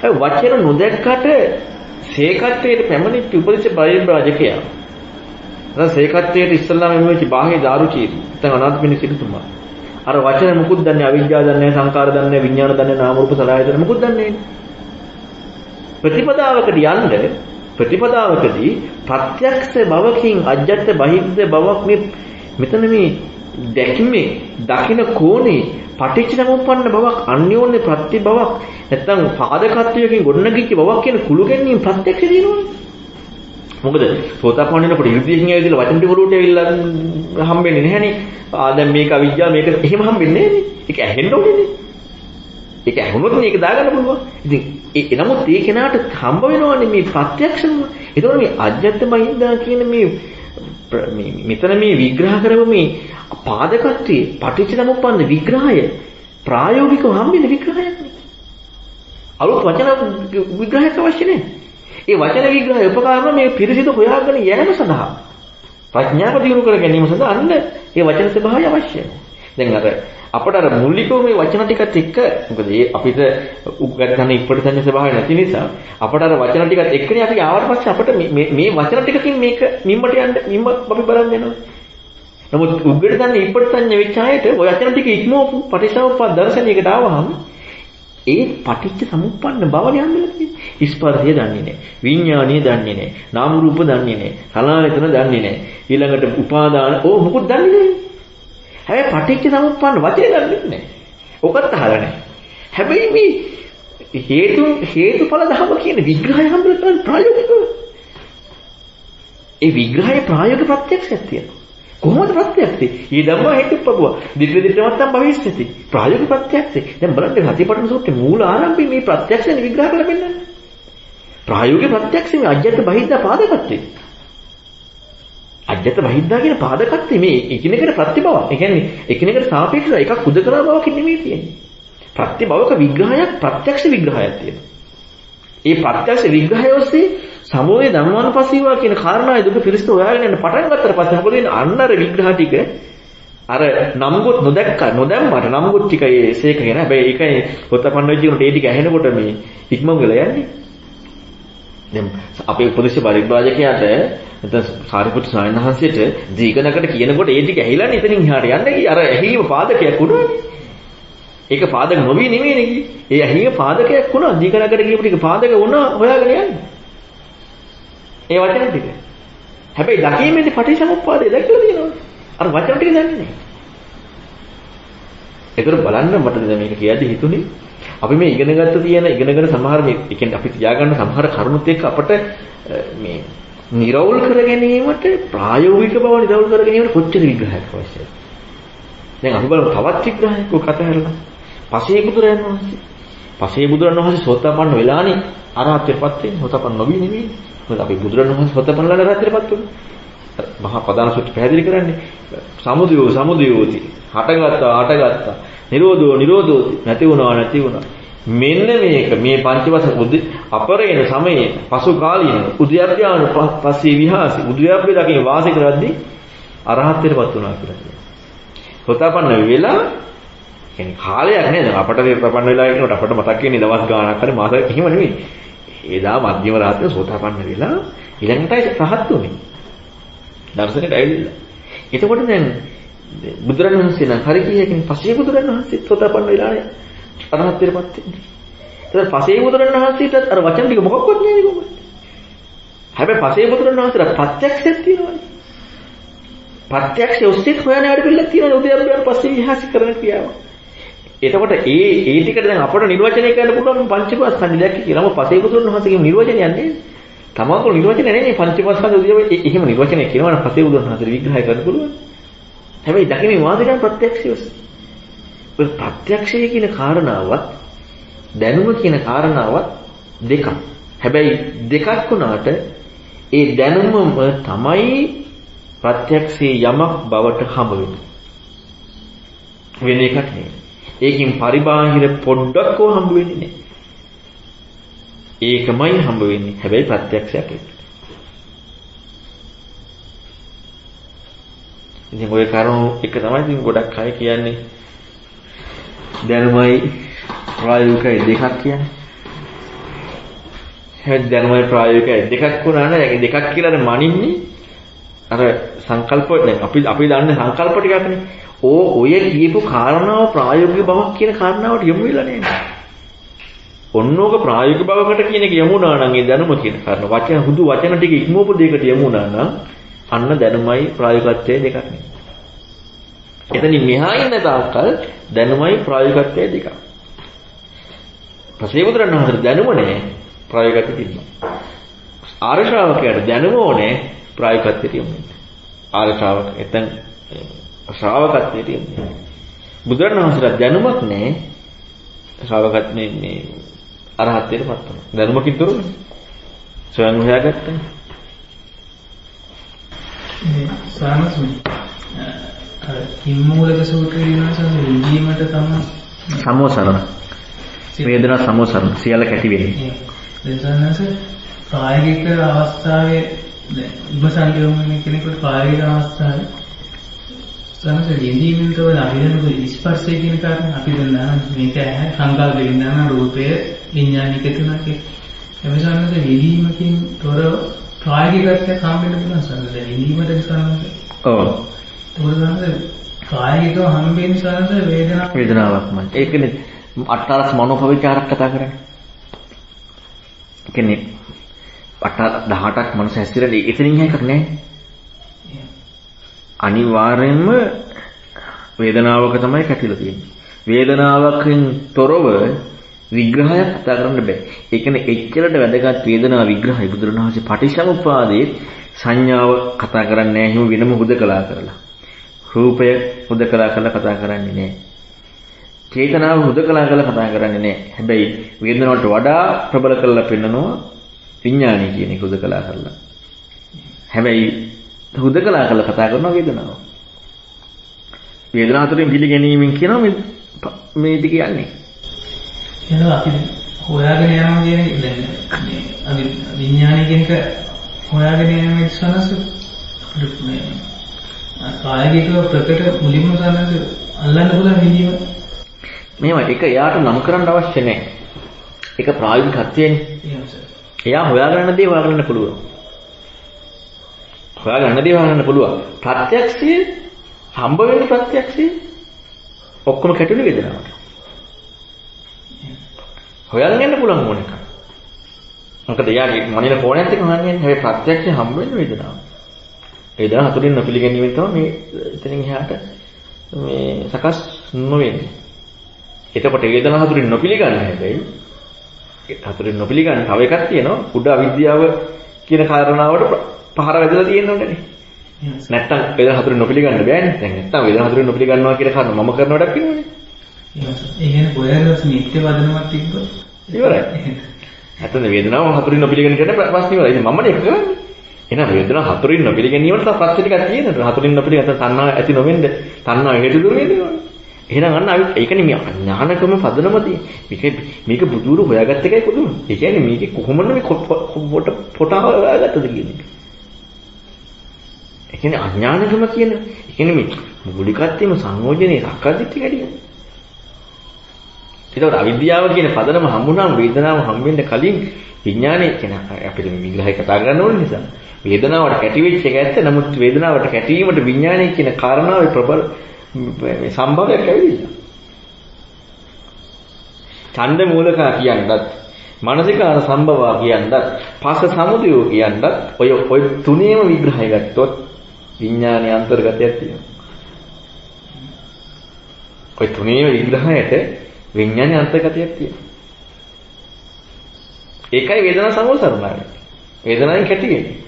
නැහැ. වචන නොදැක්කට සේකත්වයට පැමිණිච්ච උපදිච්ච පරිබ්‍රාජකයා. අර සේකත්වයට ඉස්සල්ලාම එමු වෙච්ච බාහ්‍ය දාරුචී. නැත්නම් අනාථපිණ්ඩික සිටුතුමා. අර වචන මොකුත් දන්නේ අවිද්‍යාව දන්නේ සංකාර දන්නේ විඥාන දන්නේ නාම රූප සලආයතන මොකුත් දන්නේ ප්‍රතිපදාවකට යන්න ප්‍රතිපදාවකදී ප්‍රත්‍යක්ෂ භවකින් අජ්ජත් බහිද්ද බවක් මේ මෙතන මේ දැකීමේ දකින්න කෝණේ පටිච්චසමුප්පන්න බවක් අන්‍යෝන්‍ය ප්‍රත්‍ය බවක් නැත්නම් පාදකත්වයකින් ගොඩනගිච්ච බවක් කියන කුළු ගැනීම ප්‍රත්‍යක්ෂ දිනවනේ මොකද සෝතාපන්නනකොට ඉර්ධියෙන් ඇවිදලා වචන ටික වලට ඇවිල්ලා හම්බෙන්නේ නැහනේ. ආ දැන් මේක අවිජ්ජා මේක එහෙම හම්බෙන්නේ නැහනේ. ඒක ඇහෙන්න ඕනේනේ. ඒක ඇහුනොත් මේක දාගන්න පුළුවන්. ඉතින් ඒ නමුත් ඒ කෙනාට හම්බ වෙනවනේ මේ ප්‍රත්‍යක්ෂම. ඒතකොට මේ අජ්ජත් මහින්දා කියන මේ මේ මෙතන මේ විග්‍රහ කරව මේ පාදකත්වයේ පටිච්චසමුප්පන්න විග්‍රහය ප්‍රායෝගිකව හම්බෙන විග්‍රහයක් නේ. අලුත් වචන විග්‍රහයක් අවශ්‍ය නැහැ. ඒ වචන විග්‍රහය උපකාරන මේ පිරිසිදු හොයාගෙන යෑම සඳහා ප්‍රඥාව දියුණු කර ගැනීම සඳහා අන්න ඒ වචන ස්වභාවය අවශ්‍යයි. දැන් අර අපට අර මූලිකව මේ වචන ටිකත් එක්ක මොකද ඒ අපිට උගත්කන ඉක්පට සංඥා ස්වභාවය නැති නිසා අපට අර වචන ටිකත් එක්කනේ අපි ආවට පස්සේ අපට මේ මේ වචන ටිකකින් මේක නිම්මට යන්න නිම්ම අපි බලන්න යනවා. නමුත් උග්ගට සංඥා ඉක්පට සංඥා වෙච්ච ආයත ඔය වචන ටික ඉක්මවපු පටිච්චසමුප්පාද දර්ශනයකට ආවහම ඒ පටිච්ච සමුප්පන්න බවනේ හම්බෙලා තියෙන්නේ. ස්පර්ශය දන්නේ නැහැ. විඥානීය දන්නේ නැහැ. නාම රූප දන්නේ නැහැ. සලආයතන දන්නේ නැහැ. ඊළඟට උපාදාන ඕ මොකුත් දන්නේ නැහැ. හැබැයි පටිච්ච සමුප්පන්න වචනේ දන්නේ නැහැ. ඔකත් අහලා නැහැ. හැබැයි මේ හේතු හේතුඵල ධර්ම කියන විග්‍රහය හම්බෙන්න ප්‍රායෝගිකව. ඒ විග්‍රහයේ ප්‍රායෝගික ප්‍රත්‍යක්ෂයක් තියෙනවා. කොහොමද ප්‍රත්‍යක්ෂේ? ඊ ධම්ම හේතුප්පබුව. දිට්ඨි දිට්ඨි මත්තම් භවිෂ්‍යති. ප්‍රායෝගික ප්‍රත්‍යක්ෂේ. දැන් බලන්න සතිපට්ඨාන සූත්‍රයේ මූල ආරම්භයේ මේ ප්‍රත්‍යක්ෂයෙන් විග්‍රහ කරලා පෙන්නන්නේ. ප්‍රායෝගික ප්‍රත්‍යක්ෂයේ අජ්‍යත් බහිද්දා පාදකත්වේ. අජ්‍යත් බහිද්දා කියන පාදකත්වේ මේ එකිනෙකට ප්‍රතිබව. ඒ කියන්නේ එකිනෙකට සාපේක්ෂව එකක් උදකලා බවකින් නෙමෙයි තියෙන්නේ. ප්‍රතිබවක විග්‍රහයක් ප්‍රත්‍යක්ෂ විග්‍රහයක් තියෙනවා. ඒ ප්‍රත්‍යක්ෂ විග්‍රහය ඔස්සේ සමෝයේ ධම්මානුපස්සීවා කියන කාරණායි දුක පිළිස්ත හොයාගෙන යන පටන් ගත්තට පස්සේ අපෝ දෙන අන්නර විග්‍රහ ටික අර නම්ගොත් නොදැක්ක නොදැම්මට නම්ගොත් ටික ඒ සේක කියන හැබැයි ඒකයි හොතපන්න වෙච්ච උන්ට ඒ ටික ඇහෙනකොට මේ ඉක්මන් වෙලා යන්නේ දැන් අපේ උපදේශ පරිබ්‍රාජකයාට නැත්නම් සාරිපුත්‍ර ස්වාමීන් වහන්සේට දීගණකට කියනකොට ඒ ටික ඇහිලානේ එතනින් එහාට යන්නේ කි අර ඇහිීම පාදකයක් වුණානේ ඒක පාදක නොවි නෙමෙයිනේ කි ඒ ඇහිීම පාදකයක් වුණා. දීගණකට කියපු ටික පාදක වුණා හොයාගෙන යන්නේ. ඒ වචන ටික. හැබැයි දකීමේදී පටිච්චසමුප්පාදය දැක්කලා තියෙනවා. අර වචන ටික දන්නේ නැහැ. ඒකර බලන්න මට දැන් මේක කියද්දි හිතුනේ. අපි මේ ඉගෙන ගත්ත තියෙන ඉගෙනගෙන සමහර මේ කියන්නේ අපි තියාගන්න සමහර කරුණුත් එක්ක අපට මේ නිරවුල් කර ගැනීමට ප්‍රායෝගික බව නිරවුල් කර ගැනීමට කොච්චර විග්‍රහයක් අවශ්‍යද? දැන් අපි බලමු තවත් විග්‍රහයක් ඔය කතා කරලා. පසේ බුදුරයන් වහන්සේ. පසේ බුදුරන් වහන්සේ සෝතාපන්න වෙලානේ අරහත්ත්වයටපත් වෙන්නේ. සෝතාපන්න නොවි නෙමෙයි. මොකද අපි බුදුරණවහන්සේ සතපන්නලා රාත්‍රියපත් වුණා. මහා පදාන සුත්‍ර පැහැදිලි කරන්නේ සමුදයෝ සමුදයෝති. හටගත්තා හටගත්තා. නිරෝධෝ නිරෝධෝති. නැති වුණා නැති වුණා. මෙන්න මේක මේ පංචවස බුද්ධ අපරේන සමයේ පසු කාලීන උද්‍යප්පයාන පස්සේ විහාසි උද්‍යප්පය දකින වාසය කරද්දී අරහත්ත්වයටපත් වුණා කියලා කියනවා. සෝතාපන්න වෙලා කියන්නේ කාලයක් නේද අපට ප්‍රපන්න වෙලා ඉන්නකොට අපට මතක් වෙන්නේ දවස් ගාණක් හරි මාස කිහිම නෙවෙයි. එදා මධ්‍යම රාත්‍රියේ සෝතාපන්න වෙලා ඊළඟටයි රහත් උනේ. දර්ශනයට ඇවිල්ලා. එතකොට දැන් බුදුරණවහන්සේ නම් හරි කියකින් පස්සේ බුදුරණවහන්සේ සෝතාපන්න වෙලානේ අරහත්ත්වයටපත් වෙන්නේ. ඒතර පස්සේ බුදුරණවහන්සේට අර වචන ටික මොකක්වත් නෑ කොහොමද? හැබැයි පස්සේ බුදුරණවහන්සේට ප්‍රත්‍යක්ෂයක් තියෙනවානේ. ප්‍රත්‍යක්ෂය ඔස්සේ හොයන වැඩ පිළිලක් තියෙනවා උදයන්බයන් පස්සේ විහාස කරන ක්‍රියාව. එතකොට ඒ ඒ ටිකට දැන් අපට නිර්වචනය කරන්න පුළුවන් පංචකවස්කන්ධ දැක්ක කියලාම පසේ බුදුන් වහන්සේගේ නිර්වචනයක් නේද? තමන්ගේ නිර්වචනය නෙන්නේ පංචකවස්කන්ධ උදේ එහෙම නිර්වචනය කියනවා නම් පසේ බුදුන් වහන්සේ විග්‍රහය කරන්න පුළුවන්. හැබැයි දකින්නේ වාදිකන් ප්‍රත්‍යක්ෂයස්. ඔය ප්‍රත්‍යක්ෂය කියන කාරණාවත් දැනුම කියන කාරණාවත් දෙකක්. හැබැයි දෙකක් වුණාට ඒ දැනුමම තමයි ප්‍රත්‍යක්ෂයේ යමක් බවට හම්බ වෙන්නේ. වෙන එකක් නෙවෙයි. ඒකෙන් පරිබාහිර පොඩ්ඩක් හෝ හම්බ වෙන්නේ නැහැ. ඒකමයි හම්බ වෙන්නේ. හැබැයි ප්‍රත්‍යක්ෂයක් එක්ක. ඉතින් ওই කරුණු එක තමයි ඉතින් ගොඩක් අය කියන්නේ දැනුමයි ප්‍රායෝගිකයි දෙකක් කියන්නේ. හැබැයි දැනුමයි ප්‍රායෝගිකයි දෙකක් වුණා නම් ඒක දෙකක් කියලා මනින්නේ අර සංකල්ප දැන් අපි අපි දන්නේ සංකල්ප ටිකක්නේ. ඕ ඔය කියපු කාරණාව ප්‍රායෝගික බවක් කියන කාරණාවට යමු වෙලා නේද? ඔන්නෝක ප්‍රායෝගික බවකට කියන එක යමුනා නම් ඒ දැනුම කියන කාරණා වචන හුදු වචන ටික ඉක්මවපු දෙයකට යමුනා නම් අන්න දැනුමයි ප්‍රායෝගිකත්වයේ දෙකක් නේ. එතනින් මෙහා ඉන්න තාක්කල් දැනුමයි ප්‍රායෝගිකත්වයේ දෙකක්. පසේවුදුරන් දැනුම නෑ ප්‍රායෝගිකත්වයේ තිබෙනවා. ආර්ය ශ්‍රාවකයාට දැනුම ඕනේ ප්‍රායෝගිකත්වයට යොමු වෙන්න. ආර්ය ශ්‍රාවක එතෙන් ශ්‍රාවකත්වයට යොමු වෙන්න. බුදුරණවහන්සේට දැනුමක් නැහැ. ශ්‍රාවකත් මේ මේ අරහත්ත්වයට පත් වෙනවා. දැනුමකින් තොරනේ. ස්වයං හොයාගත්තා. මේ සාමසුනි අර කිම්මූලක සූත්‍රය විනාශන විදීමට තමයි සමෝසරණ. වේදනා සමෝසරණ සියල්ල කැටි වෙන්නේ. දෙසන්නස ප්‍රායෝගික අවස්ථාවේ ඉබසන් කියවන්නේ කෙනෙකුට ප්‍රායෝගික අවස්ථාවේ සමහර යෙදීමෙන් තව අහිරන ස්පර්ශය කියන කාරණා අපි දන්නා මේක ඇහැ සංකල්ප විඥාන රූපය විඥානික තුනක් එමසන්නස යෙදීමකින් තොර ප්‍රායෝගිකත්වයක් හම්බෙන්න පුළුවන් සමහර යෙදීමට සමහර ඔව්. තොරසමහර ප්‍රායෝගිකව හම්බෙන්න සමහර වේදනාවක් වේදනාවක්මයි. ඒකනේ අට්ටාරස් මනෝපවිචාරක් කතා කරන්නේ. කියන්නේ 8 18ක් මනස හැසිරෙන්නේ එතනින් එකක් නැහැ. අනිවාර්යෙන්ම වේදනාවක තමයි කැටිලා තියෙන්නේ. වේදනාවකින් තොරව විග්‍රහයක් කතා කරන්න බෑ. ඒ කියන්නේ එච්චරට වැදගත් වේදනා විග්‍රහය බුදුරණවහන්සේ පටිච්චසමුප්පාදයේ සංඥාව කතා කරන්නේ නැහැ හිම වෙනම හුදකලා කරලා. රූපය හුදකලා කරලා කතා කරන්නේ නැහැ. චේතනාව හුදකලා කරලා කතා කරන්නේ නැහැ. හැබැයි වේදනාවට වඩා ප්‍රබල කරලා පෙන්නනවා විඥානය කියන එක හුදකලා කරලා. හැබැයි හුදකලා කරලා කතා කරනවා වේදනාව. වේදනාව තුළින් පිළිගැනීමෙන් කියනවා මේ මේ ටික යන්නේ. එහෙනම් අපි හොයාගෙන යනවා කියන එක දැන් අපි විඥානය කියන එක හොයාගෙන යන විශ්වාස අපිට මේ කායගිකව ප්‍රකට මුලින්ම සානද අල්ලන්න පුළුවන් විදිහම මේවා එක එයාට නම් කරන්න අවශ්‍ය නැහැ. ඒක ප්‍රායෝගිකත්වයනේ. එයා හොයාගන්න දේ හොයාගන්න පුළුවන්. හොයාගන්න දේ හොයාගන්න පුළුවන්. ප්‍රත්‍යක්ෂය හම්බ වෙන ප්‍රත්‍යක්ෂය ඔක්කොම කැටුනේ වේදනාවට. හොයාගෙන යන්න පුළුවන් ඕන එක. මොකද යාගේ මනින කෝණයත් එක්ක හොයන්නේ හැබැයි ප්‍රත්‍යක්ෂය හම්බ වෙන වේදනාව. වේදනාව හතුරින් නොපිළිගැනීමෙන් තමයි මේ එතනින් එහාට මේ සකස් නොවෙන්නේ. එතකොට වේදනාව හතුරින් නොපිළිගන්න හැබැයි හතුරින් නොපිළිගන්න තව එකක් තියෙනවා කුඩ අවිද්‍යාව කියන කාරණාවට පහර වැදලා තියෙනවනේ. නැත්තම් වේදන හතුරින් නොපිළිගන්න බෑනේ. දැන් නැත්තම් වේදන හතුරින් නොපිළිගන්නවා කියන කාරණා මම කරන වැඩක් නෙවෙයි. ඒ කියන්නේ කොහේරස් නිත්‍ය වදනමක් තිබ්බොත් ඉවරයි. නැත්නම් වේදනාව හතුරින් නොපිළිගන්න කියන ප්‍රශ්නේ ඉවරයි. ඉතින් මම නේ කරන්නේ. එහෙනම් වේදනාව හතුරින් නොපිළිගැනීමට තව ප්‍රශ්න ටිකක් තියෙනවා. හතුරින් නොපිළිගන්න තණ්හා ඇති නොවෙන්න තණ්හා හේතු දුර වෙනවා. එහෙනම් අන්න අපි ඒකනේ මේ අඥානකම පදනම තියෙන්නේ. මේක මේක බුදුරු හොයාගත්ත එකයි පුදුම. ඒ කියන්නේ මේක කොහොමද මේ පොට පොට හොයාගත්තද කියන එක. ඒ කියන්නේ අඥානකම කියන. ඒ කියන්නේ මේ මූලිකත්වයේම සංයෝජනේ සක්කාදිට්ඨි ගැඩියනේ. ඒතකොට අවිද්‍යාව කියන පදනම හම්බුනාම වේදනාව හම්බෙන්න කලින් විඥානය කියන අපිට මේ විග්‍රහය කතා කරන්න ඕන නිසා වේදනාවට කැටි වෙච්ච එක ඇත්ත නමුත් වේදනාවට කැටීමට විඥානය කියන කාරණාවේ ප්‍රබල මේ සම්භවයක් ඇවිල්ලා. ඡන්ද මූලකා කියනවත් මානසිකාර සම්භවා කියනවත් පස සමුදයෝ කියනවත් ඔය ඔය තුනේම විග්‍රහය ගත්තොත් විඥානයේ අන්තර්ගතයක් තියෙනවා. ඔය තුනේම විග්‍රහයට විඥානයේ අන්තර්ගතයක් තියෙනවා. ඒකයි වේදනා සමෝසරණය. වේදනාවෙන් කැටි වෙන්නේ.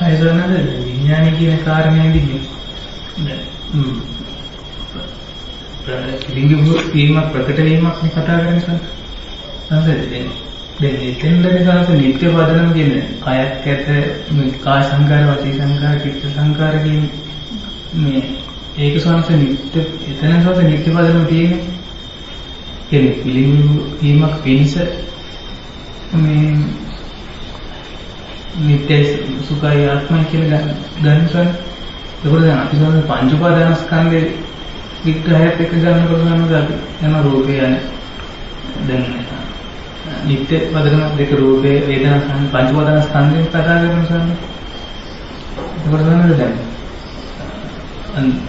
අයසනද විඥානය කියන කාරණේදී ලිංග වීමක් ප්‍රකට වීමක් නේ කතා කරන්නේ සර්. සංසදේ දැන් එතෙන්දදී සාස නිත්‍ය වදනම් කියන කයක් ඇත මේ කාය සංකාර වචී සංකාර චිත්ත සංකාර කියන මේ ඒක සාස නිත්‍ය එතන සාස නිත්‍ය වදනම් තියෙන්නේ. කියන්නේ ලිංග වීමක් පිණිස මේ නිත්‍ය සුඛයි ආත්මයි කියලා ගන්න ගන්න. ඒකෝද දැන් අපි ගන්න පංච උපාදානස්කන්ධේ විග්‍රහයත් එක්ක ගන්නකොට ගන්නද අපි යන රූපය යන දැන් නිත්‍ය පදකම දෙක රූපේ වේදනා සං පංච උපාදානස්කන්ධයෙන් කතා කරන සම්ම. ඒකෝද ගන්නද දැන්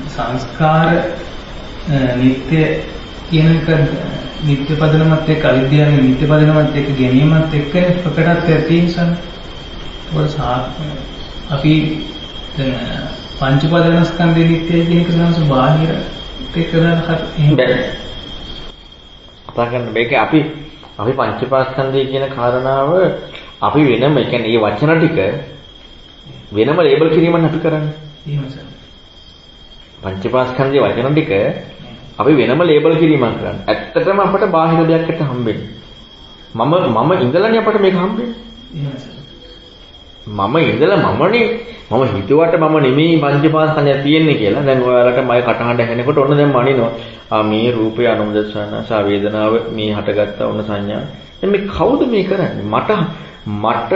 සංස්කාර නිත්‍ය කියන එක නිත්‍ය පදනමත් එක්ක අවිද්‍යාවේ නිත්‍ය පදනමත් එක්ක ගැනීමත් එක්ක ප්‍රකටත්වයක් තියෙනසන්. අපි පංච උපාදානස්කන්ධේ නිත්‍යයි කියන එක තමයි බාහිර එක්ක දාන එහෙම බෑ. කතා කරන්න මේක අපි අපි පංචපාස්කන්ධය කියන කාරණාව අපි වෙනම ඒ කියන්නේ මේ වචන ටික වෙනම ලේබල් කිරීමක් අපි කරන්නේ. පංචපාස්කන්ධයේ වචන ටික අපි වෙනම ලේබල් කිරීමක් කරන්නේ. ඇත්තටම අපට බාහිර දෙයක්කට හම්බෙන්නේ. මම මම ඉඳලානේ අපට මේක හම්බෙන්නේ. මම ඉඳලා මමනේ මම හිතුවට මම නෙමෙයි පංචපාස්කන්ධය තියෙන්නේ කියලා. දැන් ඔයාලට මගේ කටහඬ ඇහෙනකොට ඔන්න දැන් මනිනවා. ආ මේ රූපය අනුමදස්සන සා වේදනාව මේ හටගත්ත ඔන්න සංඥා. දැන් මේ කවුද මේ කරන්නේ? මට මට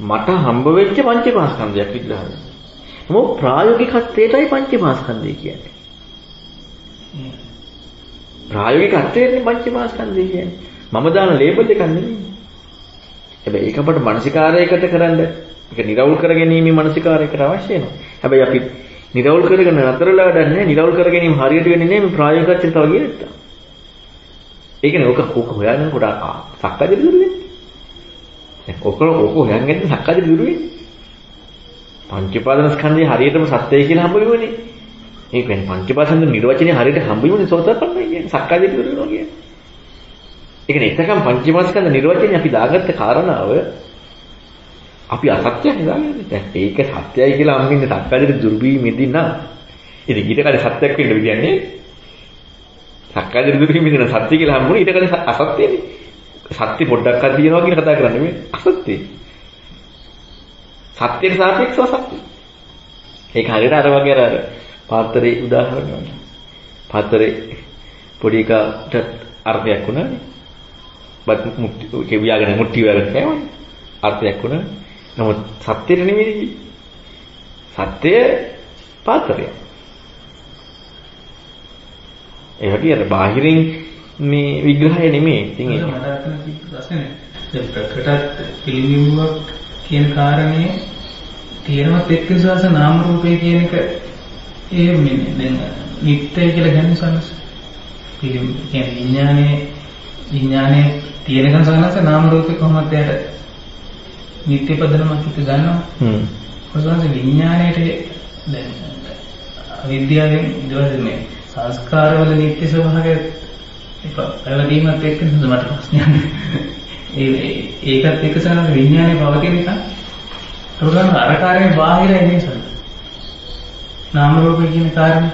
මට හම්බ වෙච්ච පංචපාස්කන්ධයක් විග්‍රහ කරනවා. මොකද ප්‍රායෝගිකත්වයටයි පංචපාස්කන්ධය කියන්නේ. ප්‍රායෝගිකත්වයේදී පංචපාස්කන්ධය කියන්නේ. මම දාන ලේබල් එකක් නෙමෙයි. හැබැයි ඒක අපට මානසිකාරයකට කරන්න ඒක නිරවුල් කරගැනීමේ මානසිකාරයකට අවශ්‍ය වෙනවා. හැබැයි අපි නිරවුල් කරගෙන නතරලා වැඩක් නැහැ. නිරවුල් කර ගැනීම හරියට වෙන්නේ නැහැ මේ ප්‍රායෝගිකත්වයෙන් තව ගියත්. ඒ කියන්නේ ඔක ඕක හොයනකොට සක්කාය දිට්ඨිය දුරු වෙන්නේ. දැන් ඔක ඔක හොයන්නේ සක්කාය දිට්ඨිය දුරු වෙන්නේ. පංචපාදන ස්කන්ධය හරියටම සත්‍යයි කියලා හම්බ වෙන්නේ. ඒ කියන්නේ පංචපාදන නිර්වචනය හරියට හම්බ වෙන්නේ සෝතපන්නයි කියන්නේ සක්කාය දිට්ඨිය දුරු වෙනවා කියන්නේ. ඒ කියන්නේ එතකම් පංචපාදස්කන්ධ නිර්වචනය අපි දාගත්ත කාරණාව අපි අසත්‍යයි දාගන්නේ. දැන් ඒක සත්‍යයි කියලා අම්මින්නේ සක්කාය දිට්ඨිය දුරු වීමෙදී නම් ඉතින් ඊට කලින් සත්‍යයක් වෙන්න විදියන්නේ සක්කාය දිට්ඨිය දුරු වීමෙදී නම් සත්‍ය කියලා හම්බුනේ ඊට කලින් අසත්‍යනේ. සත්‍ය පොඩ්ඩක්වත් කියනවා කියන කතා කරන්නේ මේ අසත්‍යයි. සත්‍යයට සාපේක්ෂව සත්‍ය. ඒක හරියට අර වගේ අර පාත්‍රේ උදාහරණ වගේ. පාත්‍රේ පොඩි එකට අර්ථයක් වුණානේ. බත් මුට්ටි කියවියාගෙන මුට්ටි වල කෑවනේ. අර්ථයක් වුණා. නමුත් සත්‍යෙට නෙමෙයි. සත්‍ය පාත්‍රය. ඒ වගේ අර බාහිරින් මේ විග්‍රහය නෙමෙයි. ඉතින් ඒක මට අතන තිබ්බ ප්‍රශ්නේ දැන් ප්‍රකටත් පිළිඹුවක් කියන කාරණේ තේරමත් එක්ක විශ්වාස නාම රූපේ කියන එක ඒ මෙන්නේ දැන් නිත්‍යයි කියලා ගන්න සනස පිළිඹු කියන්නේ විඥානයේ විඥානයේ තියෙනකන් සනස නාම රූපේ කොහොමද යට නිත්‍ය පදනමක් එක ගන්නවා? හ්ම්. කොහොමද විඥාණයට දැන් අවිද්‍යාවෙන් ඊට මේ සංස්කාරවල නිත්‍ය ස්වභාවය පැවදීමත් එක්ක මට ප්‍රශ්නයක්? ඒ ඒකත් එක්ක සමහර විඥානයේ පවතින එක. ඒකම අර කාර්යයේ බාහිරයි නේ සර් නාම රූප කියන කාරණේ.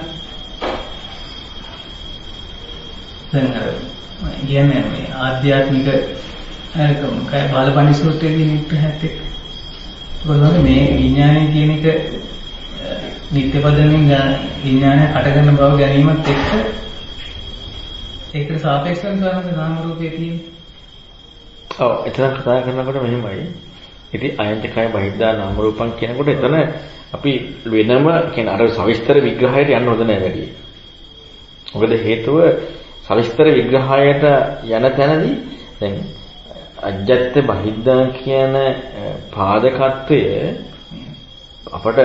දැන් කියන්නේ මේ ආධ්‍යාත්මික අරකම කය බාලපණි සූත්‍රයේදී නිත්‍යහත් එක්ක කොහොමද මේ විඥානය කියන එක නිත්‍ය පදයෙන් විඥානය හටගන්න බව ගැනීමත් එක්ක ඒකට සාපේක්ෂව ගන්නද නාම රූපේ තියෙන්නේ. ඔව් එතන කතා කරනකොට මෙහෙමයි. ඉතින් අයන්තිකය බහිද්දා නාම රූපං කියනකොට එතන අපි වෙනම කියන අර සවිස්තර විග්‍රහයට යන්න හොඳ නැහැ වැඩි. මොකද හේතුව සවිස්තර විග්‍රහයට යන තැනදී දැන් අජ්ජත් බහිද්දා කියන පාදකත්වය අපට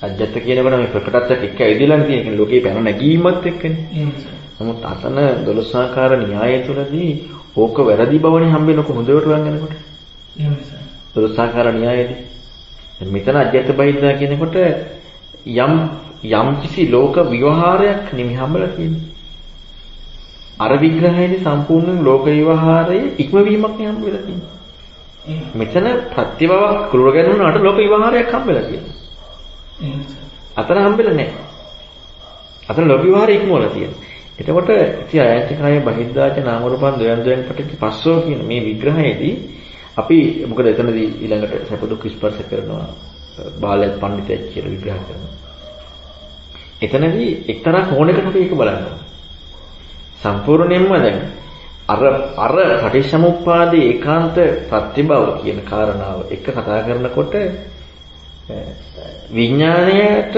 අජ්ජත් කියනකොට මේ ප්‍රකටත්වයක් එක්ක ඇවිදලා තියෙන ලෝකේ පැන නැගීමත් එක්කනේ. නමුත් අතන දොළොස්ආකාර න්‍යාය තුළදී ඕක වැරදි බවනේ. එහෙමයි සර්. දොළොස්ආකාර න්‍යායයේදී. දැන් මෙතන අජ්‍යත බහිද්දා කියනකොට යම් යම් කිසි ලෝක විවහාරයක් නෙමෙයි හම්බලා තියෙන්නේ. අර විග්‍රහයේදී සම්පූර්ණ ලෝක විවහාරයේ ඉක්මවීමක් නේ හම්බ වෙලා තියෙන්නේ. මෙතන ප්‍රතිබවක් කුරුර ගැනුණාට ලෝක විවහාරයක් හම්බෙලා තියෙනවා. එහෙමයි සර්. අතන හම්බෙලා නැහැ. අතන ලෝක විවහාරය ඉක්මවලා තියෙනවා. එතකොට ඉති අයත්කය බහිද්දාච නාම රූපං ද්වයන් ද්වයන් පටිච්ච පස්සෝ කියන මේ විග්‍රහයේදී අපි මොකද එතනදී ඊළඟට සැප දුක් ස්පර්ශ කරනවා බාලයත් පඬිතෙක් කියලා විග්‍රහ කරනවා. එතනදී එක්තරා කෝණයකට අපි ඒක බලනවා. සම්පූර්ණයෙන්ම දැන් අර අර පටිච්චසමුප්පාදේ ඒකාන්ත ප්‍රතිබව කියන කාරණාව එක කතා කරනකොට විඥාණයට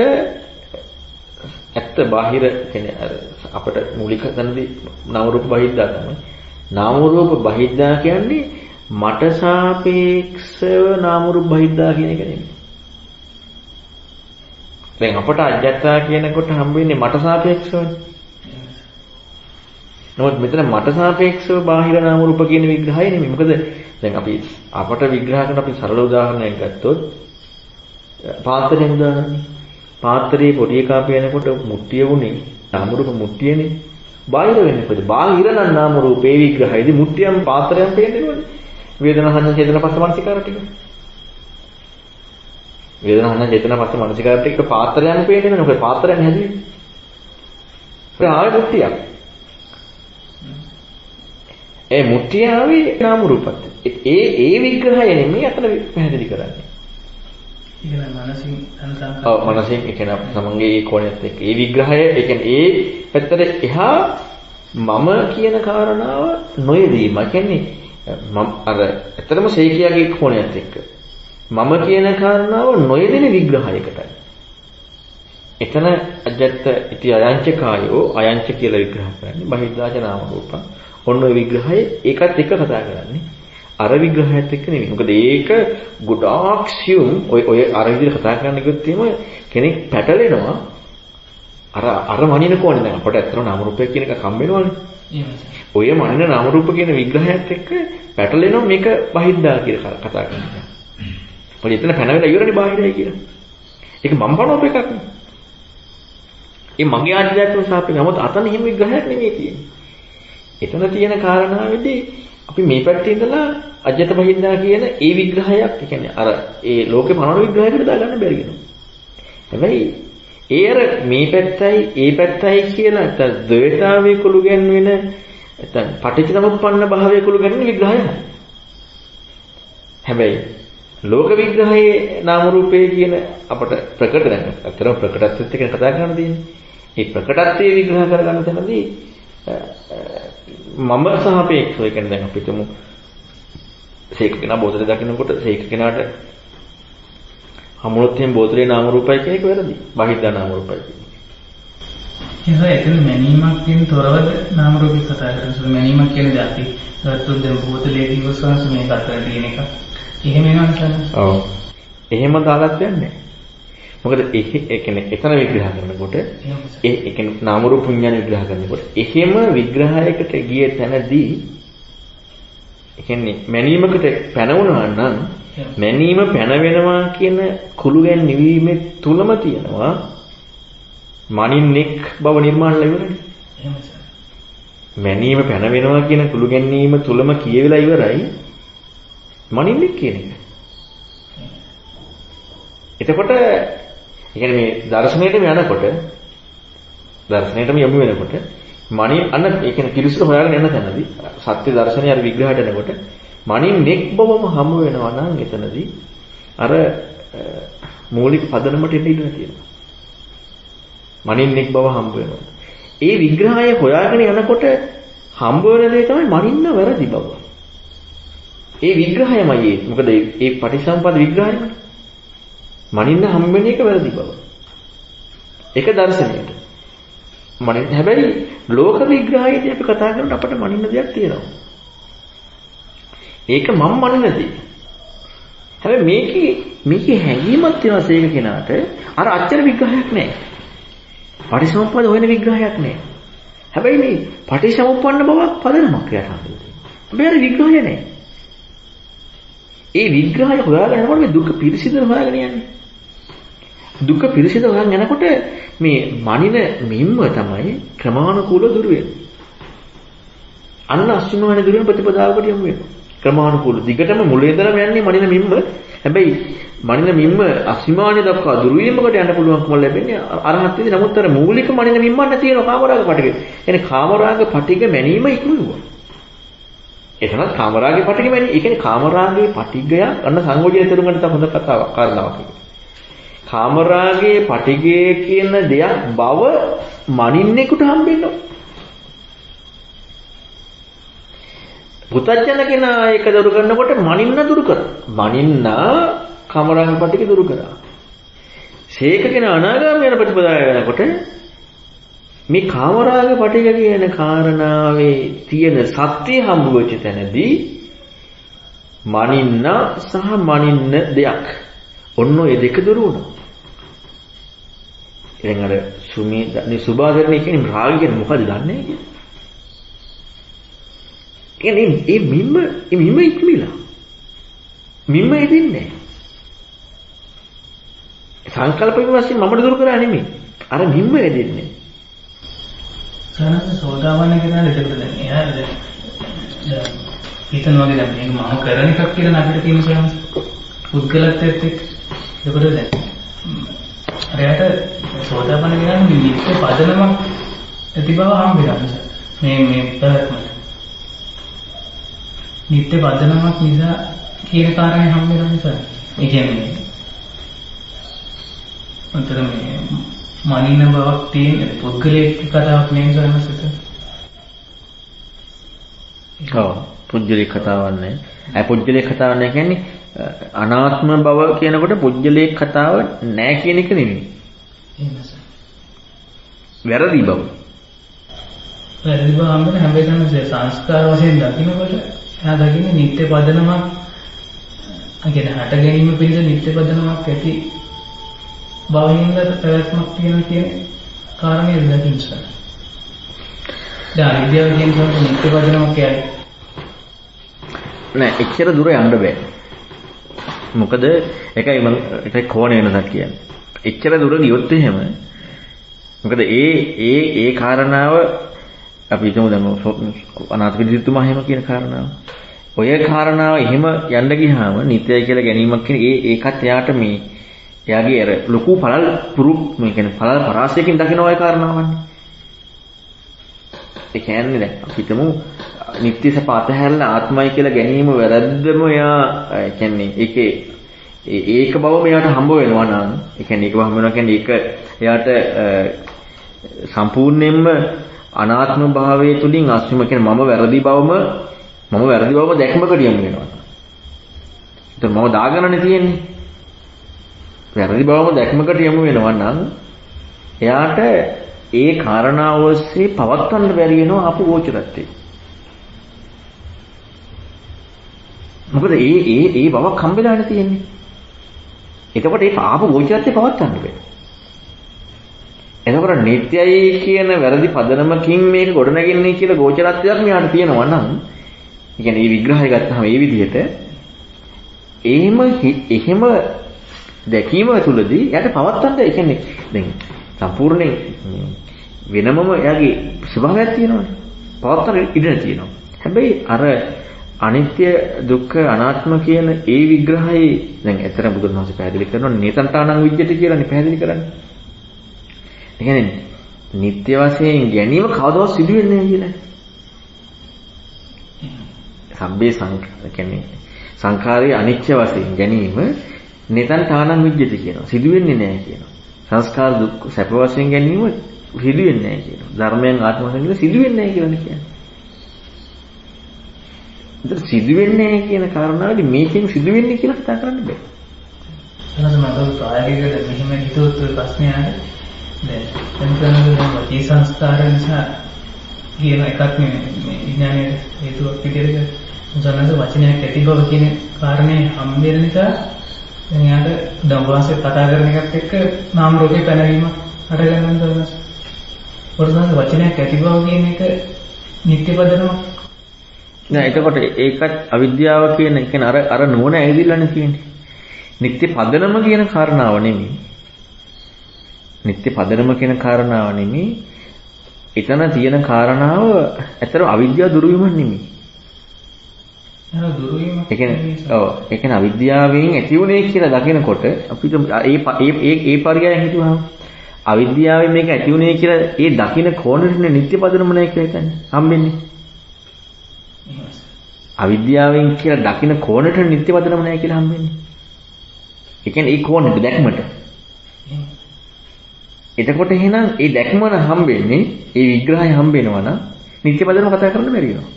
ඇත්ත බාහිර කියන්නේ අර අපිට මූලික තැනදී නාම රූප බහිද්දා තමයි. නාම රූප බහිද්දා කියන්නේ මට සාපේක්ෂව නාම රූප බහිද්දා කියන එක නෙමෙයි. දැන් අපට අජත්තා කියනකොට හම්බ වෙන්නේ මට සාපේක්ෂවනේ. නමුත් මෙතන මට සාපේක්ෂව බාහිර නාම රූප කියන විග්‍රහය නෙමෙයි. මොකද දැන් අපි අපට විග්‍රහ කරන අපි සරල උදාහරණයක් ගත්තොත් පාත්‍රයෙන් උදාහරණයක්. පාත්‍රයේ පොඩි එකා පේනකොට මුට්ටිය වුණේ නාම රූප මුට්ටියනේ. බාහිර වෙන්නේ කොහෙද? බාහිර නම් නාම රූපේ විග්‍රහයේදී මුට්ටියම් පාත්‍රයෙන් පේන්නේ නේද? වේදනා සංඥා චේතනා පස්ස මනසිකාර ටික. වේදනා සංඥා චේතනා පස්ස මනසිකාර ටික පාත්‍රයෙන් පේන්නේ නේද? මොකද පාත්‍රයෙන් හැදුවේ. ඒ ආයෙ මුට්ටියක්. ඒ මුට්ටිය ආවේ නාම රූපත්. ඒ ඒ විග්‍රහය නෙමෙයි අතන පැහැදිලි කරන්නේ. ඉගෙන මනසින් අන්තම් ඔව් මනසින් ඒ කියන්නේ තමන්ගේ ඒ කෝණයත් එක්ක ඒ විග්‍රහය ඒ කියන්නේ ඒ පැත්තට එහා මම කියන කාරණාව නොයදීම. කියන්නේ මම අර ඇත්තටම සේකියාගේ කෝණයත් එක්ක මම කියන කාරණාව නොයදෙන විග්‍රහයකටයි. එතන අජත්ත ඉති අයංචකායෝ අයංච කියලා විග්‍රහ කරන්නේ බහිද්දාච නාම රූප. ඔන්න ඔය විග්‍රහය ඒකත් එක්ක කතා කරන්නේ. අර විග්‍රහයත් එක්ක නෙවෙයි. මොකද ඒක ගොඩාක් සියුම් ඔය ඔය අර විදිහට කතා කරන්න ගියොත් එහෙම කෙනෙක් පැටලෙනවා. අර අර මනින කෝණේ දැන් අපට ඇත්තටම නාම රූපය කියන එක හම් වෙනවනේ. එහෙමයි. ඔය මනින නාම රූප කියන විග්‍රහයත් එක්ක පැටලෙනවා මේක බහිද්දා කියලා කතා කරනවා. මොකද එතන පැනවෙලා ඉවරනේ බාහිරයි කියලා. ඒක මම බලවප එකක් නේ. ඒ මගේ ආධ්‍යාත්මික සාපේක්ෂ නමුත් අතන එහෙම විග්‍රහයක් නෙමෙයි තියෙන්නේ. එතන තියෙන කාරණාවේදී අපි මේ පැත්තේ ඉඳලා අජත බහිද්දා කියන ඒ විග්‍රහයක්, ඒ කියන්නේ අර ඒ ලෝකේ මනෝර විග්‍රහයකට දාගන්න බැරි වෙනවා. හැබැයි ඒ අර මේ පැත්තයි ඒ පැත්තයි කියලා නැත්නම් ද්වේතාවේ කුළු ගැන්වෙන නැත්නම් පටිච්චසමුප්පන්න භාවයේ කුළු ගැන්වෙන විග්‍රහය. හැබැයි ලෝක විග්‍රහයේ නාම රූපේ කියන අපට ප්‍රකට දැන් අතරම ප්‍රකටත්වයට කියන කතා කරන්න තියෙන්නේ. මේ ප්‍රකටත්වයේ විග්‍රහ කරගන්න තැනදී මම සාපේක්ෂව ඒ කියන්නේ දැන් අපි තුමු සීක කෙනා බෝතලේ දකින්නකොට සීක කෙනාට හමුනොත් එහෙම බෝතලේ නාම රූපයි කියන එක වැරදි. බාහිද්දා නාම රූපයි කියන එක. එහෙනම් එතන මැනීමක් තියෙන තොරවද නාම රූපේ කතා කරන්නේ. මැනීමක් කියන්නේ අපි ගත්තොත් දැන් බෝතලේ දිවසවස් මේක අතර තියෙන එක. එහෙම වෙනවා ඔව්. එහෙම දාලත් යන්නේ මොකද ඒ කියන්නේ එතන විග්‍රහ කරනකොට ඒ කියන්නේ නාම රූප විඥාන විග්‍රහ කරනකොට එහෙම විග්‍රහයකට ගිය තැනදී ඒ කියන්නේ මැනීමකට පැනවුණා නම් මැනීම පැන වෙනවා කියන කුළු ගැන්වීමේ තුලම තියෙනවා මනින්නෙක් බව නිර්මාණ ලැබුණනේ මැනීම පැන වෙනවා කියන කුළු ගැන්වීම තුලම කියවිලා ඉවරයි මනින්නෙක් කියන එක. එතකොට ඒ කියන්නේ මේ දර්ශනයටම යනකොට දර්ශනයටම යොමු වෙනකොට මනින් අන්න ඒ කියන්නේ පිරිසුදු හොයාගෙන යන තැනදී සත්‍ය දර්ශනය අර විග්‍රහයට එනකොට මනින් නෙක් බවම හමු වෙනවා නම් එතනදී අර මූලික පදනමට එන්න ඉඩ තියෙනවා. මනින් නෙක් බව හම්බ වෙනවා. ඒ විග්‍රහය හොයාගෙන යනකොට හම්බ වෙන දේ තමයි මනින්න වැරදි බව. ඒ විග්‍රහයමයි ඒ. මොකද ඒ පටිසම්පද විග්‍රහයමයි. මනින්න හම්බෙන එක වැරදි බව. ඒක දර්ශනයට. මනින් හැබැයි ලෝක විග්‍රහයේදී අපි කතා කරනකොට අපිට මනින්න දෙයක් තියෙනවා. ඒක මම මනිනදී. හැබැයි මේකේ මේකේ හැඟීමක් තියෙනවා සේක කෙනාට අර අච්චර විග්‍රහයක් නැහැ. පටිසමුප්පාද හොයන විග්‍රහයක් නැහැ. හැබැයි මේ පටිසමුප්පන්න බවක් පදනමක් යටහත්. හැබැයි විග්‍රහය නැහැ. ඒ විග්‍රහය හොයාගෙන යනකොට මේ දුක පිරිසිදු හොයාගෙන යන්නේ. දුක පිරිසිදු හොයන් යනකොට මේ මනින මිම්ම තමයි ක්‍රමානුකූලව දුර වෙන්නේ. අන්න අසුනවනේ දුර වෙන ප්‍රතිපදාවකට යමු වෙනවා. ක්‍රමානුකූල දිගටම මුල ඉඳලම යන්නේ මනින මිම්ම. හැබැයි මනින මිම්ම අසීමානිය දක්වා දුර වීමකට යන්න පුළුවන්කම ලැබෙන්නේ අරහත් විදි. නමුත් අර මූලික මනින මිම්මන්න තියෙන කාමරාග පටික. එනේ කාමරාග පටික මැනීම ඉක්මුවා. එතනත් කාමරාගේ පටිග මැනීම. ඒ කියන්නේ කාමරාගේ පටිගය අන්න සංයෝජන තේරුම් ගන්න තමයි හොඳ කතාවක් කාරණාවක් ඒක. කාමරාගේ පටිගය කියන දෙයක් බව මනින්නෙකුට හම්බෙන්න පුතඥ කෙනා ඒක දුරු කරනකොට මනින්න දුරු කර. මනින්න කාමරාගේ පටිගය දුරු කරා. ශේක කෙනා අනාගාමී යන ප්‍රතිපදාව වෙනකොට මේ කාමරාග පටිග කියන කාරණාවේ තියෙන සත්‍ය හම්බ වෙච්ච තැනදී මනින්න සහ මනින්න දෙයක්. ඔන්න ඔය දෙක දුරු වුණා. දැන් අර සුමී සුභාකරණය කියන්නේ රාගය කියන්නේ මොකද දන්නේ කියන්නේ? කියන්නේ මේ මිම්ම මේ මිම්ම ඉක්මිලා. මිම්ම එදින්නේ සංකල්පයෙන් වශයෙන් මමට දුරු කරා නෙමෙයි. අර මිම්ම එදින්නේ. සනස සෝදාවන්න කෙනාට එතකොට දැන් එයා දැන් හිතනවා වගේ දැන් මේක මම කරන එකක් කියලා නගට තියෙන සනස පුද්ගලත්වයට එක්ක එතකොට දැන් එයාට සෝදාවන්න කෙනාට නිත්‍ය පදනමක් ඇති බව හම්බ වෙනවා මේ මේ පැවැත්මට නිත්‍ය පදනමක් නිසා කියන කාරණේ හම්බ වෙනවා නිසා. ඒ කියන්නේ අතර මේ මනින බවක් තියෙන පුද්ගලයෙක් කතාවක් නෙමෙයි සරණසිත. ඔව්. පුද්ගලික කතාවක් නෑ. ඒ පුද්ගලික කතාවක් නෑ කියන්නේ? අනාත්ම බව කියනකොට පුද්ගලික කතාව නෑ කියන එක නෙමෙයි. වැරදි බව. වැරදි බව හම්බෙන හැම වෙලේම සංස්කාර වශයෙන් දකින්නකොට එයා දකින්නේ නිත්‍ය පදනමක් අගෙන හට ගැනීම පිළිබඳ නිත්‍ය පදනමක් ඇති බවින්ද පැවැත්මක් තියෙන කියන කාරණේ දකින්න දැන් අවිද්‍යාව කියන කෙනා නිත්‍ය වදනම කියන්නේ නෑ එච්චර දුර යන්න බෑ. මොකද ඒකයි මම ඒක කෝණ වෙනසක් කියන්නේ. එච්චර දුර ගියොත් එහෙම මොකද ඒ ඒ ඒ කාරණාව අපි හිතමු දැන් අනාථ පිළිසිතුමා එහෙම කියන කාරණාව. ඔය කාරණාව එහෙම යන්න ගියාම නිත්‍යයි කියලා ගැනීමක් කියන ඒ ඒකත් එයාට මේ එයාගේ අර ලොකු පළල් පුරු මේ කියන්නේ පළල් පරාසයකින් දකින්න ඔය කාරණාවන්නේ. ඒ කියන්නේ දැන් අපි හිතමු නිත්‍ය සප අතහැරලා ආත්මයි කියලා ගැනීම වැරද්දම එයා ඒ කියන්නේ ඒකේ ඒක බව මෙයාට හම්බ වෙනවා නම් ඒ කියන්නේ ඒක හම්බ වෙනවා කියන්නේ ඒක එයාට සම්පූර්ණයෙන්ම අනාත්ම භාවයේ තුලින් අස්මිම කියන්නේ මම වැරදි බවම මම වැරදි බවම දැක්මකට යමු වෙනවා. ඒතර මම දාගන්නනේ තියෙන්නේ. වැරදි බවම දැක්මකට යමු වෙනවා නම් එයාට ඒ කාරණාව ඔස්සේ පවත්වන්න බැරි වෙනවා අපු ගෝචරත්වේ. මොකද ඒ ඒ ඒ බවක් හම්බෙලානේ තියෙන්නේ. එතකොට ඒ ආපු ගෝචරත්වේ පවත්වන්න බෑ. එතකොට නිට්යයි කියන වැරදි පදනමකින් මේක ගොඩනගන්නේ කියලා ගෝචරත්වයක් මෙයාට තියෙනවා නම් ඒ කියන්නේ මේ විග්‍රහය ගත්තාම මේ විදිහට එහෙම එහෙම දැකීම තුළදී එයාට පවත්තන්න ඒ කියන්නේ දැන් සම්පූර්ණයෙන් වෙනමම එයාගේ ස්වභාවයක් තියෙනවානේ. පවත්තන්න ඉඩ තියෙනවා. හැබැයි අර අනිත්‍ය දුක්ඛ අනාත්ම කියන ඒ විග්‍රහයේ දැන් ඇත්තට බුදුරණවහන්සේ පැහැදිලි කරනවා නේතන්තානං විජ්ජති කියලානේ පැහැදිලි කරන්නේ. ඒ කියන්නේ නිත්‍ය වශයෙන් ගැනීම කවදාවත් සිදු වෙන්නේ නැහැ කියලා. සබ්බේ සංඛාර කියන්නේ සංඛාරයේ අනිත්‍ය වශයෙන් ගැනීම නිතන් තානං විජ්ජති කියනවා. සිදු වෙන්නේ නැහැ කියනවා. සංස්කාර දුක් සැප වශයෙන් ගැනීම සිදු වෙන්නේ නැහැ කියනවා. ධර්මයන් ආත්ම වශයෙන් ගැනීම සිදු වෙන්නේ නැහැ කියලා කියන්නේ. ඒතර සිදු වෙන්නේ නැහැ කියන කාරණාවදී මේකෙන් සිදු වෙන්නේ කියලා කතා කරන්න බෑ. එහෙනම් මම ප්‍රායෝගිකව මෙහෙම හිතුවොත් ඔය ප්‍රශ්නේ ආනේ. දැන් දැන් කරන්නේ දැන් වචී සංස්කාර නිසා කියන එකක් නෙමෙයි මේ විඥානයේ හේතුවක් විදිහට උදාහරණයක් වචනයක් ඇති බව කියන කාරණේ හම්බෙන නිසා දැන් යාට දඹවාසෙ කතා කරන එකත් එක්ක නාම රූපේ පැනවීම අරගන්න දවස්. වර්තමාන වචනයක් ඇති බව කියන එක නිත්‍ය පදනමක් නෑ එතකොට ඒකත් අවිද්‍යාව කියන එක අර අර නුවණ ඇවිදිලානේ තියෙන්නේ. නිත්‍ය පදනම කියන කාරණාව නෙමෙයි. නිත්‍ය පදනම කියන කාරණාව නෙමෙයි. එතන තියෙන කාරණාව ඇත්තට අවිද්‍යාව දුරු වීමක් නෙමෙයි. නේද දුරු වීම ඒ කියන්නේ ඔව් ඒ කියන්නේ අවිද්‍යාවෙන් ඇති වුණේ කියලා දකිනකොට අපිට ඒ ඒ ඒ පරිගයන් හිතුවහම අවිද්‍යාවෙන් මේක ඇති වුණේ කියලා ඒ දකින කෝණෙන්නේ නිත්‍ය පදනම නැහැ කියලා හිතන්නේ. හම්බෙන්නේ. අවිද්‍යාවෙන් කියලා දකින කෝණයට නිත්‍ය පදනම නැහැ කියලා හම්බෙන්නේ. ඒ කියන්නේ ඒ කෝණයට දැක්මට. එතකොට එහෙනම් ඒ දැක්ම හම්බෙන්නේ ඒ විග්‍රහය හම්බෙනවා නම් නිත්‍ය පදනම කතා කරන්න බැරි වෙනවා.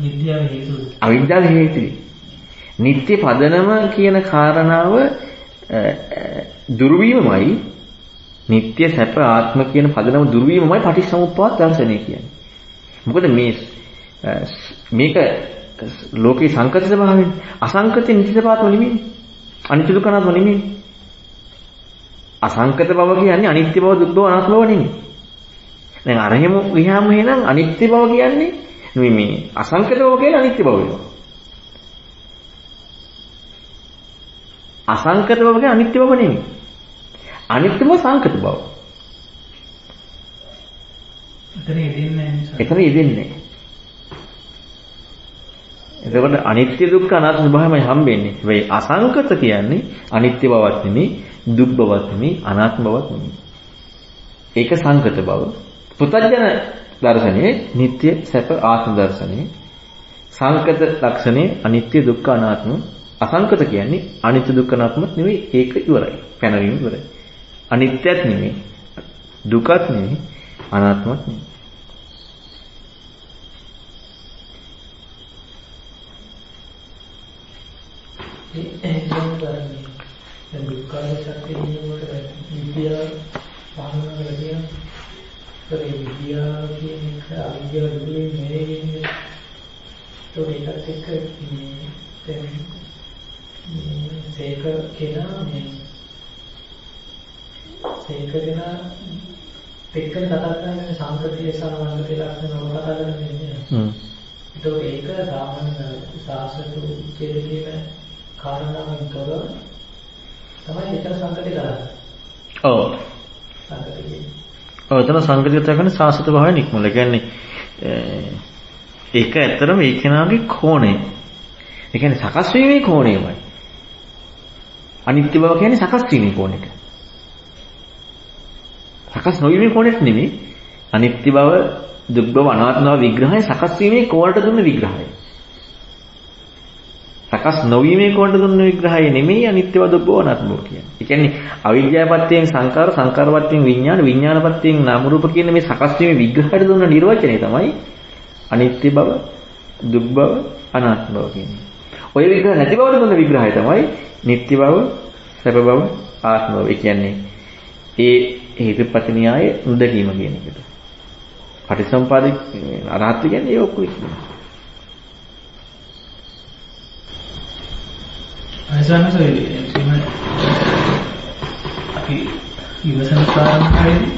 විද්‍යාව හේතුව. අවිද්‍යාව හේතුයි. නිත්‍ය පදනම කියන කාරණාව දුර්වීමමයි නිත්‍ය සැප ආත්ම කියන පදනම දුර්වීමමයි පටිච්චසමුප්පාද දර්ශනය කියන්නේ. මොකද මේ මේක ලෝකේ සංකත ස්වභාවයෙන් අසංකත නිත්‍ය ස්වභාවම නෙමෙයි. අනිත්‍ය දුක්ඛ අනාත්ම නෙමෙයි. අසංකත බව කියන්නේ අනිත්‍ය බව දුක් බව අනාත්ම බව නෙමෙයි. දැන් අර එහෙම ගියාම එහෙනම් අනිත්‍ය බව කියන්නේ මේ මේ අසංකත බව කියන්නේ අනිත්‍ය බව වෙනවා. අසංකත බව කියන්නේ අනිත්‍ය බව නෙමෙයි. අනිත්‍ය බව සංකත බව. එතන යෙදෙන්නේ නැහැ. එතන යෙදෙන්නේ නැහැ. එතකොට අනිත්‍ය දුක්ඛ අනාත්ම ස්වභාවයමයි හම්බෙන්නේ. හැබැයි අසංකත කියන්නේ අනිත්‍ය බවක් නෙමෙයි, දුක් බවක් නෙමෙයි, අනාත්ම බවක් නෙමෙයි. ඒක සංකත බව. පුතඥ දර්ශනයේ නিত্য සැප ආත්ම දර්ශනයේ සංකත ලක්ෂණේ අනිත්‍ය දුක්ඛ අනාත්ම අසංකත කියන්නේ අනිත්‍ය දුක්ඛ අනාත්මත් නෙමෙයි ඒක ඉවරයි. පැනවීම ඉවරයි. අනිත්‍යත් නෙමෙයි, දුකත් නෙමෙයි, අනාත්මත් නෙමෙයි. එහෙනම් කරන්නේ දැන් මේ දැන් මේ සේක කෙනා මේ සේක කෙනා එක්කම කතා කරන්නේ සංකතිය වංගතිය ලක්ෂණ ඔබ කතා කරන්නේ. හ්ම්. ඒක ඒක සාමාන්‍ය සාසතු කියන කාරණාවෙන් තොරව තමයි එතන සංකතිය කරන්නේ. ඔව්. සංකතිය. ඔව් එතන සංකතියත කියන්නේ සාසත භාවය නික්මල. කියන්නේ ඒක ඇත්තටම ඒ කෙනාගේ කෝණය. ඒ කියන්නේ සකස් වීමේ කෝණයමයි. අනිත්‍ය බව කියන්නේ සකස් වීමේ කෝණයට. සකස් නොවීමේ කෝණයට නෙමෙයි. අනිත්‍ය බව, දුක් බව, අනාත්ම බව විග්‍රහය සකස් වීමේ කෝණයට දුන්න විග්‍රහය. සකස් නොවීමේ කෝණයට දුන්න විග්‍රහය නෙමෙයි අනිත්‍ය බව, දුක් බව, අනාත්ම බව කියන්නේ. ඒ කියන්නේ අවිද්‍යාවපත්‍යයෙන් සංකාර, සංකාරපත්‍යයෙන් විඥාන, විඥානපත්‍යයෙන් නාම රූප කියන මේ සකස් වීමේ විග්‍රහයට දුන්න නිර්වචනය තමයි අනිත්‍ය බව, දුක් බව, අනාත්ම බව කියන්නේ. ඔය විග්‍රහ නැති බවට දුන්න විග්‍රහය තමයි නිට්ටි බව, සැප බව, ආත්ම බව. ඒ කියන්නේ ඒ හේතුපත් න්‍යාය නොදැකීම කියන එකට. පටිසම්පාද අරහත් කියන්නේ ඒ ඔක්කොම කියනවා. අයසන්නස එම අපි ඉවසන කාරණාවේදී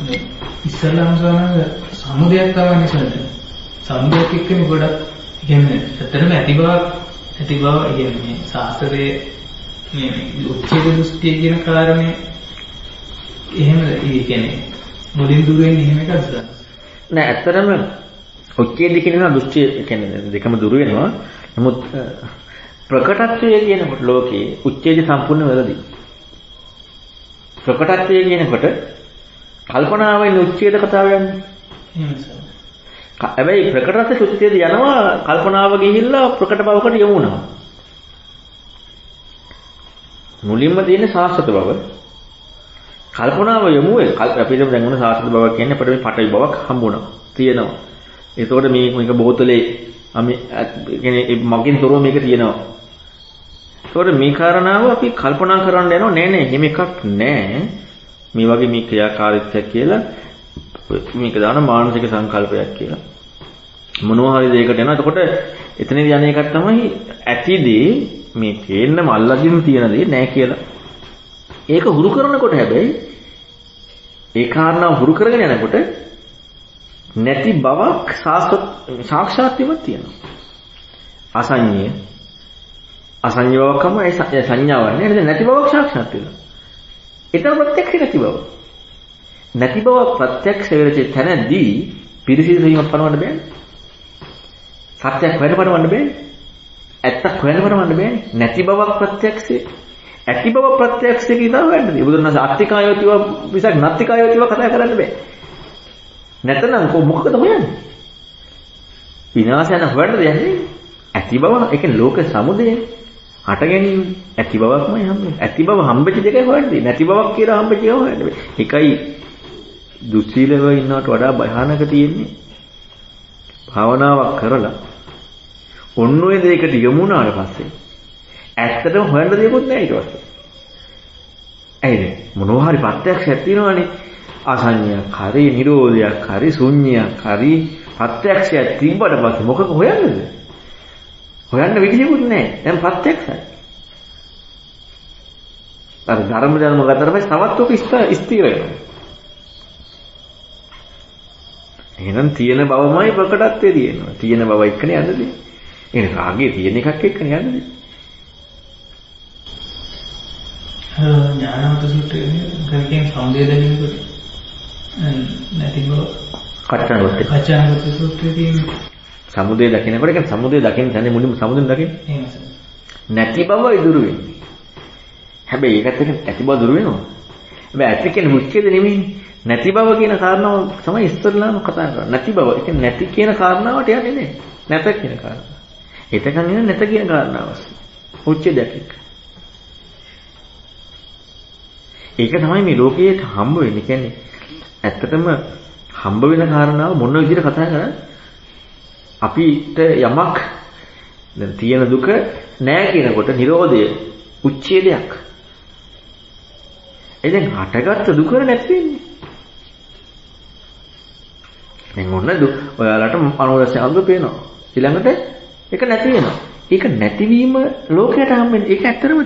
මේ ඉස්සල්ලාම සවනක සමුදයක් තමයි සල්ද. සමුදයක් එක්කනේ ගොඩක් කියන්නේ ඇත්තටම ඇති බව ඇති බව කියන්නේ ශාස්ත්‍රයේ මේ උච්චේද දෘෂ්ටිය කියන කාරණේ එහෙම ඒ කියන්නේ මුලින් දුර වෙන්නේ එහෙම එකක්ද? නෑ ඇත්තටම උච්චේද කියන දෘෂ්ටිය කියන්නේ දෙකම දුර වෙනවා. නමුත් ප්‍රකටත්වය කියනකොට ලෝකයේ උච්චේද සම්පූර්ණ වැරදි. ප්‍රකටත්වය කියනකොට කල්පනාවෙන් උච්චේද කතාව යන්නේ. හැබැයි ප්‍රකටත්ව සුත්‍යද යනවා කල්පනාව ගිහිල්ලා ප්‍රකට බවකට යමු වෙනවා. මුලින්ම තියෙන සාස්වත බව කල්පනාව යමු වේ අපිට දැන් මොන සාස්වත බව කියන්නේ අපිට මේ පටවි බවක් හම්බුණා තියෙනවා. ඒතකොට මේ මේක බෝතලේ අපි කියන්නේ මගෙන් තොරව මේක තියෙනවා. ඒතකොට මේ කාරණාව අපි කල්පනා කරන්න යනවා නෑ නෑ එහෙම එකක් නෑ. මේ වගේ මේ ක්‍රියාකාරීත්වයක් කියලා මේක දාන මානසික සංකල්පයක් කියලා. මොනවා හරි දෙයකට යනවා. එතකොට එතනදී යන එකක් තමයි ඇතිදී මේ තේන්නම අල්ලගෙන තියෙන දේ නෑ කියලා. ඒක හුරු කරනකොට හැබැයි ඒ කාරණාව හුරු කරගෙන යනකොට නැති බවක් සාක්ෂාත් වීමක් තියෙනවා. අසඤ්ඤය අසඤ්ඤ බවකම ඒ සංඥාවක් නේද නැති බවක් සාක්ෂාත් වෙනවා. ඒතර ප්‍රත්‍යක්ෂ නැති බව. නැති බව ප්‍රත්‍යක්ෂ වෙච්ච තැනදී පිරිසිදු වීමක් පනවන්න බෑනේ. සත්‍යයක් හොයන්න පනවන්න බෑනේ. ඇත්තක් හොයන්න පනවන්න බෑනේ. නැති බවක් ප්‍රත්‍යක්ෂේ. ඇති බව ප්‍රත්‍යක්ෂේ කියලා හොයන්නේ. බුදුරණස් අත්තිකායෝතිව විසක් නත්තිකායෝතිව කතා කරන්න බෑ. නැතනම් කො මොකකද හොයන්නේ? විනාශයන හොයන්න දෙන්නේ. ඇති බව ඒ කියන්නේ ලෝක සමුදයනේ. හට ගැනීම ඇති බවක්මයි හම්බෙන්නේ. ඇති බව හම්බෙච්ච දෙකයි හොයන්නේ. නැති බවක් කියලා හම්බෙච්ච එක හොයන්නේ. එකයි දුස්සීලව ඉන්නවට වඩා භයානක තියෙන්නේ. භාවනාවක් කරලා ඔන්න ඔය දෙයකට යමුනාට පස්සේ ඇත්තටම හොයන්න දෙයක්වත් නැහැ ඊට පස්සේ. ඇයිද? මොනවා හරි ප්‍රත්‍යක්ෂයක් තියෙනවනේ. අසඤ්ඤයක් හරි, නිරෝධයක් හරි, ශුන්‍යයක් හරි ප්‍රත්‍යක්ෂයක් තිබ්බට පස්සේ මොකක හොයන්නද? හොයන්න විදියකුත් නැහැ. දැන් ප්‍රත්‍යක්ෂයි. අර ධර්ම ධර්ම ගතට පස්සේ තවත් ඔක ස්ථිර වෙනවා. එහෙනම් තියෙන බවමයි ප්‍රකටත්වයේ තියෙනවා. තියෙන බව එක්කනේ යන්නේ. එහෙනම් රාගයේ තියෙන එකක් එක්කනේ යන්නේ. ඥානවත සූත්‍රයේ කර්කෙන් සම්දේ දැනීමකට නැති බව කච්චනවත. කච්චනවත සූත්‍රයේ තියෙන සමුදේ දකිනකොට ඒක සමුදේ දකින්න තැන මුලින්ම සමුදෙන් දකින්න. නැති බව ඉදුරු වෙන්නේ. හැබැයි ඒකත් එක්ක ඇති බව දුරු වෙනවා. හැබැයි ඇති කියන්නේ මුච්චේද නෙමෙයි. නැති බව කියන කාරණාව තමයි ඉස්සරලාම කතා කරන්නේ. නැති බව. ඒ කියන්නේ නැති කියන කාරණාවට යන්නේ නැහැ. නැත කියන කාරණාව. එතකන් එන නැත කියන කාරණාව. උච්චේදයක් එක්ක. ඒක තමයි මේ ලෝකයේ හම්බ වෙන්නේ. කියන්නේ ඇත්තටම හම්බ වෙන කාරණාව මොන විදිහට කතා කරන්නේ අපිට යමක් දැන් තියෙන දුක නෑ කියනකොට Nirodhaය උච්ඡේදයක්. ඒ දැන් හටගත්ත දුක නැති වෙන්නේ. දැන් ඔන්න ඔයාලට අනුරස්ය අංග පේනවා. ඊළඟට ඒක නැති වෙනවා. ඒක නැතිවීම ලෝකයට හම්බෙන්නේ. ඒක ඇත්තටම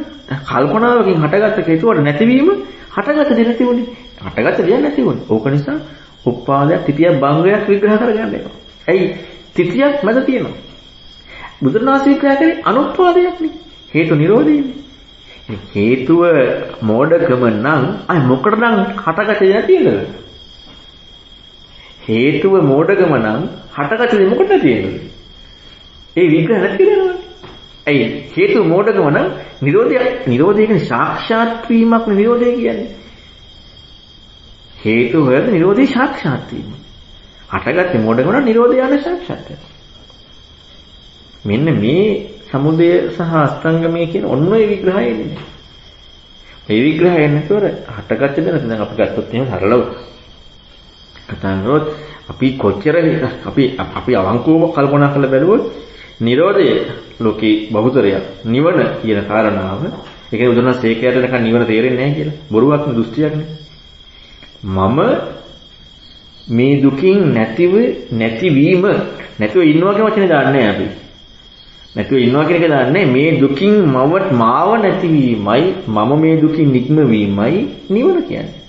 කල්පනාවකින් හටගත්ත හේතුවට නැතිවීම හටගත්ත දෙයක් නැති වුණේ. හටගත්ත දෙයක් නැති වුණේ. ඕක නිසා උපාදයක් තිතියක් භංගයක් විග්‍රහ කරගන්න එනවා. ඇයි තිතියක් මැද තියෙනවා. බුදුරණාහි විග්‍රහ කරේ අනුත්පාදයක් නේ. හේතු නිරෝධයනේ. හේතුව මෝඩකම නම් අය මොකටද හටගත දෙයක් තියෙනවද? හේතුව මෝඩකම නම් හටගත දෙයක් මොකටද තියෙනවද? ඒ විග්‍රහ නැති කරනවනේ. ඇයි හේතුව මෝඩකම නම් නිරෝධය නිරෝධය කියන්නේ සාක්ෂාත් වීමක් නිරෝධය කියන්නේ. හේතු හොයන නිරෝධය සාක්ෂාත් වීම. හටගත්තේ මෝඩකම නම් නිරෝධය යන සාක්ෂාත් මෙන්න මේ සමුදය සහ අස්තංගමය කියන ඔන්න ඔය විග්‍රහය එන්නේ. මේ විග්‍රහය එන්නතොර හටගත්තේ දැන් දැන් අපි ගත්තොත් එහෙම සරලව කතා කරොත් අපි කොච්චර අපි අපි අවංකවම කල්පනා කරලා බැලුවොත් Nirodha ලෝකේ බහුතරයක් නිවන කියන කාරණාව ඒ කියන්නේ උදාහරණ සේකයට නිකන් නිවන තේරෙන්නේ නැහැ කියලා. බොරුවක් නේ දෘෂ්ටියක් නේ. මම මේ දුකින් නැතිව නැතිවීම නැතුව ඉන්නවා කියන වචනේ දාන්නේ අපි. නැතුව ඉන්නවා කියන එක දන්නේ මේ දුකින් මවට මාව නැතිවීමයි මම මේ දුකින් නික්මවීමයි නිවන කියන්නේ.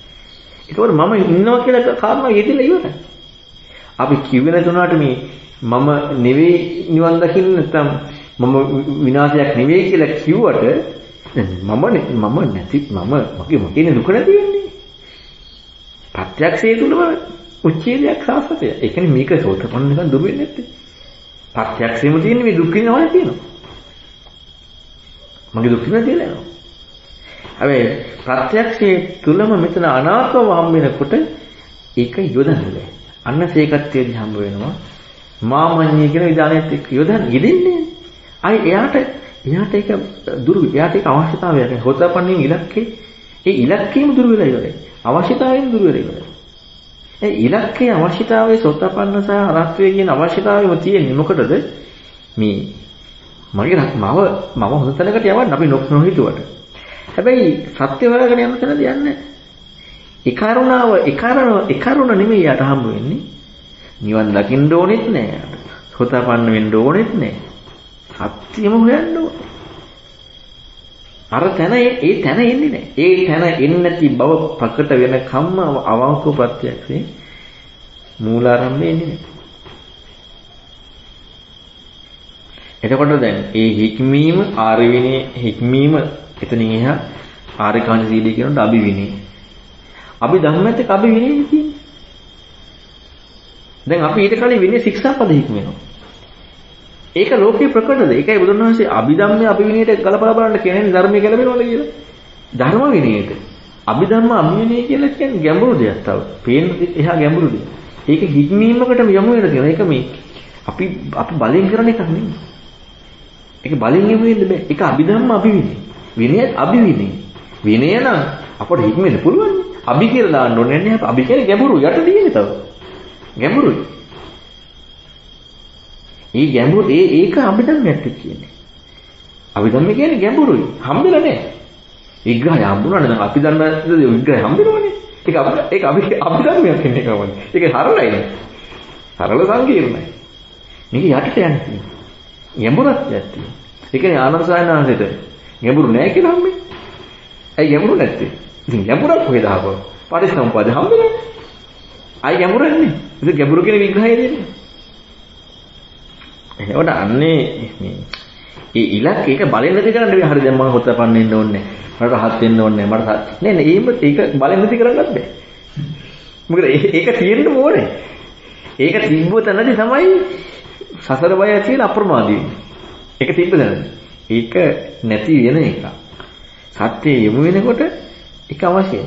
ඒකවල මම ඉන්නවා කියලා කාරණා යෙදিলা ඉවරයි. අපි කිව්වේ නැතුණාට මේ මම නෙවෙයි නිවන් දකින්න නැත්නම් මම විනාශයක් නෙවෙයි කියලා කිව්වට මම මම නැති මම මගේ මගේ දුක නැති වෙන්නේ. ප්‍රත්‍යක්ෂයේ තුලම උච්ඡේදයක් සාසතය. ඒ කියන්නේ මේක සෝතපන්න නිකන් දුර වෙන්නේ නැත්තේ. ප්‍රත්‍යක්ෂයෙම තියෙන මේ දුක් විඳිනවනේ තියෙනවා. මගේ දුක් විඳින තියෙනවා. හැබැයි ප්‍රත්‍යක්ෂයේ තුලම මෙතන අනාත්මව හම් වෙනකොට ඒක යොදන්නේ. අන්න සේකත්වයේදී හම්බ වෙනවා. මාමඤ්ඤය කියන විධානයත් එක්ක යොදන් යෙදෙන්නේ. අයි එයාට එයාට ඒක දුරු එයාට ඒක අවශ්‍යතාවයක්. හොතපන්නේ ඉලක්කේ ඒ ඉලක්කයම දුරු වෙලා ඉවරයි. අවශ්‍යතාවයෙන් දුරු වෙලා ඉවරයි. ඒ ඉලක්කයේ අවශ්‍යතාවයේ සෝතපන්න සහ අරහත්ත්වයේ කියන අවශ්‍යතාවෙම තියෙන්නේ මොකටද? මේ මගේ මම මම හොඳ තැනකට යවන්න අපි නොහිතුවට. හැබැයි සත්‍ය හොයාගෙන යන තැනද යන්නේ. ඒ කරුණාව ඒ කරුණ ඒ කරුණ නෙමෙයි යට හම්බ වෙන්නේ. නිවන් දකින්න ඕනෙත් නෑ. සෝතපන්න වෙන්න ඕනෙත් නෑ. සත්‍යම හොයන්න ඕනේ. අර තැන ඒ තැන එන්නේ නැහැ. ඒ තැන එන්නේ නැති බව ප්‍රකට වෙන කම්ම අවංක ප්‍රත්‍යක්ෂේ මූලාරම්භය එන්නේ නැහැ. එතකොට දැන් ඒ හික්මීම ආර්ය විනය හික්මීම එතනින් එහා ආර්ය කාණ සීලී කියනකොට අභි විනය. අපි ධම්මත් එක්ක අභි විනය කියන්නේ. දැන් අපි ඊට කලින් විනය ශික්ෂාපද හික්මනවා. ඒක ලෝකේ ප්‍රකටද? ඒකයි බුදුන් වහන්සේ අභිධම්මයේ අභිවිනයට ගලපලා බලන්න කියන්නේ ධර්මයේ ගැලපෙනවද කියලා. ධර්ම විනයට. අභිධම්ම අභිවිනය කියලා කියන්නේ ගැඹුරු දෙයක් තව. පේන එහා ගැඹුරු දෙයක්. ඒක හික්මීමකට යමු වෙන තියෙනවා. ඒක මේ අපි අපි බලෙන් කරන එකක් නෙමෙයි. ඒක බලෙන් යමු වෙන්න බෑ. ඒක අභිධම්ම අභිවිනය. විනය අභිවිනය. විනය නම් අපට හික්මෙන්න පුළුවන්. අභි කියලා දාන්න ඕනේ නැහැ. අභි කියන්නේ ගැඹුරු යට තියෙන්නේ තව. ගැඹුරුයි. ඒ ගැඹුරු ඒ ඒක අභිධර්මයක් කියන්නේ. අභිධර්ම කියන්නේ ගැඹුරුයි. හම්බෙලා නැහැ. විග්‍රහය හම්බුණානේ දැන් අපි දන්න විග්‍රහය හම්බෙනවනේ. ඒක ඒක අභිධර්මයක් කියන්නේ කොහොමද? ඒක සරලයි නේ. සරල සංකීර්ණයි. මේක යටට යන්නේ. ගැඹුරක් යන්නේ. ඒ කියන්නේ ආනන්ද සායනාංශයට ගැඹුරු නැහැ කියලා හම්බෙන්නේ. ඇයි ගැඹුරු නැත්තේ? ඉතින් ගැඹුරක් කොහෙද ආවෝ? පරිසම්පාද හම්බෙන්නේ. ආයි ගැඹුරන්නේ. ඉතින් ගැඹුරු කියන විග්‍රහය දෙන්නේ. එතකොට අන්නේ මේ ඒ ඉලක්ක ඒක බලෙන් නැති කරන්න බෑ. හරි දැන් මම හොතපන්න ඉන්න ඕනේ. මට රහත් වෙන්න ඕනේ. මට නෑ නෑ එහෙම ඒක බලෙන් නැති කරන්නත් බෑ. මොකද ඒක තියෙන්න ඕනේ. ඒක තිබ්බ තැනදී තමයි සසර බය ඇති වෙන අප්‍රමාදී වෙන්නේ. ඒක තිබ්බ තැනදී. ඒක නැති වෙන එක. සත්‍ය යොමු වෙනකොට ඒක අවශ්‍යයි.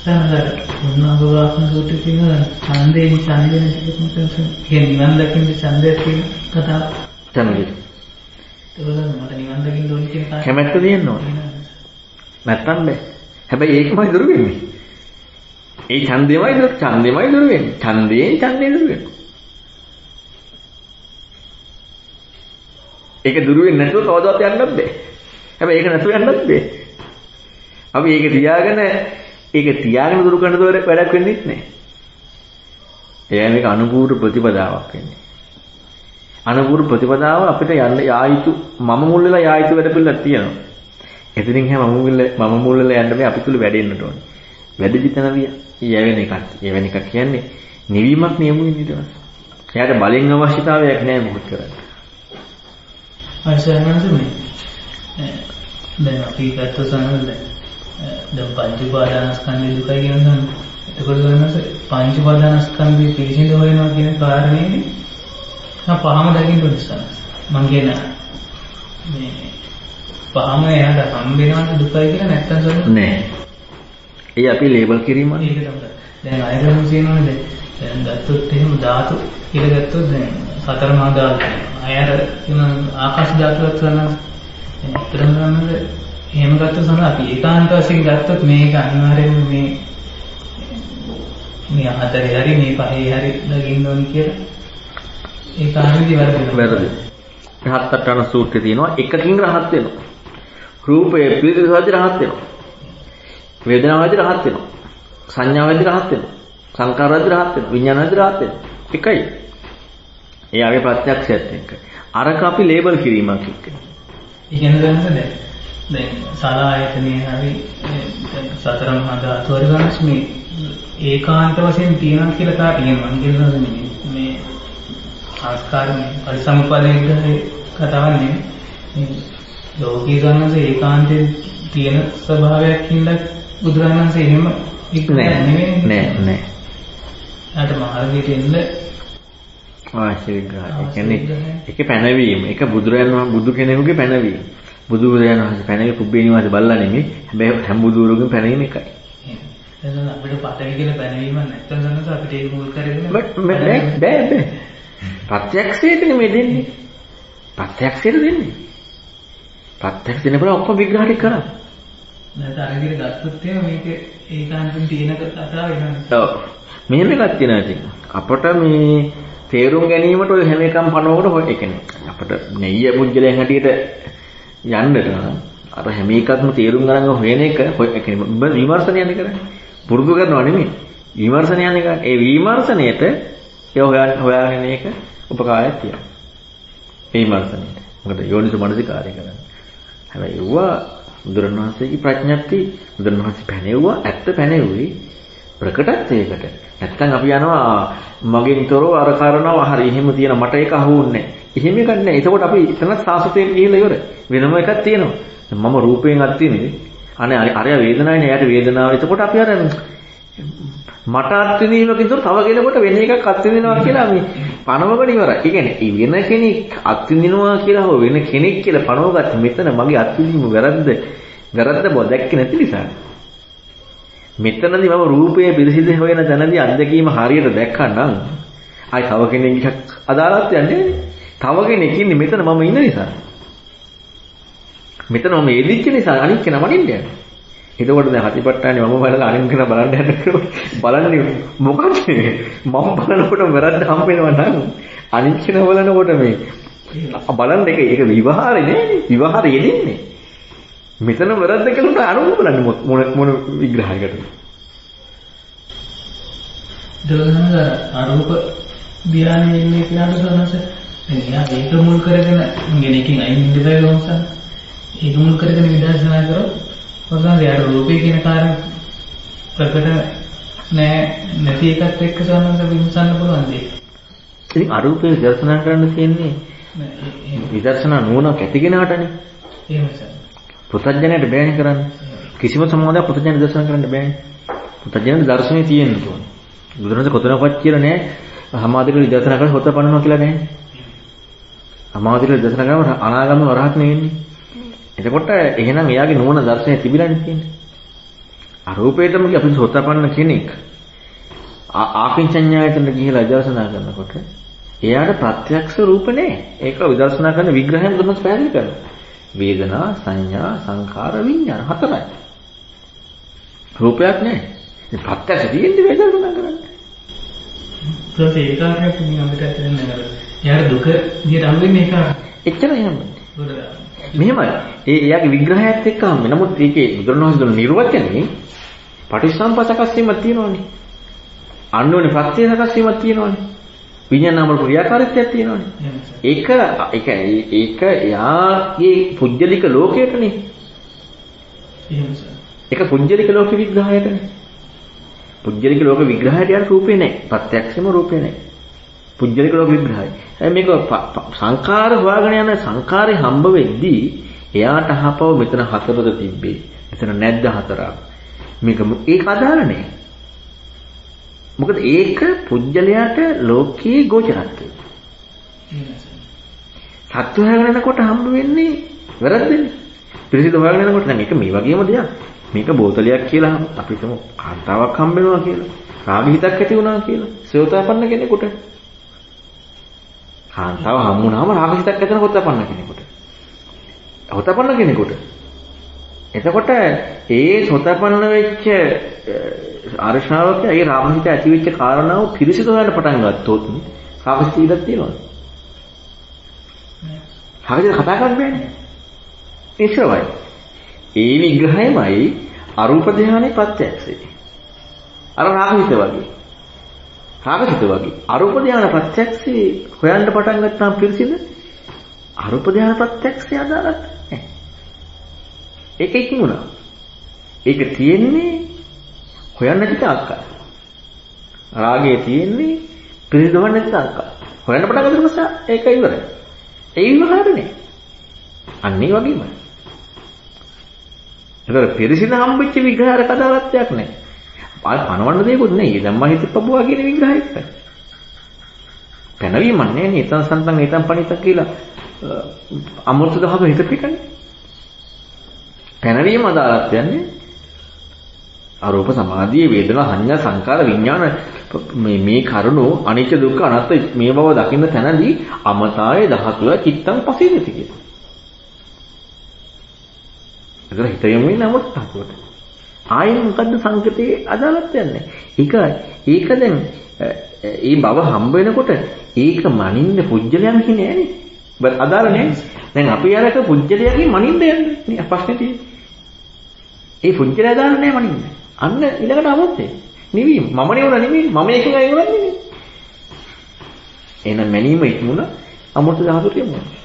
සමහර උන්නාගවාසන සූත්‍රයේ ඡන්දයෙන් ඡන්ද ටිකක් කියන නිවන් දකින්න ඡන්දයක් කියන කතාව. ඡන්දය. කියන කාරණා. කැමැත්ත තියෙන්න ඕනේ. නැත්තම් බෑ. හැබැයි ඒකමයි දුරු වෙන්නේ. ඒ ඡන්දෙමයි දුරු ඡන්දෙමයි දුරු වෙන්නේ. ඡන්දයෙන් ඡන්දේ දුරු වෙනවා. ඒක දුරු වෙන්නේ නැතුව කවදාවත් යන්නත් බෑ. හැබැයි ඒක නැතුව යන්නත් බෑ. අපි ඒක තියාගෙන ඒක තියාගෙන දුරු කරන දොර වැඩක් වෙන්නේ නැහැ. එයා මේක අනුපූර්ව ප්‍රතිපදාවක් වෙන්නේ. අනුපූර්ව ප්‍රතිපදාව අපිට යන්න යා යුතු මම මුල් වෙලා යා යුතු වැඩ පිළිලක් තියෙනවා. එතනින් හැම මම මුල් මම මුල් වෙලා යන්න බෑ අපි තුල වැඩෙන්නට ඕනේ. වැඩිදි තනදී යැවෙන එකක්. යැවෙන එකක් කියන්නේ නිවීමක් නියමු වෙන ඊට පස්සේ. එයාට බලෙන් අවශ්‍යතාවයක් නැහැ මොකද කරන්නේ. අර්ශනන්ස මේ දැන් අපි ගත්ත සනල් දැන් පංච උපාදානස්කන්ධය දුකයි කියන සනල්. එතකොට ගන්නස පංච උපාදානස්කන්ධය පිළිසිඳ හොයනවා කියන කාරණේනේ පහම දකින්න නිසා මම කියන මේ පහම එයාට හම් වෙනවද දුකයි කියලා නැත්තම් සනල් නෑ. ඒ අපි ලේබල් කිරීම ඒක තමයි. දැන් අයරම කියනවනේ දැන් ගත්තොත් එහෙම ධාතු කියලා ගත්තොත් දැන් සතර මහා ධාතු. අයර කියන ආකාශ ධාතුවත් ගන්න. ඇත්තටම ගන්නද එහෙම ගත්තොත් සමහර අපි ඒකාන්ත වශයෙන් ගත්තොත් මේක අනිවාර්යයෙන්ම මේ මේ හතරේ හරි මේ පහේ හරි දකින්න ඕනි කියලා ඒ කාරණේදී වැරදි. වැරදි. රහත් අටන සූත්‍රයේ තියෙනවා එකකින් රහත් වෙනවා. රූපයේ පිළිදෙසාදී රහත් වෙනවා. වේදනාවදී රහත් වෙනවා. සංඥාවදී රහත් වෙනවා. සංකාරවදී රහත් වෙනවා. විඥානවදී රහත් වෙනවා. එකයි. එයාගේ ප්‍රත්‍යක්ෂයත් එක්ක. අරක අපි ලේබල් කිරීමක් එක්ක. ඉගෙන ගන්නද දැන් දැන් සලායතනේ හරි සතර මහා ධාතු වල ගන්නස් මේ ඒකාන්ත වශයෙන් තියෙනවා කියලා කාට කියනවා කියනවා මේ මේ සංස්කාර මේ පරිසම්පාදයේ කතාවක් නෙමෙයි මේ ලෝකී ගන්නස ඒකාන්තයෙන් තියෙන ස්වභාවයක් හින්දා බුදුරජාණන්සේ එහෙම නෑ නෑ නෑ. අර මාර්ගයට එන්න විග්‍රහය. ඒ කියන්නේ ඒක පැනවීම. ඒක බුදුරයන් බුදු කෙනෙකුගේ පැනවීම. බුදු බුදුරයන් වහන්සේ පැනවි පුබ්බේ නිවාස බල්ලා නෙමෙයි. හැබැයි හැම බුදුරුවකම පැනවීම එකයි. එතන අපිට පටවි කියලා පැනවීම නැත්නම් ගන්නස අපිට ඒක මුල් කරගෙන බෑ බෑ. ප්‍රත්‍යක්ෂයට නෙමෙයි දෙන්නේ. ප්‍රත්‍යක්ෂයට දෙන්නේ. ප්‍රත්‍යක්ෂ දෙනකොට ඔක්කොම විග්‍රහ ටික කරා. නැත්නම් අර විදිහට ගත්තොත් එහෙම මේක ඒකාන්තයෙන් තියෙන කතාව වෙනවා. ඔව්. මෙහෙම එකක් තියෙනවා ඉතින්. අපට මේ තේරුම් ගැනීමට ඔය හැම එකම පනවකට හොය කියන්නේ. අපට නෙయ్య පුජ්‍යලයන් හැටියට යන්නට නම් අර හැම එකක්ම තේරුම් ගන්න හොයන එක හොය කියන්නේ විමර්ශනයනේ කරන්නේ. පුරුදු කරනවා නෙමෙයි. විමර්ශනයනේ කරන්නේ. ඒ විමර්ශනයේට ඒ හොයන හොයාගෙන එක උපකාරයක් තියෙනවා. ඒ විමර්ශනයේට. මොකද යෝනිසු මනසිකාරය කරන්නේ. හැබැයි ඒවා බුදුරණවහන්සේගේ ප්‍රඥප්ති බුදුරණවහන්සේ පැනෙවුවා ඇත්ත පැනෙවුවේ ප්‍රකටත්වයකට. නැත්තම් අපි යනවා මගෙන් තොරව අර කරනවා හරි එහෙම තියෙන මට ඒක අහුන්නේ එහෙම එකක් නැහැ. එතකොට අපි එතන සාසතයෙන් ගිහිල්ලා ඉවර. වෙනම එකක් තියෙනවා. මම රූපයෙන් අත්විඳින්නේ. අනේ අරය වේදනාවනේ එයාට වේදනාව. එතකොට අපි අර මට අත්විඳීමකින් තොර තව කෙනෙකුට වෙන එකක් අත්විඳිනවා කියලා මේ පණවගෙන ඉවරයි. ඒ කියන්නේ වෙන කෙනෙක් අත්විඳිනවා කියලා හෝ වෙන කෙනෙක් කියලා පණවගත්ත මෙතන මගේ අත්විඳීම වැරද්ද වැරද්ද බව දැක්කේ නැති නිසා. මෙතනදී මම රූපයේ පිරිසිදු හොයන තැනදී අත්දැකීම හරියට දැක්කනම් ආයි තව කෙනෙක් එකක් අදාළත් යන්නේ තව කෙනෙක් ඉන්නේ මෙතන මම ඉන්න නිසා. මෙතන මම එදිච්ච නිසා අනිත් කෙනා මනින්න යන්නේ. එතකොට දැන් හතිපට්ටානේ මම බලලා අනිත් කෙනා බලන්න යනකොට බලන්නේ මොකක්ද මම බලනකොට වැරද්ද හම්බ වෙනවා නම් අනිත් කෙනා බලනකොට මේ බලන්න එක ඒක විවහාරේ නෑනේ විවහාරේ යෙදෙන්නේ. මෙතන වැරද්ද කියලා අනුම බලන්නේ මොන මොන විග්‍රහයකටද? දවසනද අරූප ධ්‍යානයේ ඉන්නේ කියලාද සනස දැන් එයා ඒක මුල් කරගෙන ගෙනකින් අයින් ඉන්න බෑ ගොන්සන් ඒක මුල් කරගෙන විදර්ශනා කරොත් මොකද යාර රූපේ කියන කාරණා ප්‍රකට නෑ නැති එකත් එක්ක සමන්ද විමසන්න පුළුවන් දෙයක් ඉතින් අරූපේ විදර්ශනා කරන්න තියෙන්නේ විදර්ශනා නුවණක් ඇතිගෙනාටනේ එහෙමයි සර් පුතඥයට බෑනේ කරන්න. කිසිම සමාදයක් පුතඥය දර්ශන කරන්න බෑනේ. පුතඥය දර්ශනේ තියෙන්න ඕනේ. බුදුරජාණන් කොතනකවත් කියලා නෑ. සමාධියට විදර්ශනා කරලා හොත පන්නනවා කියලා නෑනේ. සමාධියට විදර්ශනා කරාම අනාගම වරහක් නෙවෙන්නේ. එතකොට එහෙනම් එයාගේ නුවණ දර්ශනය තිබිලානේ තියෙන්නේ. අරූපේටම අපි සෝතපන්න කෙනෙක් ආකින්චඤ්ඤායතන ගිහිලා විදර්ශනා කරනකොට එයාට ප්‍රත්‍යක්ෂ රූප නෑ. ඒක විදර්ශනා කරන විග්‍රහයෙන් දුන්නොත් පැහැදිලි කරනවා. වේදනා සංඥා සංඛාර විඥාන හතරයි. රූපයක් නැහැ. ඉතින් ප්‍රත්‍යක්ෂ තියෙන්නේ වේදනා කරන්නේ. ප්‍රති ඒකාරයක් මේ අපිට ඇත්තෙන් නේද? යාර දුක විදියට හම් වෙන්නේ ඒක. එච්චරයි හම්බෙන්නේ. මෙහෙමයි. ඒ එයාගේ විග්‍රහයත් එක්ක හම්බ. නමුත් ඒකේ බුදුරණවහන්සේ දුන්න නිර්වචනයේ පටිච්චසමුප්පාද සකස් වීමක් තියෙනවනේ. අන්නෝනේ ප්‍රත්‍ය සකස් වීමක් තියෙනවනේ. විඥාන නාම රූප ක්‍රියාකාරීත්වයක් තියෙනවනේ. එහෙමයි. ඒක ඒක ඒක එයාගේ පුජ්‍යලික ලෝකයටනේ. එහෙමයි. ඒක පුජ්‍යලික ලෝක විග්‍රහයටනේ. පුජ්‍යලික ලෝක විග්‍රහයට යන රූපේ නැහැ. ප්‍රත්‍යක්ෂම රූපේ නැහැ. පුජ්‍යලික ලෝක විග්‍රහය. හැබැයි මේක ප- ප- සංඛාර හොයාගෙන යන සංඛාරේ හම්බ වෙද්දී එයාට අහපව මෙතන හතරද තිබ්බේ. මෙතන නැද්ද හතරක්. මේක මු- ඒක අදාළ නැහැ. මොකද ඒක පුජ්‍යලයට ලෝකයේ ගෝචරත්වය. එහෙමයි සර්. සත්‍ය හොයාගෙන යනකොට හම්බ වෙන්නේ වැරද්දනේ. පිළිසිදු හොයාගෙන යනකොට නම් මේක මේ වගේම දෙයක්. මේක බෝතලයක් කියලා අපි හිතමු කාන්තාවක් හම්බ වෙනවා කියලා. රාග හිතක් ඇති වුණා කියලා. සෝතාපන්න කෙනෙකුට. කාන්තාව හම්බුනාම රාග හිතක් ඇති වෙන සෝතාපන්න කෙනෙකුට. සෝතාපන්න කෙනෙකුට. එතකොට ඒ සෝතාපන්න වෙච්ච ආරෂාවක ඒ රාග හිත ඇති වෙච්ච කාරණාව පිළිසිදු හොයන්න පටන් ගත්තොත් රාග හිත ඉඩක් තියෙනවද? හරියට කතා කරන්න බෑනේ. ඒශ්‍රවයි. ඒ විග්‍රහයමයි අරූප ධානයේ ප්‍රත්‍යක්ෂය. අර රාගහිත වගේ. රාගහිත වගේ. අරූප ධාන ප්‍රත්‍යක්ෂේ හොයන්න පටන් ගත්තාම පිළිසිද අරූප ධාන ප්‍රත්‍යක්ෂය අදාළත් නැහැ. ඒක ඉක්මුණා. ඒක තියෙන්නේ හොයන්න නැති තාක්කල්. රාගයේ තියෙන්නේ පිළිදවන්න නැති තාක්කල්. හොයන්න පටන් ගන්න නිසා ඒක ඉවරයි. ඒ විවහාරනේ. අන්න ඒ වගේමයි. ඒතර පිරිසිදු හම්බෙච්ච විග්‍රහයක අදාළත්වයක් නැහැ. ආය පනවන්න දෙයක්වත් නැහැ. දැන් මම හිතපුවා කියන විග්‍රහයක. පැනවීමක් නැහැ නේ. ඊතන් සන්තන් ඊතන් පණිත කියලා අමෘත දහම හිතපිටනේ. පැනවීම අදාළත් යන්නේ අරූප සමාධියේ වේදනා සංඥා සංකාර විඥාන මේ මේ කරුණු අනිත්‍ය දුක්ඛ අනාත්ම මේ බව දකින්න තැනදී අමතායේ ධාතුව චිත්තං පසීදති කියලා. ඒතර හිත යොමු වෙන නමුත් ධාතුවට. ආයෙත් මොකද්ද සංකතේ අදාළත් යන්නේ. ඒක ඒක දැන් ඒ බව හම්බ වෙනකොට ඒක මනින්න පුජ්‍යලයන් කියන්නේ නෑනේ. බත් අදාළ නෑ. දැන් අපි අරක පුජ්‍යලයන්ගේ මනින්න යන්නේ නේ ප්‍රශ්නේ තියෙන්නේ. ඒ පුජ්‍යලය අදාළ නෑ මනින්න. අන්න ඊළඟට අවශ්‍යයි. නිවීම. මම නෙවුණ නෙමෙයි. මම එකෙන් අය වුණා නෙමෙයි. එහෙනම් මැනීම ඉක්මුණ අමෘත ධාතුවට යමුනා.